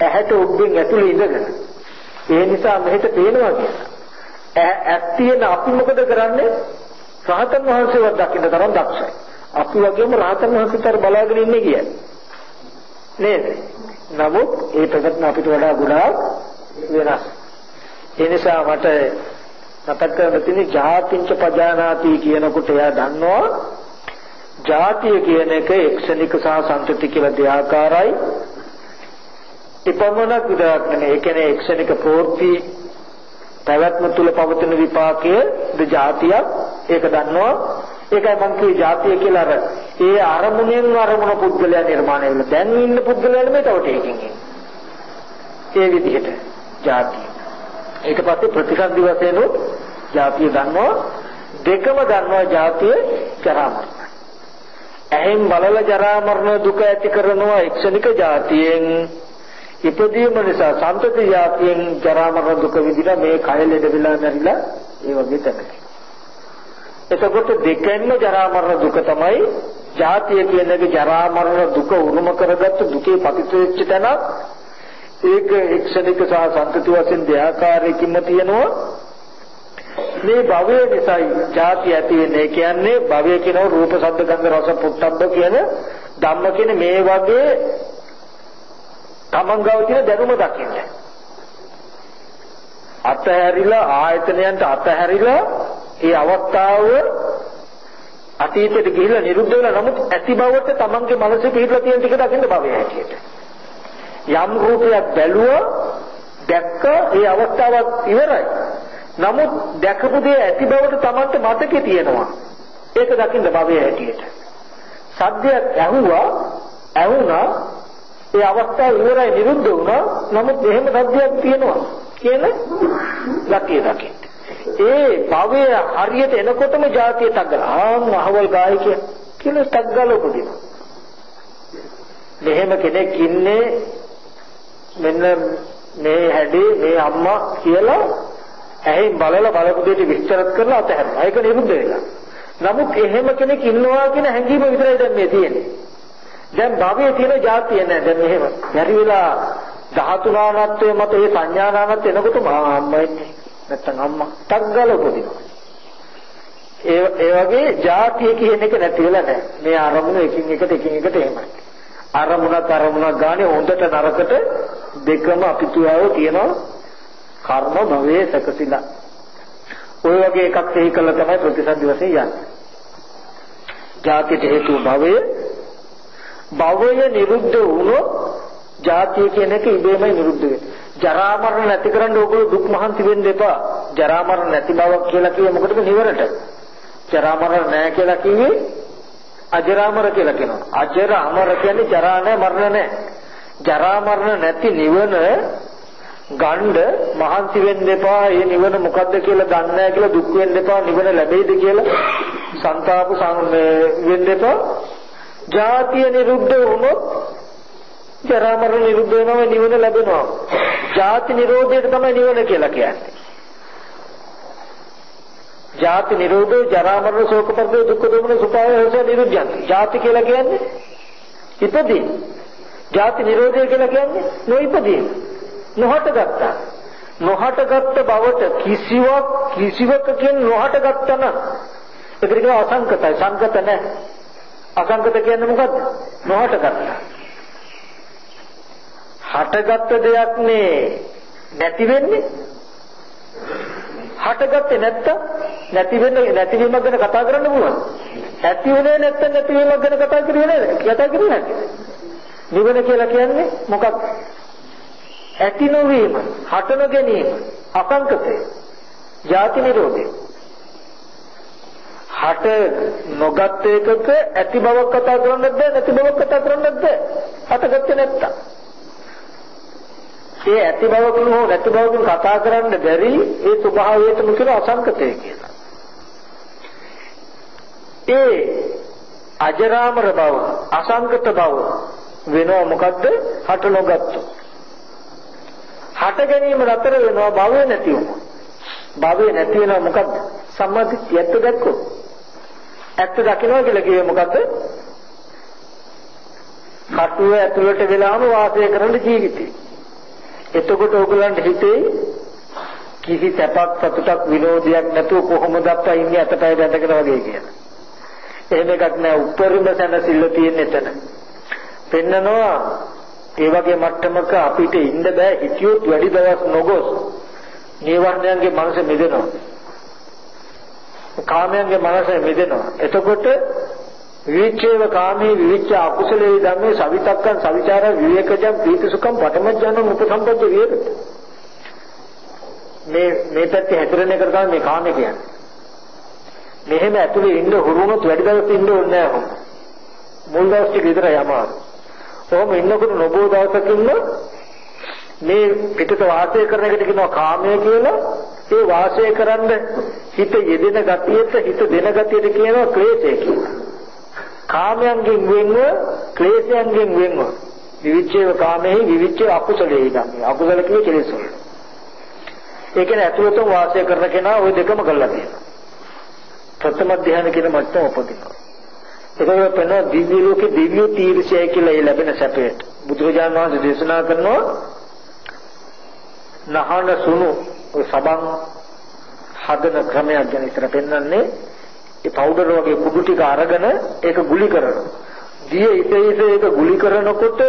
Speaker 1: ඇහැට උඩින් ඇතුලේ ඉඳගෙන. ඒ නිසා මෙහෙට පේනවා කියලා. ඇස් තියෙන අපි මොකද කරන්නේ? රහතන් වහන්සේවත් දකින්න තරම් දක්ෂයි. අපි වගේම රහතන් වහන්සේතර බලාගෙන ඉන්නේ කියන්නේ. නේද? නමුත් ඒ ප්‍රගත්න අපිට වඩා ගොඩාක් වෙනස්. ඒ නිසා මට මතක් කරගන්න තියෙන්නේ ජාතිංච පජානාති කියනකොට එයා දන්නවා ජාතිය කියන එක එක්ෂණික සහ සංතති කියලා දෙආකාරයි. ඉපමණක් විතරක් නෙවෙයි. ඒ කියන්නේ එක්ෂණික ප්‍රවෘත්ති පැවැත්ම තුල පවතින විපාකයේ ද ජාතියක් ඒක දන්නවා. ඒකයි මම කියේ ජාතිය කියලා අර ඒ අරමුණෙන් අරමුණ පුද්ගලයා නිර්මාණය වෙලා දැන් ඉන්න පුද්ගලයා නෙමෙයි තවට ඒකින් ඒ විදිහට ජාතිය. ඊට පස්සේ ප්‍රතිසන්දි වශයෙන් උත් ජාතිය ගන්නවා දෙකම ගන්නවා ජාතිය ජරා මරණ. එහෙන් බලල ජරා මරණ දුක ඇති කරනවා එක්ෂණික ජාතියෙන් ඉපදීම නිසා සම්පති ජාතියෙන් ජරා මරණ දුක විඳින මේ කය ලෙඩ වෙලා නැරිලා ඒ වගේ තමයි. එතකොට දෙකෙන්ම ජරා මරණ දුක තමයි ජාතිය කියන එක ජරා මරණ දුක උරුම කරගත්තු දුකේ පතිත වෙච්ච තැනක් ඒක එක්ෂණික සහ සම්පති වශයෙන් දෙආකාරයකින්ම තියෙනවා මේ භවය නිසායි ಜಾති ඇති වෙන්නේ කියන්නේ භවය කියන රූප ශබ්ද ගන්ධ රස පුට්ටබ්බ කියන ධම්ම කියන මේ වගේ තමන් ගාව තියෙන දැනුම දකින්න. අතහැරිලා ආයතනයන්ට අතහැරිලා ඒ අවස්ථාව අතීතයට ගිහිල්ලා නිරුද්ධ වෙලා නමුත් ඇති බවට තමන්ගේ මනසේ පිහිටලා තියෙන ටික දකින්න භවය හැටියට. යම් රූපයක් බැලුවා දැක්ක ඒ අවස්ථාවක් ඉවරයි. නමුත් දැකපු දේ ඇති බවට තමන්ට මතකේ තියෙනවා. ඒක දකින්න භවය හැටියට. සද්දයක් ඇහුවා ඇහුණා ඒ අවස්ථාව ඉවරයි නිරුද්ධ වුණා. නමුත් එහෙම සත්‍යයක් තියෙනවා කියන ලක්ෂය දකින්න. ඒ භවය හරියට එනකොටම જાතිය තග්ගලා ආන් අහවල් ගායකය කියලා තග්ගල උපදිනවා. මෙහෙම කෙනෙක් ඉන්නේ මෙන්න මේ හැඩේ මේ අම්මා කියලා ඇහෙන් බලලා බලපු දෙයට විස්තරත් කරලා අතහැරලා. ඒක නිරුද්ධ වෙලා. නමුත් එහෙම කෙනෙක් ඉන්නවා කියන හැඟීම විතරයි දැන් මේ තියෙන්නේ. දැන් භවයේ තියෙන જાතිය නෑ දැන් මෙහෙම. බැරි වෙලා ධාතු නානත්වයේ මත ඒ සංඥා නානත්වය එනකොට අම්මා ඉන්නේ. නැත්තම් අම්මා ටග්ගල උපදිනවා. ඒ ඒ වගේ જાතිය කියන එක නැති වෙලා නෑ. මේ අරමුණ එකින් එකට එකින් එකට එහෙමයි. අරමුණක් අරමුණක් ගානේ හොඳට නරකට දෙකම අපිටුවව තියෙනවා කර්ම භවයේ සැකසিলা. ওই වගේ එකක් තේහි කළා තමයි ප්‍රතිසන්දි වශයෙන් යන්නේ. ජාතියට හේතු භවය භවය නිරුද්ධ වුණොත් ජාතිය කියන එක ඉබේම නිරුද්ධ වෙනවා. ජරා මරණ නැති කරන්න ඕගොල්ලෝ දුක් මහන්සි වෙන්න එපා. ජරා මරණ නැති බවක් කියලා කියේ මොකටද නිවරට? ජරා මරණ නැහැ කියලා කිව්වේ අජරාමර කියලා කියනවා. අජරාමර කියන්නේ ජරා නැහැ මරණ නැහැ. ජරා මරණ නැති නිවන ගණ්ඩ මහන්සි වෙන්න එපා. මේ නිවන මොකද්ද කියලා දන්නේ නැහැ කියලා දුක් වෙන්න එපා. නිවන ලැබෙයිද කියලා සංతాප වෙන්න එපා. ජාතිය නිරුද්ධ වුණොත් ජරා මරණ නිරුද්ධ වෙනවා නිවන ලැබෙනවා. ජාති නිරෝධයට තමයි නිවන කියලා කියන්නේ. ජාති නිරෝධෝ ජරා මරණ ශෝක පරිදේ දුක්ඛ දෝමන සුඛාය හේස නිරුද්ධයන්. ජාති කියලා කියන්නේ ඉපදී. ජාති නිරෝධය කියලා කියන්නේ නොඉපදී. නොහට ගත්තා. නොහට ගත්ත බවට කිසිවක් කිසිවකකින් නොහට ගත්තා නම් ඒකට කියනවා අසංකතයි. සංකත නැහැ. අසංගත කියන්නේ මොකද්ද? නොහට ගත්තා. හටගත්ත දෙයක් නේ නැති වෙන්නේ. හටගත්තේ නැත්තම් නැති වෙන්නේ නැතිවීමක් ගැන කතා කරන්න පුළුවන්. ඇති වුණේ නැත්තම් නැතිවීමක් ගැන කතා කරුවේ නේද? කතා කරුවේ නැද්ද? නිවන කියලා කියන්නේ මොකක්ද? ඇති නොවීම, හට නොගැනීම, අසංකතය, ජාති නිරෝධය. හට නොගත් එකක ඇති බවක් කතා කරන්නත් බෑ නැති බවක් කතා කරන්නත් බෑ හටගත්තේ නැත්තම් ඒ ඇති බවකින් හෝ නැති බවකින් කතා කරන්න බැරි ඒ ස්වභාවයටම කියන අසංකතය කියලා. ඒ අජරාමර බව අසංගත බව වෙනව මොකද්ද? හට නොගත්තු. හට ගැනීම නතර වෙනවා භවය නැති වෙනවා භවය නැති වෙනවා මොකද්ද? සම්මාදිට්ඨිය ඇත්ත දැක්කොත් ඇත්ත දකින්නවා කියලා කියේ මොකද්ද? කටුව ඇතුළට වෙලාම වාසය කරන ජීවිතේ. එතකොට ඕගලන්ට හිතේ කිසි සැපක් සතුටක් විනෝදයක් නැතුව කොහොමද අප්පා ඉන්නේ අතපය බැඳගෙන වගේ කියලා. එහෙම එකක් නෑ උපරිම සැනසෙල්ල තියෙන එතන. පෙන්නනවා ඒ වගේ මට්ටමක අපිට ඉන්න බෑ හිතියොත් වැඩි දවස් නොගොස් නීවරණයන්ගේ මනස මිදෙනවා. කාමයන්ගේ මනස මිදෙනවා. එතකොට විවිච්ඡේව කාමී විවිච්ඡ අකුසලේ ධම්මේ සවිතක්කං සවිචාර විවේකජං ප්‍රීතිසුඛං පඨමඥානං උපසම්පද්ද විහෙරති. මේ මේ පැත්තේ හැතරෙන එකට තමයි මේ කාමය කියන්නේ. මෙහෙම ඇතුලේ ඉන්න හුරුනොත් වැඩි දවස් ඉන්න ඕනේ නැහැ හොම. මුල් දවස් ටික විතරයි අමාරු. කොහොම ඉන්නකොට නොබෝ දවසකින් මේ පිටත වාසය කරන එකට කියනවා කාමය කියලා. ඒ වාසය කරන්න හිත යෙදෙන ගතියට හිත දෙන ගතියට කියනවා ක්ලේශය කියලා. කාමයන්ගෙන් වෙන්ව ක්ලේශයන්ගෙන් වෙන්ව විවිච්ඡේව කාමෙහි විවිච්ඡේව අකුසලෙහි ධම්මේ. අකුසල කියේ කෙලෙස් වලට. ඒ කියන්නේ ඇතුළතම වාසය කරන කෙනා ওই දෙකම කරලා තියෙනවා. ප්‍රථම ධ්‍යාන කියන මට්ටම උපදිනවා. ඒකවල පෙන දිව්‍ය ලෝකේ දිව්‍ය තීර්ෂය කියලා ඒ ලැබෙන සැපයට බුදුරජාණන් වහන්සේ දේශනා කරනවා නහන සුණු ඔය සබන් හදන ක්‍රමයක් ගැන ඉතර පෙන්වන්නේ ඒ පවුඩර් වගේ කුඩු ටික අරගෙන ඒක ගුලි කරනවා. දිය ඉතේස ඒක ගුලි කරනකොට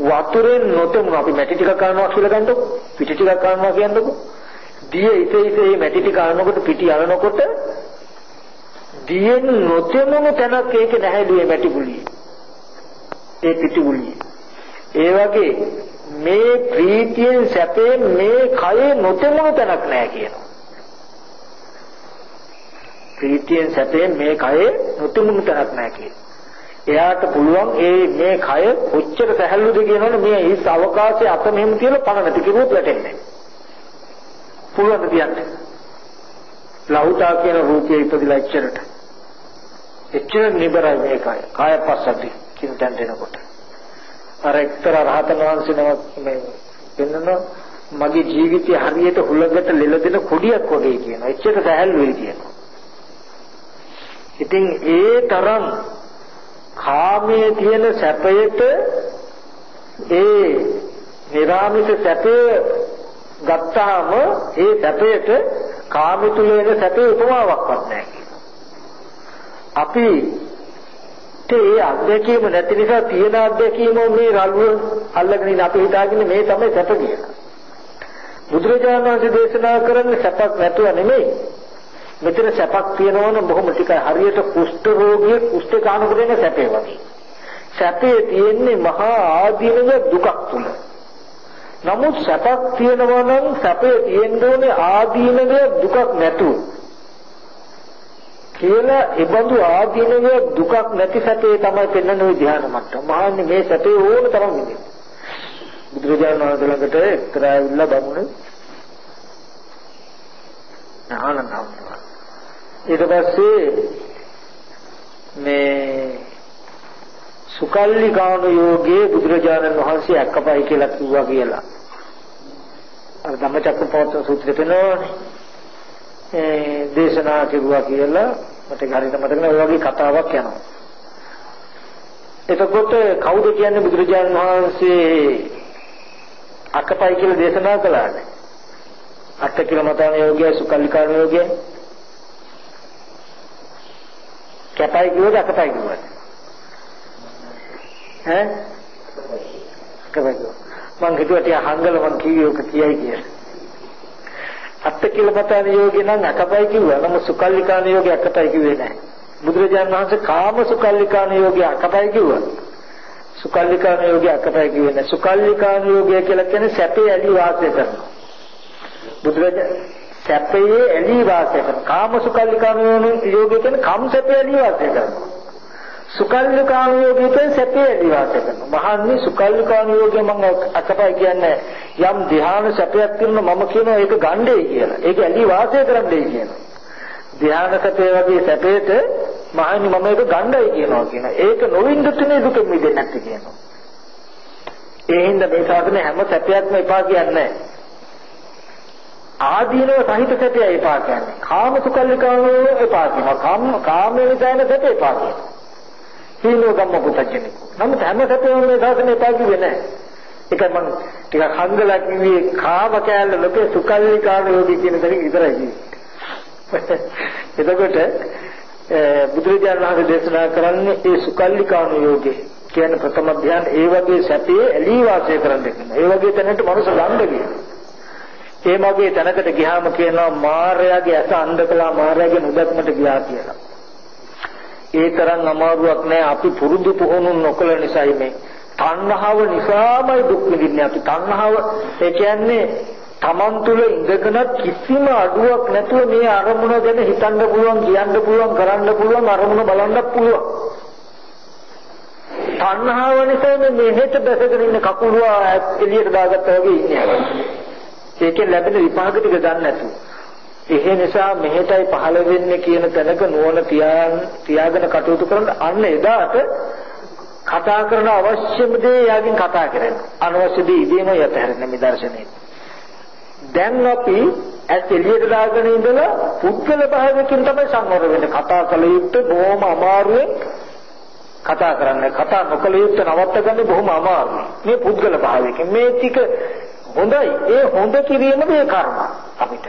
Speaker 1: වතුරෙන් නොතෙමුන අපි මැටි ටිකක් ගන්නවා කියලා ගන්නකො? පිටි ටිකක් ගන්නවා කියන්නකො? දිය ඉතේ ඉතේ මේ මැටි ටික අරනකොට පිටි අරනකොට දියෙන් නොතෙමුණු තැනක් ඒක නැහැලුවේ මැටි ගුලිය. ඒ පිටි ගුලිය. ඒ වගේ මේ ප්‍රීතියෙන් සැපයෙන් මේ කයේ නොතෙමුණු තැනක් නැහැ කියනවා. ප්‍රීතියෙන් සැපයෙන් මේ කයේ නොතෙමුණු තැනක් නැහැ කියනවා එයාට පුළුවන් ඒ මේ කය කොච්චර සැහැල්ලුද කියනවනේ මේ හිස් අවකාශයේ අත මෙහෙම තියලා පණ නැති කිව්වොත් වැටෙන්නේ. පුළුවන් තියන්නේ. ලහුතා කියන රූපයේ ඉපදිලා එච්චරට. එච්චර නිබරයි මේ කය. කාය පස්සද්ධි කියන තැන දෙනකොට. අර එක්තරා රහතන් වහන්සේ නමක් මේ වෙනන මගේ ජීවිතය හරියට හුලඟට ලෙලදෙන කොඩියක් වගේ කියනවා. එච්චර සැහැල්ලුයි කියනවා. ඉතින් ඒ තරම් කාමයේ තියෙන සැපයට ඒ නිරාමිත සැපය ගත්තාම ඒ සැපයට කාමී තුල වෙන සැපේ උපමාවක්වත් නැහැ අපි ඒ අත්දැකීම නැති නිසා තියෙන අත්දැකීම මේ රළුව අල්ලගෙන ඉන්න අපි හිතාගෙන මේ තමයි සැප කියලා. බුදුරජාණන් වහන්සේ දේශනා කරන්නේ සැපක් නැතුව නෙමෙයි මෙතන සැපක් තියෙනවනම් බොහොම ටිකයි හරියට කුෂ්ඨ රෝගියෙක් කුෂ්ඨ කානකොට එන සැපේ වගේ. සැපේ තියෙන්නේ මහා ආදීනව දුකක් තුල. නමුත් සැපක් තියෙනවා නම් සැපේ තියෙන්න ඕනේ ආදීනව දුකක් නැතුව. කියලා ඒබඳු ආදීනව දුකක් නැති සැපේ තමයි පෙන්වන ওই ධ්‍යාන මට්ටම. මහන්නේ මේ සැපේ ඕන තරම් විඳින්න. බුදුරජාණන් වහන්සේ ළඟට එක්තරා ඇවිල්ලා බමුණ ආනන්ද ඊට පස්සේ මේ සුකල්ලි ගාන යෝගයේ බුදුරජාණන් වහන්සේ අක්කපයි කියලා කිව්වා කියලා. අර ධම්මචක්කපවත්තන සූත්‍රේ පෙන්නවනේ. ඒ දේශනා කෙරුවා කියලා මට හරියට මතක නැහැ. ඔය වගේ කතාවක් යනවා. එතකොට කවුද කියන්නේ බුදුරජාණන් වහන්සේ අක්කපයි කියලා දේශනා කළානේ? අට කියලා මතාන යෝගය සුකල්ලිකාන යෝගය කැපයි කිව්වද අකපයි කිව්වද? ඈ? කපයි මං හිතුවා ටික හංගල මං කිව්වේ ඔක කියයි කියලා. අත්ත කිලමතාන යෝගේ නම් අකපයි කිව්වා. නමුත් සුකල්ලිකාන යෝගේ අකපයි කිව්වේ නැහැ. බුදුරජාණන් වහන්සේ කාම සුකල්ලිකාන යෝගේ අකපයි කිව්වා. සුකල්ලිකාන යෝගේ අකපයි කිව්වේ නැහැ. සුකල්ලිකාන යෝගය කියලා කියන්නේ සැපේ ඇලි වාසය කරනවා. බුදුරජාණන් සැපයේ ඇලී වාසය කරන කාමසුකල්ලිකාම යෝගී කියන්නේ කම් සැපේ ඇලී වාසය කරනවා. සුකල්ලිකාම යෝගී කියන්නේ සැපේ ඇලී වාසය කරනවා. මහන්නේ සුකල්ලිකාම යෝගී මම අකපයි කියන්නේ යම් ධ්‍යාන සැපයක් තියෙනවා මම කියනවා ඒක ගණ්ඩේ කියලා. ඒක ඇලී වාසය කරන්නයි කියනවා ධ්‍යාන සැපේ වගේ සැපේට මහණනි මම ඒක ගණ්ඩායි කියනවා කියන. ඒක නොවින්දුතුනේ දුක මිදෙන්නේ නැති කියනවා. ඒ හින්දා මේ සාසනේ හැම සැපයක්ම එපා කියන්නේ ආදීනව සහිත සැපය එපා කියන්නේ. කාම සුකල්ලිකාණෝ එපා කියනවා. කාම කාමයේ දැන සැප එපා කියනවා. සීලෝ ධම්ම පුතජනේ. නමුත් හැම සැපයම මේ සාසනේ එපා කිව්වේ නැහැ. ඒක මම ටිකක් හංගලා කිව්වේ කාම කෑල්ල ලෝකේ සුකල්ලිකාණෝ යෝගී කියන දේ විතරයි කිව්වේ. එතකොට බුදුරජාණන් වහන්සේ දේශනා කරන්නේ ඒ සුකල්ලිකාණු යෝගේ කියන්නේ ප්‍රථම ධ්‍යාන ඒ වගේ සැපේ ඇලී වාසය කරන්න කියන. ඒ වගේ තැනකට මනුස්ස ගන්න කියන. ඒ වගේ තැනකට ගියාම කියනවා මාර්යාගේ ඇස අන්ධ කළා මාර්යාගේ නුදක්මට ගියා කියලා. ඒ තරම් අමාරුවක් නෑ අපි පුරුදු පුහුණු නොකළ නිසායි මේ. තණ්හාව නිසාමයි දුක් විඳින්නේ අපි. තණ්හාව ඒ කියන්නේ Taman තුල ඉඳගෙන කිසිම අඩුවක් නැතුව මේ අරමුණ ගැන හිතන්න පුළුවන්, කියන්න පුළුවන්, කරන්න පුළුවන්, අරමුණ බලන්න පුළුවන්. තණ්හාව නිසා මේ මෙහෙට බැසගෙන ඉන්න කකුලුව එළියට දාගත්තා වගේ ඉන්නේ. ඒකෙන් ලැබෙන විපාක ටික දන්නේ නැතුව. ඒ නිසා මෙහෙටයි පහළ වෙන්නේ කියන තැනක නුවණ තියාගෙන කටයුතු කරන අන්න එදාට කතා කරන අවශ්‍යම දේ යාගින් කතා කරන්න. අනවශ්‍ය දේ ඉදීම යතහැරෙන මේ දර්ශනේ. දැන් අපි ඇස් එළියට දාගෙන ඉඳලා පුද්ගල භාවයකින් තමයි සංවර වෙන්නේ. කතා කළ යුත්තේ බොහොම අමාරුවෙන් කතා කරන්නේ. කතා නොකළ යුත්තේ නවත්ත ගන්න බොහොම අමාරුයි. මේ පුද්ගල භාවයකින් මේ ටික හොඳයි. ඒ හොඳ කිරීම මේ කර්ම අපිට.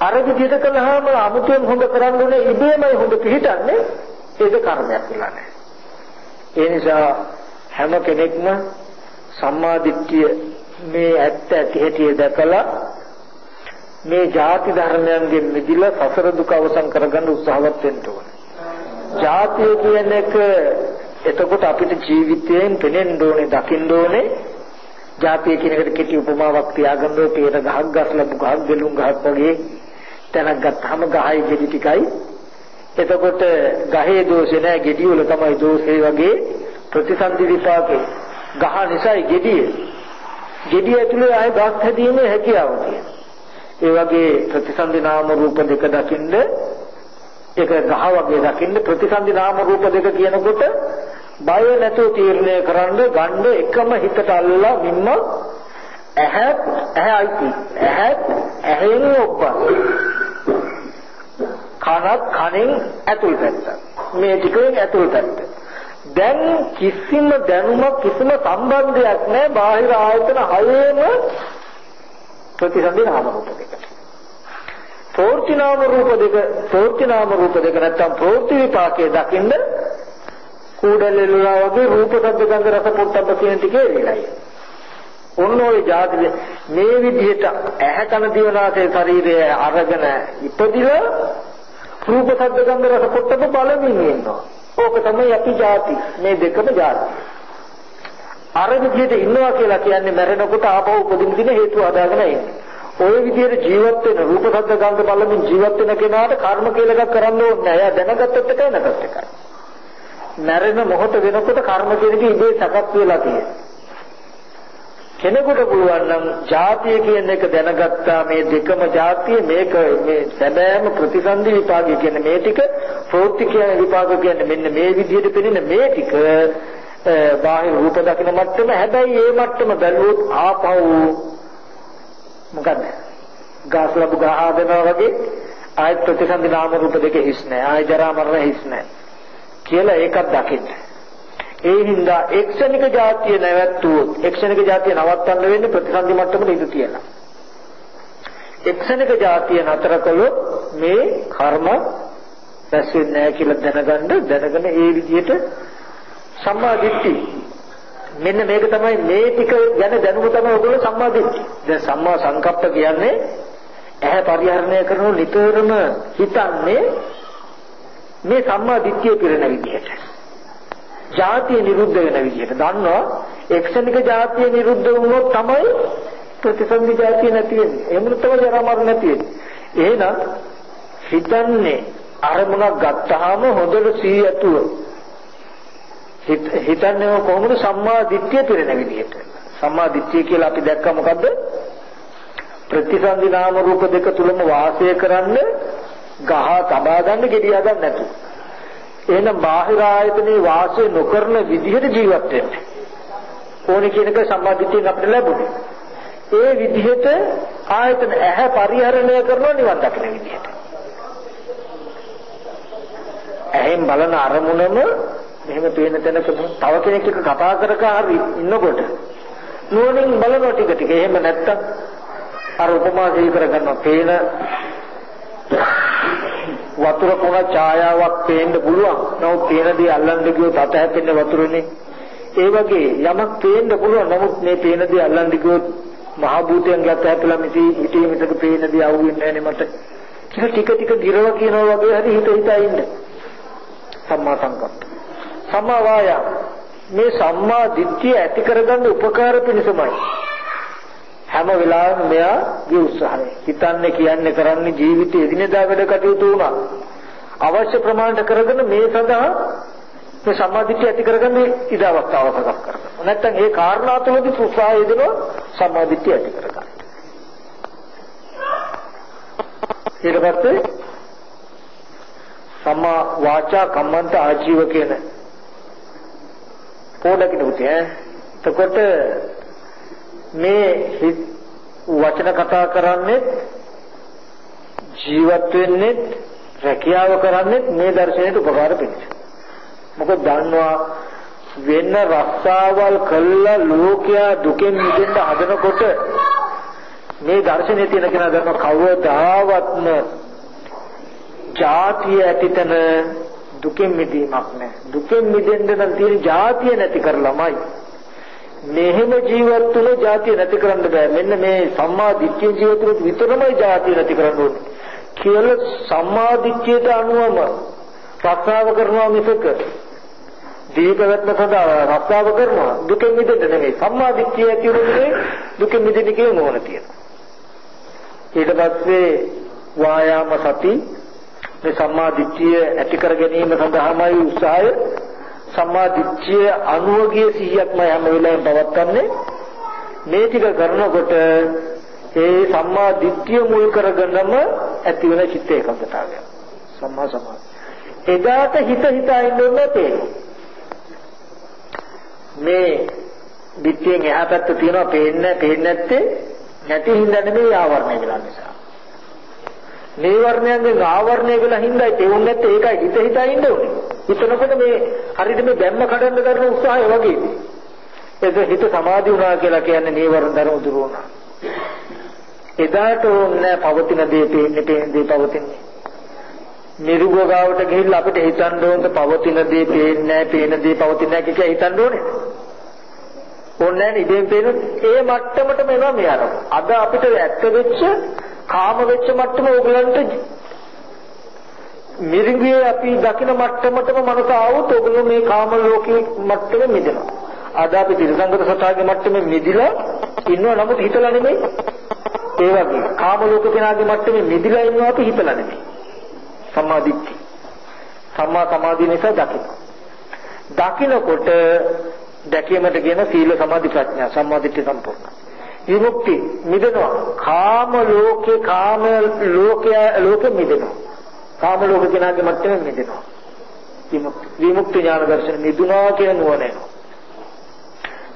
Speaker 1: අර විදිහට කළාම 아무තෙන් හොඳ කරන්න ඕනේ ඉබේමයි හොඳ පිළිටන්නේ. ඒක කර්මයක් කියලා නෑ. ඒ නිසා හැම කෙනෙක්ම සම්මාදිට්ඨිය මේ ඇත්ත ඇති හැටි දැකලා මේ ಜಾති ධර්මයන්ගෙන් මිදලා සසර දුක අවසන් කරගන්න උත්සාහවත් වෙන්න ඕනේ. ಜಾතිය කියන එක එතකොට අපිට ජීවිතයෙන් පෙනෙන්න ඕනේ, දකින්න ඕනේ ජාතිය කියන එකට කෙටි උපමාවක් තියාගන්න ඕනේ පේන ගහක් ගස්ලා ගහක් බෙලුම් ගහක් වගේ තැනක් ගත්තාම ගහයි ගෙඩි ටිකයි. එතකොට ගහේ දෝෂේ නැහැ ගෙඩි වල තමයි දෝෂේ වගේ ප්‍රතිසන්දි විපාකේ. ගහ නිසායි ගෙඩිය. ගෙඩිය ඇතුලේ ආය ගස් හැදීමේ හැකියාව තියෙනවා. ඒ වගේ ප්‍රතිසන්දි නාම රූප දෙක දකින්ද ඒක ගහ වගේ දකින්න ප්‍රතිසන්දි නාම රූප දෙක කියනකොට බය නැතුව තීරණය කරන්න ගන්න එකම හිතට අල්ලලා මින්ම ඇහැ ඇහැයි ඇහැ ඇහෙන් ඔබ. කනත් කනෙන් ඇතුල් පැත්ත. මේ ටිකෙන් ඇතුල් පැත්ත. දැන් කිසිම දැනුමක් කිසිම සම්බන්ධයක් නැහැ බාහිර ආයතන හයේම ප්‍රතිසන්දි නාම රූප දෙකට ප්‍රවෘත්ති නාම රූප දෙක ප්‍රවෘත්ති නාම රූප දෙක නැත්තම් ප්‍රවෘත්ති විපාකයේ දකින්ද කූඩලෙලුලා වගේ රූප ශබ්ද ගන්ධ රස පොට්ටබ්බ කියන ටිකේ වෙලයි. ඔන්න ඔය જાති මේ විදිහට ඇහැ කන දිවනාසේ ශරීරය අරගෙන ඉපදිලා රූප ශබ්ද ගන්ධ රස පොට්ටබ්බ බලමින් ඉන්නවා. ඕක තමයි අපි જાති මේ දෙකම જાති. අර විදිහට ඉන්නවා කියලා කියන්නේ මැරෙනකොට ආපහු උපදින දින හේතු හදාගෙන ඉන්නේ. ওই විදිහට ජීවත් වෙන රූප ශබ්ද ගන්ධ බලමින් ජීවත් වෙන කෙනාට කර්ම කියලා එකක් කරන්න ඕනේ නැහැ. එයා දැනගත්තත් එකයි නැගත් එකයි. මැරෙන මොහොත වෙනකොට කර්ම කියන එක ඉබේ සකස් වෙලා තියෙනවා. කෙනෙකුට පුළුවන් නම් ජාතිය කියන එක දැනගත්තා මේ දෙකම ජාතිය මේක මේ සැබෑම ප්‍රතිසන්දි විපාකය කියන්නේ මේ ටික ප්‍රවෘත්ති කියන විපාක කියන්නේ මෙන්න මේ විදිහට පෙනෙන මේ ටික බාහිර රූප දකින මට්ටම හැබැයි ඒ මට්ටම බැලුවොත් ආපහු මොකද්ද? ගාස් ලැබු ගහා දෙනවා වගේ ආයත් ප්‍රතිසන්දි නාම රූප දෙකේ හිස් නැහැ. ආය ජරා මරණ හිස් නැහැ. කියලා ඒකක් දකින්න. ඒ හින්දා එක්ෂණික જાතිය නැවැත්තුවොත් එක්ෂණික જાතිය නවත්තන්න වෙන්නේ ප්‍රතිසන්දි මට්ටමට ඉඳ කියලා. එක්ෂණික જાතිය නතර කළොත් මේ කර්ම රැස් වෙන්නේ නැහැ කියලා දැනගන්න දැනගෙන ඒ විදිහට සම්මා දිට්ඨි මෙන්න මේක තමයි මේ ටික ගැන දැනුම තමයි ඔයගොල්ලෝ සම්මා දිට්ඨිය. දැන් සම්මා සංකප්ප කියන්නේ ඇහැ පරිහරණය කරන නිතරම හිතන්නේ මේ සම්මා දිට්ඨිය පිරෙන විදිහට. ජාතිය නිරුද්ධ වෙන විදිහට. දන්නවා එක්ෂණික ජාතිය නිරුද්ධ වුණොත් තමයි ප්‍රතිසන්දි ජාතිය නැති වෙන්නේ. එහෙම තමයි ජරා මරණ නැති වෙන්නේ. එහෙනම් හිතන්නේ අරමුණක් ගත්තාම හොඳට සීයතුව හිතන්නේ කොහොමද සම්මා දිට්ඨිය පිරෙන විදිහට. සම්මා දිට්ඨිය කියලා අපි දැක්ක මොකද්ද? ප්‍රතිසන්දි නාම රූප දෙක තුලම වාසය කරන්න ගහ තබා ගන්න gediy ගන්න නැතුව. එහෙනම් බාහිර ආයතනේ වාසය නොකරන විදිහට ජීවත් වෙන්න. ඕනේ කියන එක සම්මාදිටියෙන් අපිට ලැබුණේ. ඒ විදිහට ආයතන ඇහැ පරිහරණය කරනවා නිවන් දකින විදිහට. ඇහෙන් බලන අරමුණම මෙහෙම පේන තැනක තව කෙනෙක් එක්ක කතා කර කර ඉන්නකොට නුවණින් බලනවා ටික ටික. එහෙම නැත්තම් අර උපමා දී කරගන්නවා. පේන වතුර කොන ඡායාවක් පේන්න පුළුවන්. නමුත් පේන දේ අල්ලන්න ගියොත් අත හැපෙන්නේ වතුරනේ. ඒ වගේ යමක් පේන්න පුළුවන්. නමුත් මේ පේන දේ අල්ලන්න ගියොත් මහ භූතයන් ගැත හැපලා මිසි හිතේ මිසක පේන දේ අහුවෙන්නේ නැහැ මට. ටික ටික දිරව කියනවා වගේ හරි හිත හිතා ඉන්න. සම්මා සංකප්ප. සම්මා වායාම. මේ සම්මා දිට්ඨිය ඇති කරගන්න උපකාර පිණිසමයි. හැම වෙලාවෙම මෙයාගේ උත්සාහය. හිතන්නේ කියන්නේ කරන්නේ ජීවිතයේ එදිනෙදා වැඩ කටයුතු උනා. අවශ්‍ය ප්‍රමාණයට කරගෙන මේ සඳහා මේ සම්මාදිට්ඨිය ඇති කරගන්න ඉඩ අවස්ථාවක් කරගන්න. නැත්නම් ඒ කාරණා තුළදී උත්සාහය දෙනවා සම්මාදිට්ඨිය ඇති කරගන්න. ඊට පස්සේ සම්මා වාචා කම්මන්ත ආජීව කියන පොඩකින් උතේ එතකොට මේ වචන කතා කරන්නේ ජීවත් වෙන්නේ රැකියාව කරන්නේ මේ දර්ශනයට උපකාර පිණිස. මොකද දන්නවා වෙන රස්සාවල් කළා ලෝකයා දුකෙන් මිදෙන්න හදනකොට මේ දර්ශනයේ තියෙන කෙනා දන්න කවදාවත්ම ಜಾතිය ඇතිතන දුකෙන් මිදීමක් නැහැ දුකෙන් මිදෙන්න නම් තියෙන જાතිය නැති කරලමයි මෙහෙම ජීවත් තුල જાතිය නැති කරන්න බෑ. මෙන්න මේ සම්මා දිට්ඨිය ජීවිතේ විතරමයි જાතිය නැති කරන්න ඕනේ. කියලා සම්මා දිට්ඨියට අනුවම රක්ෂාව කරනවා මිසක ජීවිතවත්ම සදා රක්ෂාව කරනවා. දුකෙන් මිදෙන්න නෙමෙයි. සම්මා දිට්ඨිය ඇති උනේ දුකෙන් මිදෙන්න කියන මොහොන තියෙනවා ඊට පස්සේ වායාම සති මේ සම්මා දිට්ඨිය ඇති කර ගැනීම සඳහාමයි උත්සාහය. සම්මා දිට්ඨිය අනුවගිය සිහියක්ම හැම වෙලාවෙම පවත්න්නේ මේ ටික කරනකොට ඒ සම්මා දිට්ඨිය මුල් කරගෙනම ඇති වෙන චිත්ත ඒකාග්‍රතාවය. සම්මා සමාධි එදාට හිත හිතා ඉන්න තේ මේ දිට්ඨියෙන් එහා පැත්ත තියෙනවා පේන්නේ පේන්නේ නැත්තේ නැති හින්දා නෙමෙයි ආවරණය වෙලා නිසා. නීවරණයන්ගෙන් ආවරණය වෙලා හින්දායි තේරුම් නැත්තේ ඒකයි හිත හිතා ඉන්න ඕනේ. හිතනකොට මේ හරියට මේ බැම්ම කඩන්න කරන උත්සාහය වගේ. ඒක හිත සමාධි වුණා කියලා කියන්නේ නීවරණ ධර්ම දුරු වුණා. එදාට ඕනේ පවතින දේ පේන්නේ පේන්නේ පවතින්නේ. නිරුගාවට ගිහිල්ලා අපිට හිතන්න ඕන පවතින දේ පේන්නේ පේන දේ පවතින්නේ නැහැ කියලා හිතන්න ඕනේ. ඕනේ නැහැ ඉතින් පේන ඒ මට්ටමටම එනවා මෙයාට. අද අපිට ඇත්ත වෙච්ච කාම වෙච්ච මට්ටම ඕගලන්ට මිරිඟුවේ අපි දකින මට්ටමටම මනස ආවොත් ඕගොල්ලෝ මේ කාම ලෝකේ මට්ටමේ මිදෙනවා. අද අපි තිරසංගත සතාගේ මට්ටමේ මිදිලා ඉන්නව නමුත් හිතලා නෙමෙයි. ඒ වගේ කාම ලෝක කෙනාගේ මට්ටමේ මිදිලා ඉන්නවා අපි හිතලා නෙමෙයි. සම්මා දිට්ඨි. සම්මා සමාධිය නිසා දකින්න. දකින්නකොට දැකීමට කියන සීල සමාධි ප්‍රඥා සම්මා දිට්ඨි සම්පූර්ණ. විමුක්ති මිදෙනවා. කාම ලෝකේ කාම ලෝකය ලෝකෙ මිදෙනවා. කාම ලෝක කෙනාගේ මට්ටමෙන් මිදෙනවා. විමුක්ති විමුක්ති ඥාන දර්ශන මිදුණා කියන නුවණ එනවා.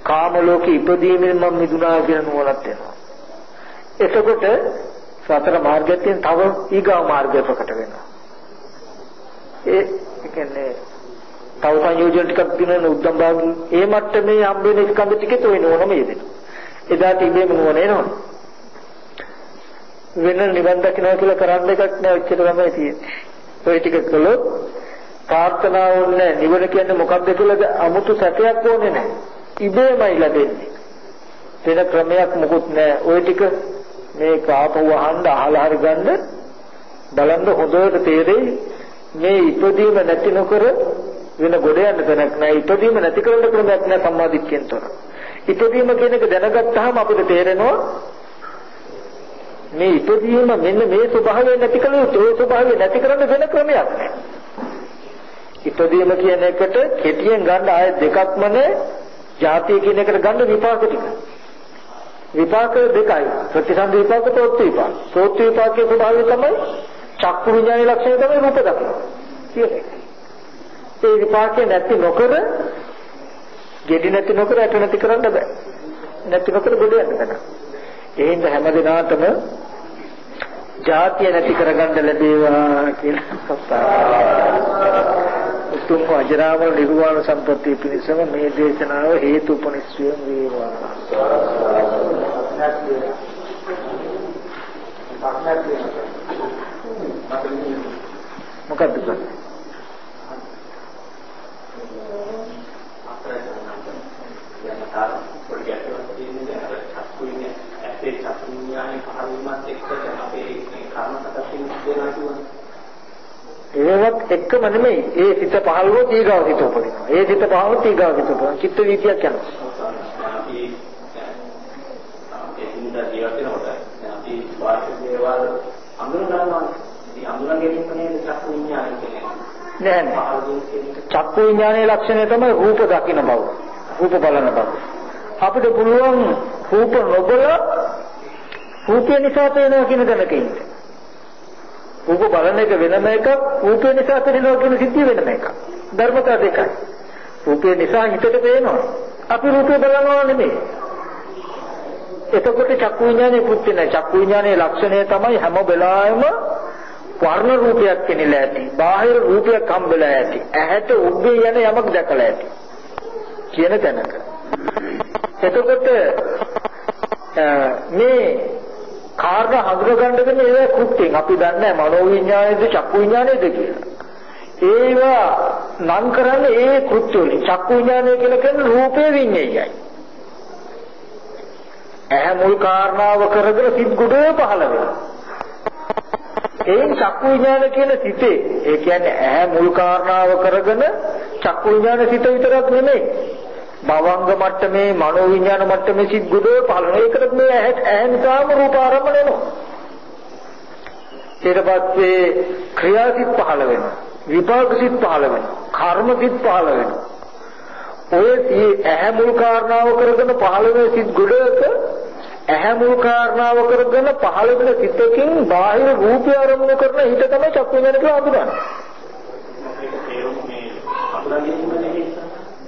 Speaker 1: කාම ලෝකෙ ඉපදීමෙන් මම මිදුණා කියන නුවණත් එනවා. එතකොට සතර මාර්ගයෙන් තව ඊගා මාර්ගය ප්‍රකට වෙනවා. ඒ කියන්නේ තව සංයෝජන ටිකක් දිනන උද්දම් භාගී ඒ මට්ටමේ හම්බ වෙන ස්කන්ධ ටිකේ toy නෝනම යෙදෙනවා. එදාට ඉබේම නුවණ එනවා. වෙන නිවන් දකින්නවා කියලා කරන්න එකක් නෑ ඔච්චර තමයි තියෙන්නේ. ඔය ටික කළොත් ප්‍රාර්ථනා ඕනේ නිවන කියන්නේ මොකක්ද කියලා 아무තු සැකයක් ඕනේ නෑ. ඉබේමයි ලැබෙන්නේ. වෙන ක්‍රමයක් මොකුත් නෑ. ඔය ටික මේ කාපව අහන්න අහලා හරි ගන්න බලන්න හොඳට තේරෙයි මේ ඉපදීම නැති නොකර වෙන ගොඩ යන්න තැනක් නෑ ඉපදීම නැති කරන්න ක්‍රමයක් නෑ සම්මාදිට්ඨියෙන් තොර. ඉපදීම කියන එක දැනගත්තාම අපිට තේරෙනවා මේ ඉපදීම මෙන්න මේ ස්වභාවය නැති කළ යුතු ඒ ස්වභාවය නැති කරන්න වෙන ක්‍රමයක් නැහැ. ඉපදීම කියන එකට කෙටියෙන් ගන්න ආය දෙකක්ම නේ ಜಾතිය කියන එකට ගන්න විපාක ටික. විපාක දෙකයි. ප්‍රතිසන්ද විපාක තෝත් විපාක. තෝත් විපාකයේ ස්වභාවය තමයි චක්කු විඥානයේ ලක්ෂණය තමයි රූප දකින්න කියන්නේ. ඒ විපාකේ නැති නොකර ගෙඩි නැති නොකර ඇට නැති කරන්න බෑ. නැති නොකර ගොඩ යන්න බෑ. ඒ හින්දා හැම දිනාටම ජාතිය නැති කරගන්න ලැබේවා කියලා කතා. උතුම් අජරාමර නිර්වාණ සම්පත්තිය පිණිසම මේ දේශනාව හේතු උපනිශ්‍රයම් වේවා. මොකක්ද කියන්නේ?
Speaker 2: පොඩි ගැටලුවක් තියෙන්නේ අර චක්කුයිනේ ඇත්තේ චක්කු විඥානේ පහළ වීමත් එක්ක අපේ කර්ම සකසින් දෙනවා කියන්නේ
Speaker 1: ඒවත් එක්කම නෙමෙයි. ඒ සිත පහළ වුණොත් ඊගාව සිත උපදිනවා. ඒ සිත පහළ වුණොත් ඊගාව සිත උපදිනවා. චිත්ත වීතියක් යනවා
Speaker 2: අපි ඒ හින්දා ජීවත් වෙනකොට අපි වාර්ෂික දේවල් අඳුර ගන්නවා ඉතින් අඳුර ගැනීම නේද චක්කු විඥානේ කියන්නේ.
Speaker 1: නෑ නෑ.
Speaker 2: පහළ වීම කියන්නේ
Speaker 1: චක්කු විඥානයේ ලක්ෂණය තමයි රූප දකින්න බව රූප බලන බව. අපිට පුළුවන් රූප නොබල රූපය නිසා පේනවා කියන දැනක ඉන්න රූප බලන එක වෙනම එකක් රූපය නිසා පේනවා කියන සිද්ධිය වෙනම එකක්. ධර්මතා දෙකයි. රූපය නිසා හිතට පේනවා. අපි රූපය බලනවා නෙමෙයි. එතකොට චක්කු විඥානේ පුත්‍ති නැහැ. චක්කු විඥානයේ ලක්ෂණය තමයි හැම වෙලාවෙම වර්ණ රූපයක් කෙනෙලා ඇති බාහිර රූපයක් හම්බෙලා ඇති. ඇහැට උබ්බේ යන යමක් දැකලා ඇති. කියන තැනක. එතකොට මේ කාර්ය හඳුනගන්න දෙන්නේ ඒ කෘත්‍යයෙන් අපි දන්නේ මනෝ විඥානයේද චක්කු විඥානයේද කියලා. ඒවා නම් කරන්නේ ඒ කෘත්‍ය වලින් චක්කු විඥානය කියලා කියන්නේ රූපේ විඤ්ඤායයි. ඇහැ මුල් කාරණාව කරගෙන සිත් ගුඩේ පහළ වෙනවා. එයින් චක්කු විඥාන කියන සිතේ ඒ කියන්නේ ඇහැ මුල් කාරණාව කරගෙන චක්කු විඥාන සිත විතරක් නෙමෙයි භවංග මට්ටමේ මනෝ විඥාන මට්ටමේ සිත් ගුඩේ පහළ වෙනවා. ඒකට මේ ඇහැ ඇහැ නිසාම රූප ආරම්භ වෙනවා. ඊට පස්සේ ක්‍රියාසිත පහළ වෙනවා. විපාක සිත් පහළ වෙනවා. කර්ම සිත් පහළ වෙනවා. ඔය ඇහැ මුල් කාරණාව කරගෙන පහළ වෙන සිත් ගොඩක ඇහැ මුල් කාරණාව කරගෙන පහළ වෙන සිතකින් බාහිර රූපය ආරම්භ කරන හිත තමයි චක්කු විඥාන කියලා හඳුනන්නේ.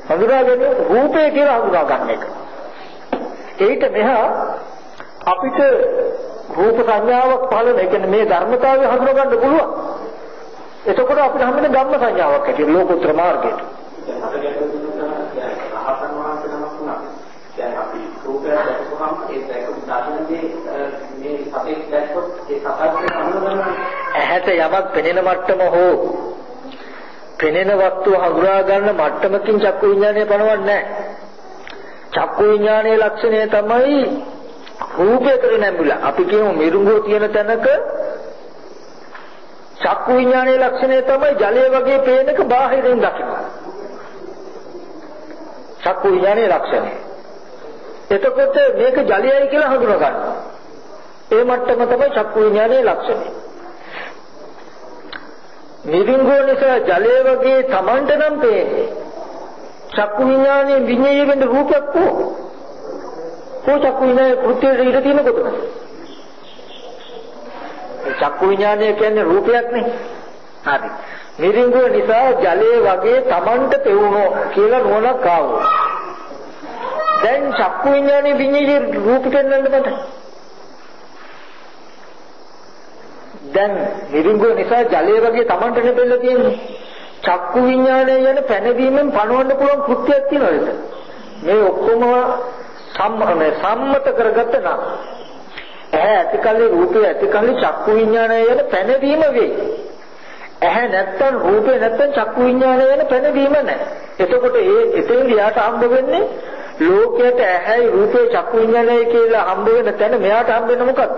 Speaker 1: හඳුනාගෙන රූපය කියලා හඳුනා ගන්න එක. ඒක මෙහා අපිට රූප සංඥාවක් පහළ වෙන. ඒ කියන්නේ මේ ධර්මතාවය හඳුනා ගන්න පුළුවන්. එතකොට අපිට හම්බෙන ධම්ම සංඥාවක් ඇති ලෝකෝත්තර මාර්ගයට.
Speaker 2: දැන් අපේ ගැටලුව තියෙනවා රහතන් වහන්සේ නමක් වුණා. දැන් අපි රූපයක් දැකපුවහම ඒ දැකපු දර්ශනයේ මේ සතෙක් දැක්කොත් ඒ සතත් අනුගමනය
Speaker 1: ඇහැට යමක් පෙනෙන මට්ටම හෝ පෙනෙන වස්තුව හඳුනා ගන්න මට්ටමකින් චක්කු විඥානය පනවන්නේ නැහැ. චක්කු විඥානයේ ලක්ෂණය තමයි රූපයකට නැඹුලා. අපි කියමු මිරුඟුව තියෙන තැනක චක්කු විඥානයේ ලක්ෂණය තමයි ජලය වගේ පේනක බාහිරින් දකිනවා. චක්කු විඥානයේ ලක්ෂණය. එතකොට මේක ජලයයි කියලා හඳුනා ගන්නවා. ඒ මට්ටම තමයි චක්කු විඥානයේ ලක්ෂණය. මිරිඟුව නිසා ජලය වගේ Tamanට නම් පේන්නේ. චක්කු විඥානයේ විඤ්ඤාණය වෙන රූපයක් කො. කො චක්කු විඥානයේ කෘත්‍යයට ඉඳ තියෙන කොටද? ඒ චක්කු විඥානය කියන්නේ රූපයක් නේ. හරි. මිරිඟුව නිසා ජලය වගේ Tamanට පෙවුනෝ කියලා නුවණක් ආවෝ. දැන් චක්කු විඥානයේ විඤ්ඤාණය රූප පෙන්වන්න බෑ. දැන් නිරිඟුව නිසා ජලය වගේ Tamanට නෙපෙන්න තියෙන්නේ. චක්කු විඥානය යන පැනවීමෙන් පණවන්න පුළුවන් කෘත්‍යයක් තියෙනවද? මේ ඔක්කොම සම්මත සම්මත කරගත්ත නම් ඇහැ ඇතිකල්ලි රූපය ඇතිකල්ලි චක්කු විඥානය යන පැනවීම වෙයි. ඇහැ නැත්තම් රූපේ නැත්තම් චක්කු විඥානය යන පැනවීම නැහැ. එතකොට ඒ එතෙන් යාට හම්බ වෙන්නේ ලෝකයට ඇහැයි රූපේ චක්කු විඥානයයි කියලා හම්බ වෙන තැන මෙයාට හම්බ වෙන මොකක්ද?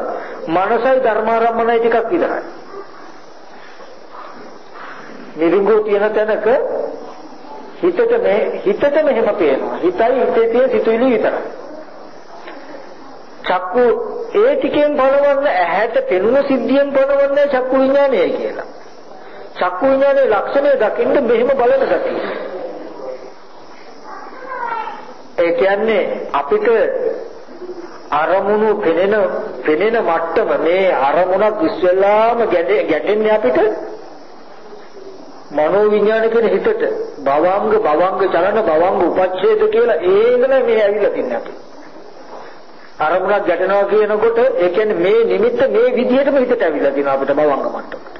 Speaker 1: මනසයි ධර්මාරම්මනයි ටිකක් විතරයි. නිරිඟු තියෙන තැනක හිතට මේ හිතට මෙහෙම පේනවා. හිතයි හිතේ තියෙන සිතුවිලි විතරයි. චක්කු ඒ ටිකෙන් බලවන්න ඇහැට පෙනුන සිද්ධියෙන් බලවන්නේ චක්කු විඥානයයි කියලා. චක්කු විඥානයේ ලක්ෂණය දකින්න මෙහෙම බලන ගතිය. ඒ කියන්නේ අපිට අරමුණු පෙනෙන පෙනෙන මට්ටම මේ අරමුණක් ඉස්සෙල්ලාම ගැටෙන්නේ අපිට මනෝ විඥාන කියන හිතට භවංග භවංග චලන භවංග උපච්ඡේද කියලා ඒ ඉඳලා මේ ඇවිල්ලා තින්නේ අපි. අරමුණක් ගැටෙනවා කියනකොට ඒ කියන්නේ මේ නිමිත්ත මේ විදිහටම හිතට ඇවිල්ලා තියෙනවා අපිට භවංග මට්ටමට.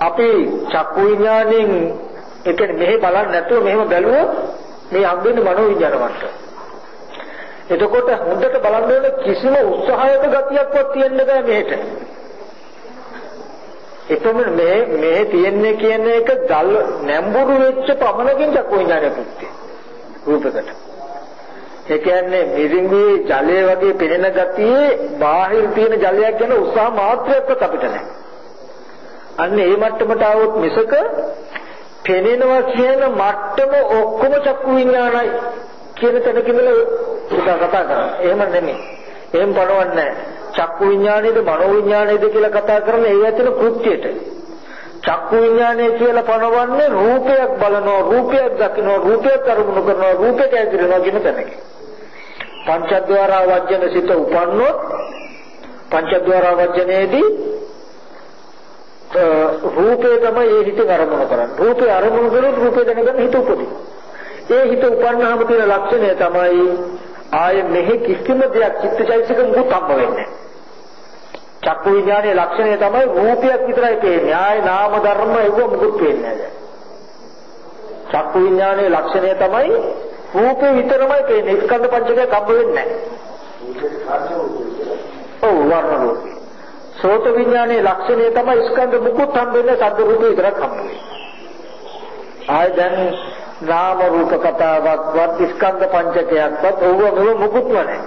Speaker 1: අපි චක්කු විඥාණයෙන් ඒ කියන්නේ මෙහෙ බලන්නේ නැතුව මෙහෙම බැලුවොත් මේ හම්බෙන්නේ මනෝ විඥාන මට්ටම. එතකොට හොඳට බලන්න ඕනේ කිසිම උත්සාහයක ගතියක්වත් තියෙන්න බෑ මෙහෙට. එතකොට මේ මේ තියෙන්නේ කියන එක දල් නැඹුරු වෙච්ච පමණකින් චක්කු විඥානය පුත්තේ. රූපකට. ඒ කියන්නේ මිරිඟුවේ ජලය වගේ පෙනෙන ගතියේ බාහිර තියෙන ජලයක් ගැන උත්සාහ මාත්‍රයක්වත් අපිට නැහැ. අන්න ඒ මට්ටමට આવොත් මිසක පෙනෙනවා කියන මට්ටම ඔක්කොම චක්කු විඥානයි කියන තැනක ඉඳලා කතා කරන්නේ. එහෙම නෙමෙයි. එහෙම බලවන්නේ නැහැ. චක්කු විඥානයේද මනෝ විඥානයේද කියලා කතා කරන්නේ ඒ ඇතුළේ කෘත්‍යයට. චක්කු විඥානය කියලා පනවන්නේ රූපයක් බලනවා, රූපයක් දකිනවා, රූපයක් අරමුණු කරනවා, රූපයට ඇතිරෙනවා කියන තැනක. පංචද්වාර වජ්ජන සිත උපන්නොත් පංචද්වාර වජ්ජනයේදී රූපේ තමයි ඒ හිත අරමුණු කරන්නේ. රූපේ අරමුණු කරොත් රූපේ දැනගන්න හිත උපදින. ඒ හිත උපන්නාම තියෙන ලක්ෂණය තමයි ආයේ මෙහි කිසිම දෙයක් චිත්තචෛතසික මුකුත් හම්බ වෙන්නේ චක්කු විඥානයේ ලක්ෂණය තමයි රූපයක් විතරයි පේන්නේ. ආයේ නාම ධර්ම ඒව මුකුත් පේන්නේ නැහැ. චක්කු විඥානයේ ලක්ෂණය තමයි රූපේ විතරමයි පේන්නේ. ස්කන්ධ පංචකයක් හම්බ වෙන්නේ නැහැ. ඔව් වර්ණ රූපේ. සෝත විඥානයේ ලක්ෂණය තමයි ස්කන්ධ මුකුත් හම්බෙන්නේ සද්ද රූප විතරක් හම්බෙන්නේ. ආය දැන් නාම රූප කතාවක් වත් ස්කන්ධ පංචකයක්වත් ඕව මෙව මුකුත්ම නැහැ.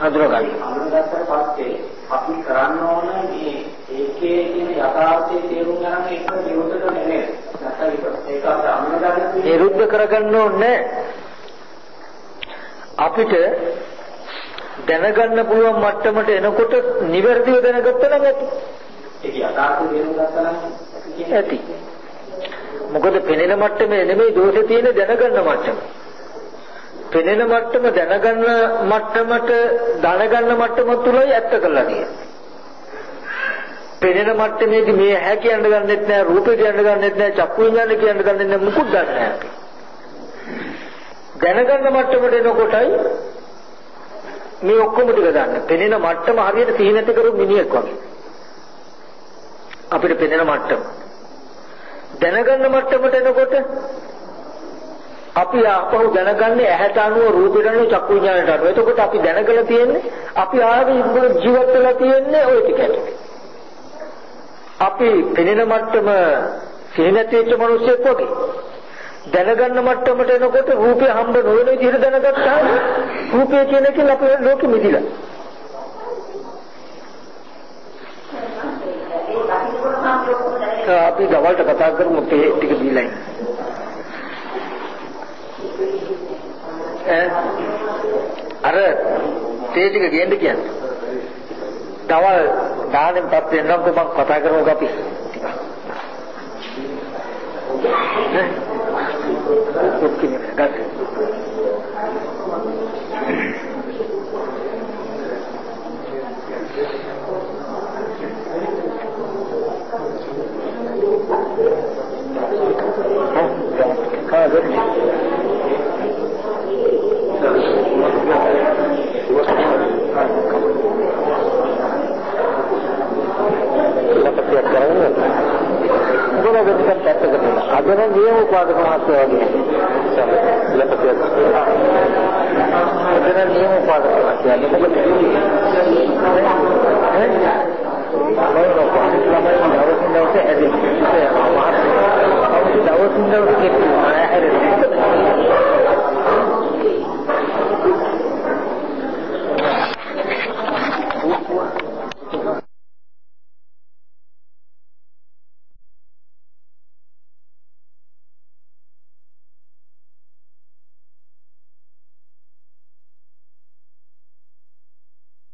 Speaker 1: හඳුනගන්න.
Speaker 2: හඳුනගත්තට පස්සේ අපි කරන්න ඕන මේ ඒකේ තියෙන යථාර්ථයේ තේරුම් ගන්න එක විරුද්ධක නෙමෙයි. නැත්නම් ඒක අපිට අනුගමනය
Speaker 1: නිරුද්ධ කරගන්න ඕනේ අපිට දැනගන්න පුළුවන් මට්ටමට එනකොට නිවැරදිව දැනගත්තා නම් ඇති.
Speaker 2: ඒක යථාර්ථය තේරුම් ගත්තා නම්
Speaker 1: ඇති. මොකද පෙනෙන මට්ටමේ නෙමෙයි දෝෂේ තියෙන දැනගන්න මට්ටම. පෙනෙන මට්ටම දැනගන්න මට්ටමට දැනගන්න මට්ටම තුලයි ඇත්ත කරලා තියෙන්නේ. පෙනෙන මට්ටමේදී මේ ඇහැ කියන්න ගන්නෙත් නෑ රූපේ කියන්න ගන්නෙත් නෑ චක්කු විඤ්ඤාණ කියන්න ගන්නෙත් නෑ මුකුත් දන්නේ නෑ. දැනගන්න මට්ටමට එනකොටයි මේ ඔක්කොම ටික ගන්න. පෙනෙන මට්ටම හරියට සිහි නැති කරු මිනිහෙක් වගේ. අපිට පෙනෙන මට්ටම. දැනගන්න මට්ටමට එනකොට අපි ආපහු දැනගන්නේ ඇහැට අනුව රූපයට අනුව චක්කු විඤ්ඤාණයට අනුව. එතකොට අපි දැනගලා තියෙන්නේ අපි ආවේ ජීවත් වෙලා තියෙන්නේ ওই ටිකට. අපි පෙනෙන මට්ටම සිහි නැති වෙච්ච මිනිස්සෙක් වගේ. දැනගන්න මට්ටමට එනකොට රූපේ හම්බ නොවන විදිහට දැනගත්තාම රූපය කියන එකෙන් අපේ ලෝකෙ මිදිලා. අපි දවල්ට කතා කරමු තේ ටික දීලා අර තේ ටික ගේන්න කියන්නේ. දවල් දානෙන් පත් වෙනකොට මම කතා කරමුකෝ අපි. يمكن يحدث هذا Apenas viejo cuadro con Macedonia. Apenas viejo cuadro con Macedonia. Bueno, cuando es la mañana, ahora sin la usted, es el que se llama. Ahora sin la usted, es el que se llama.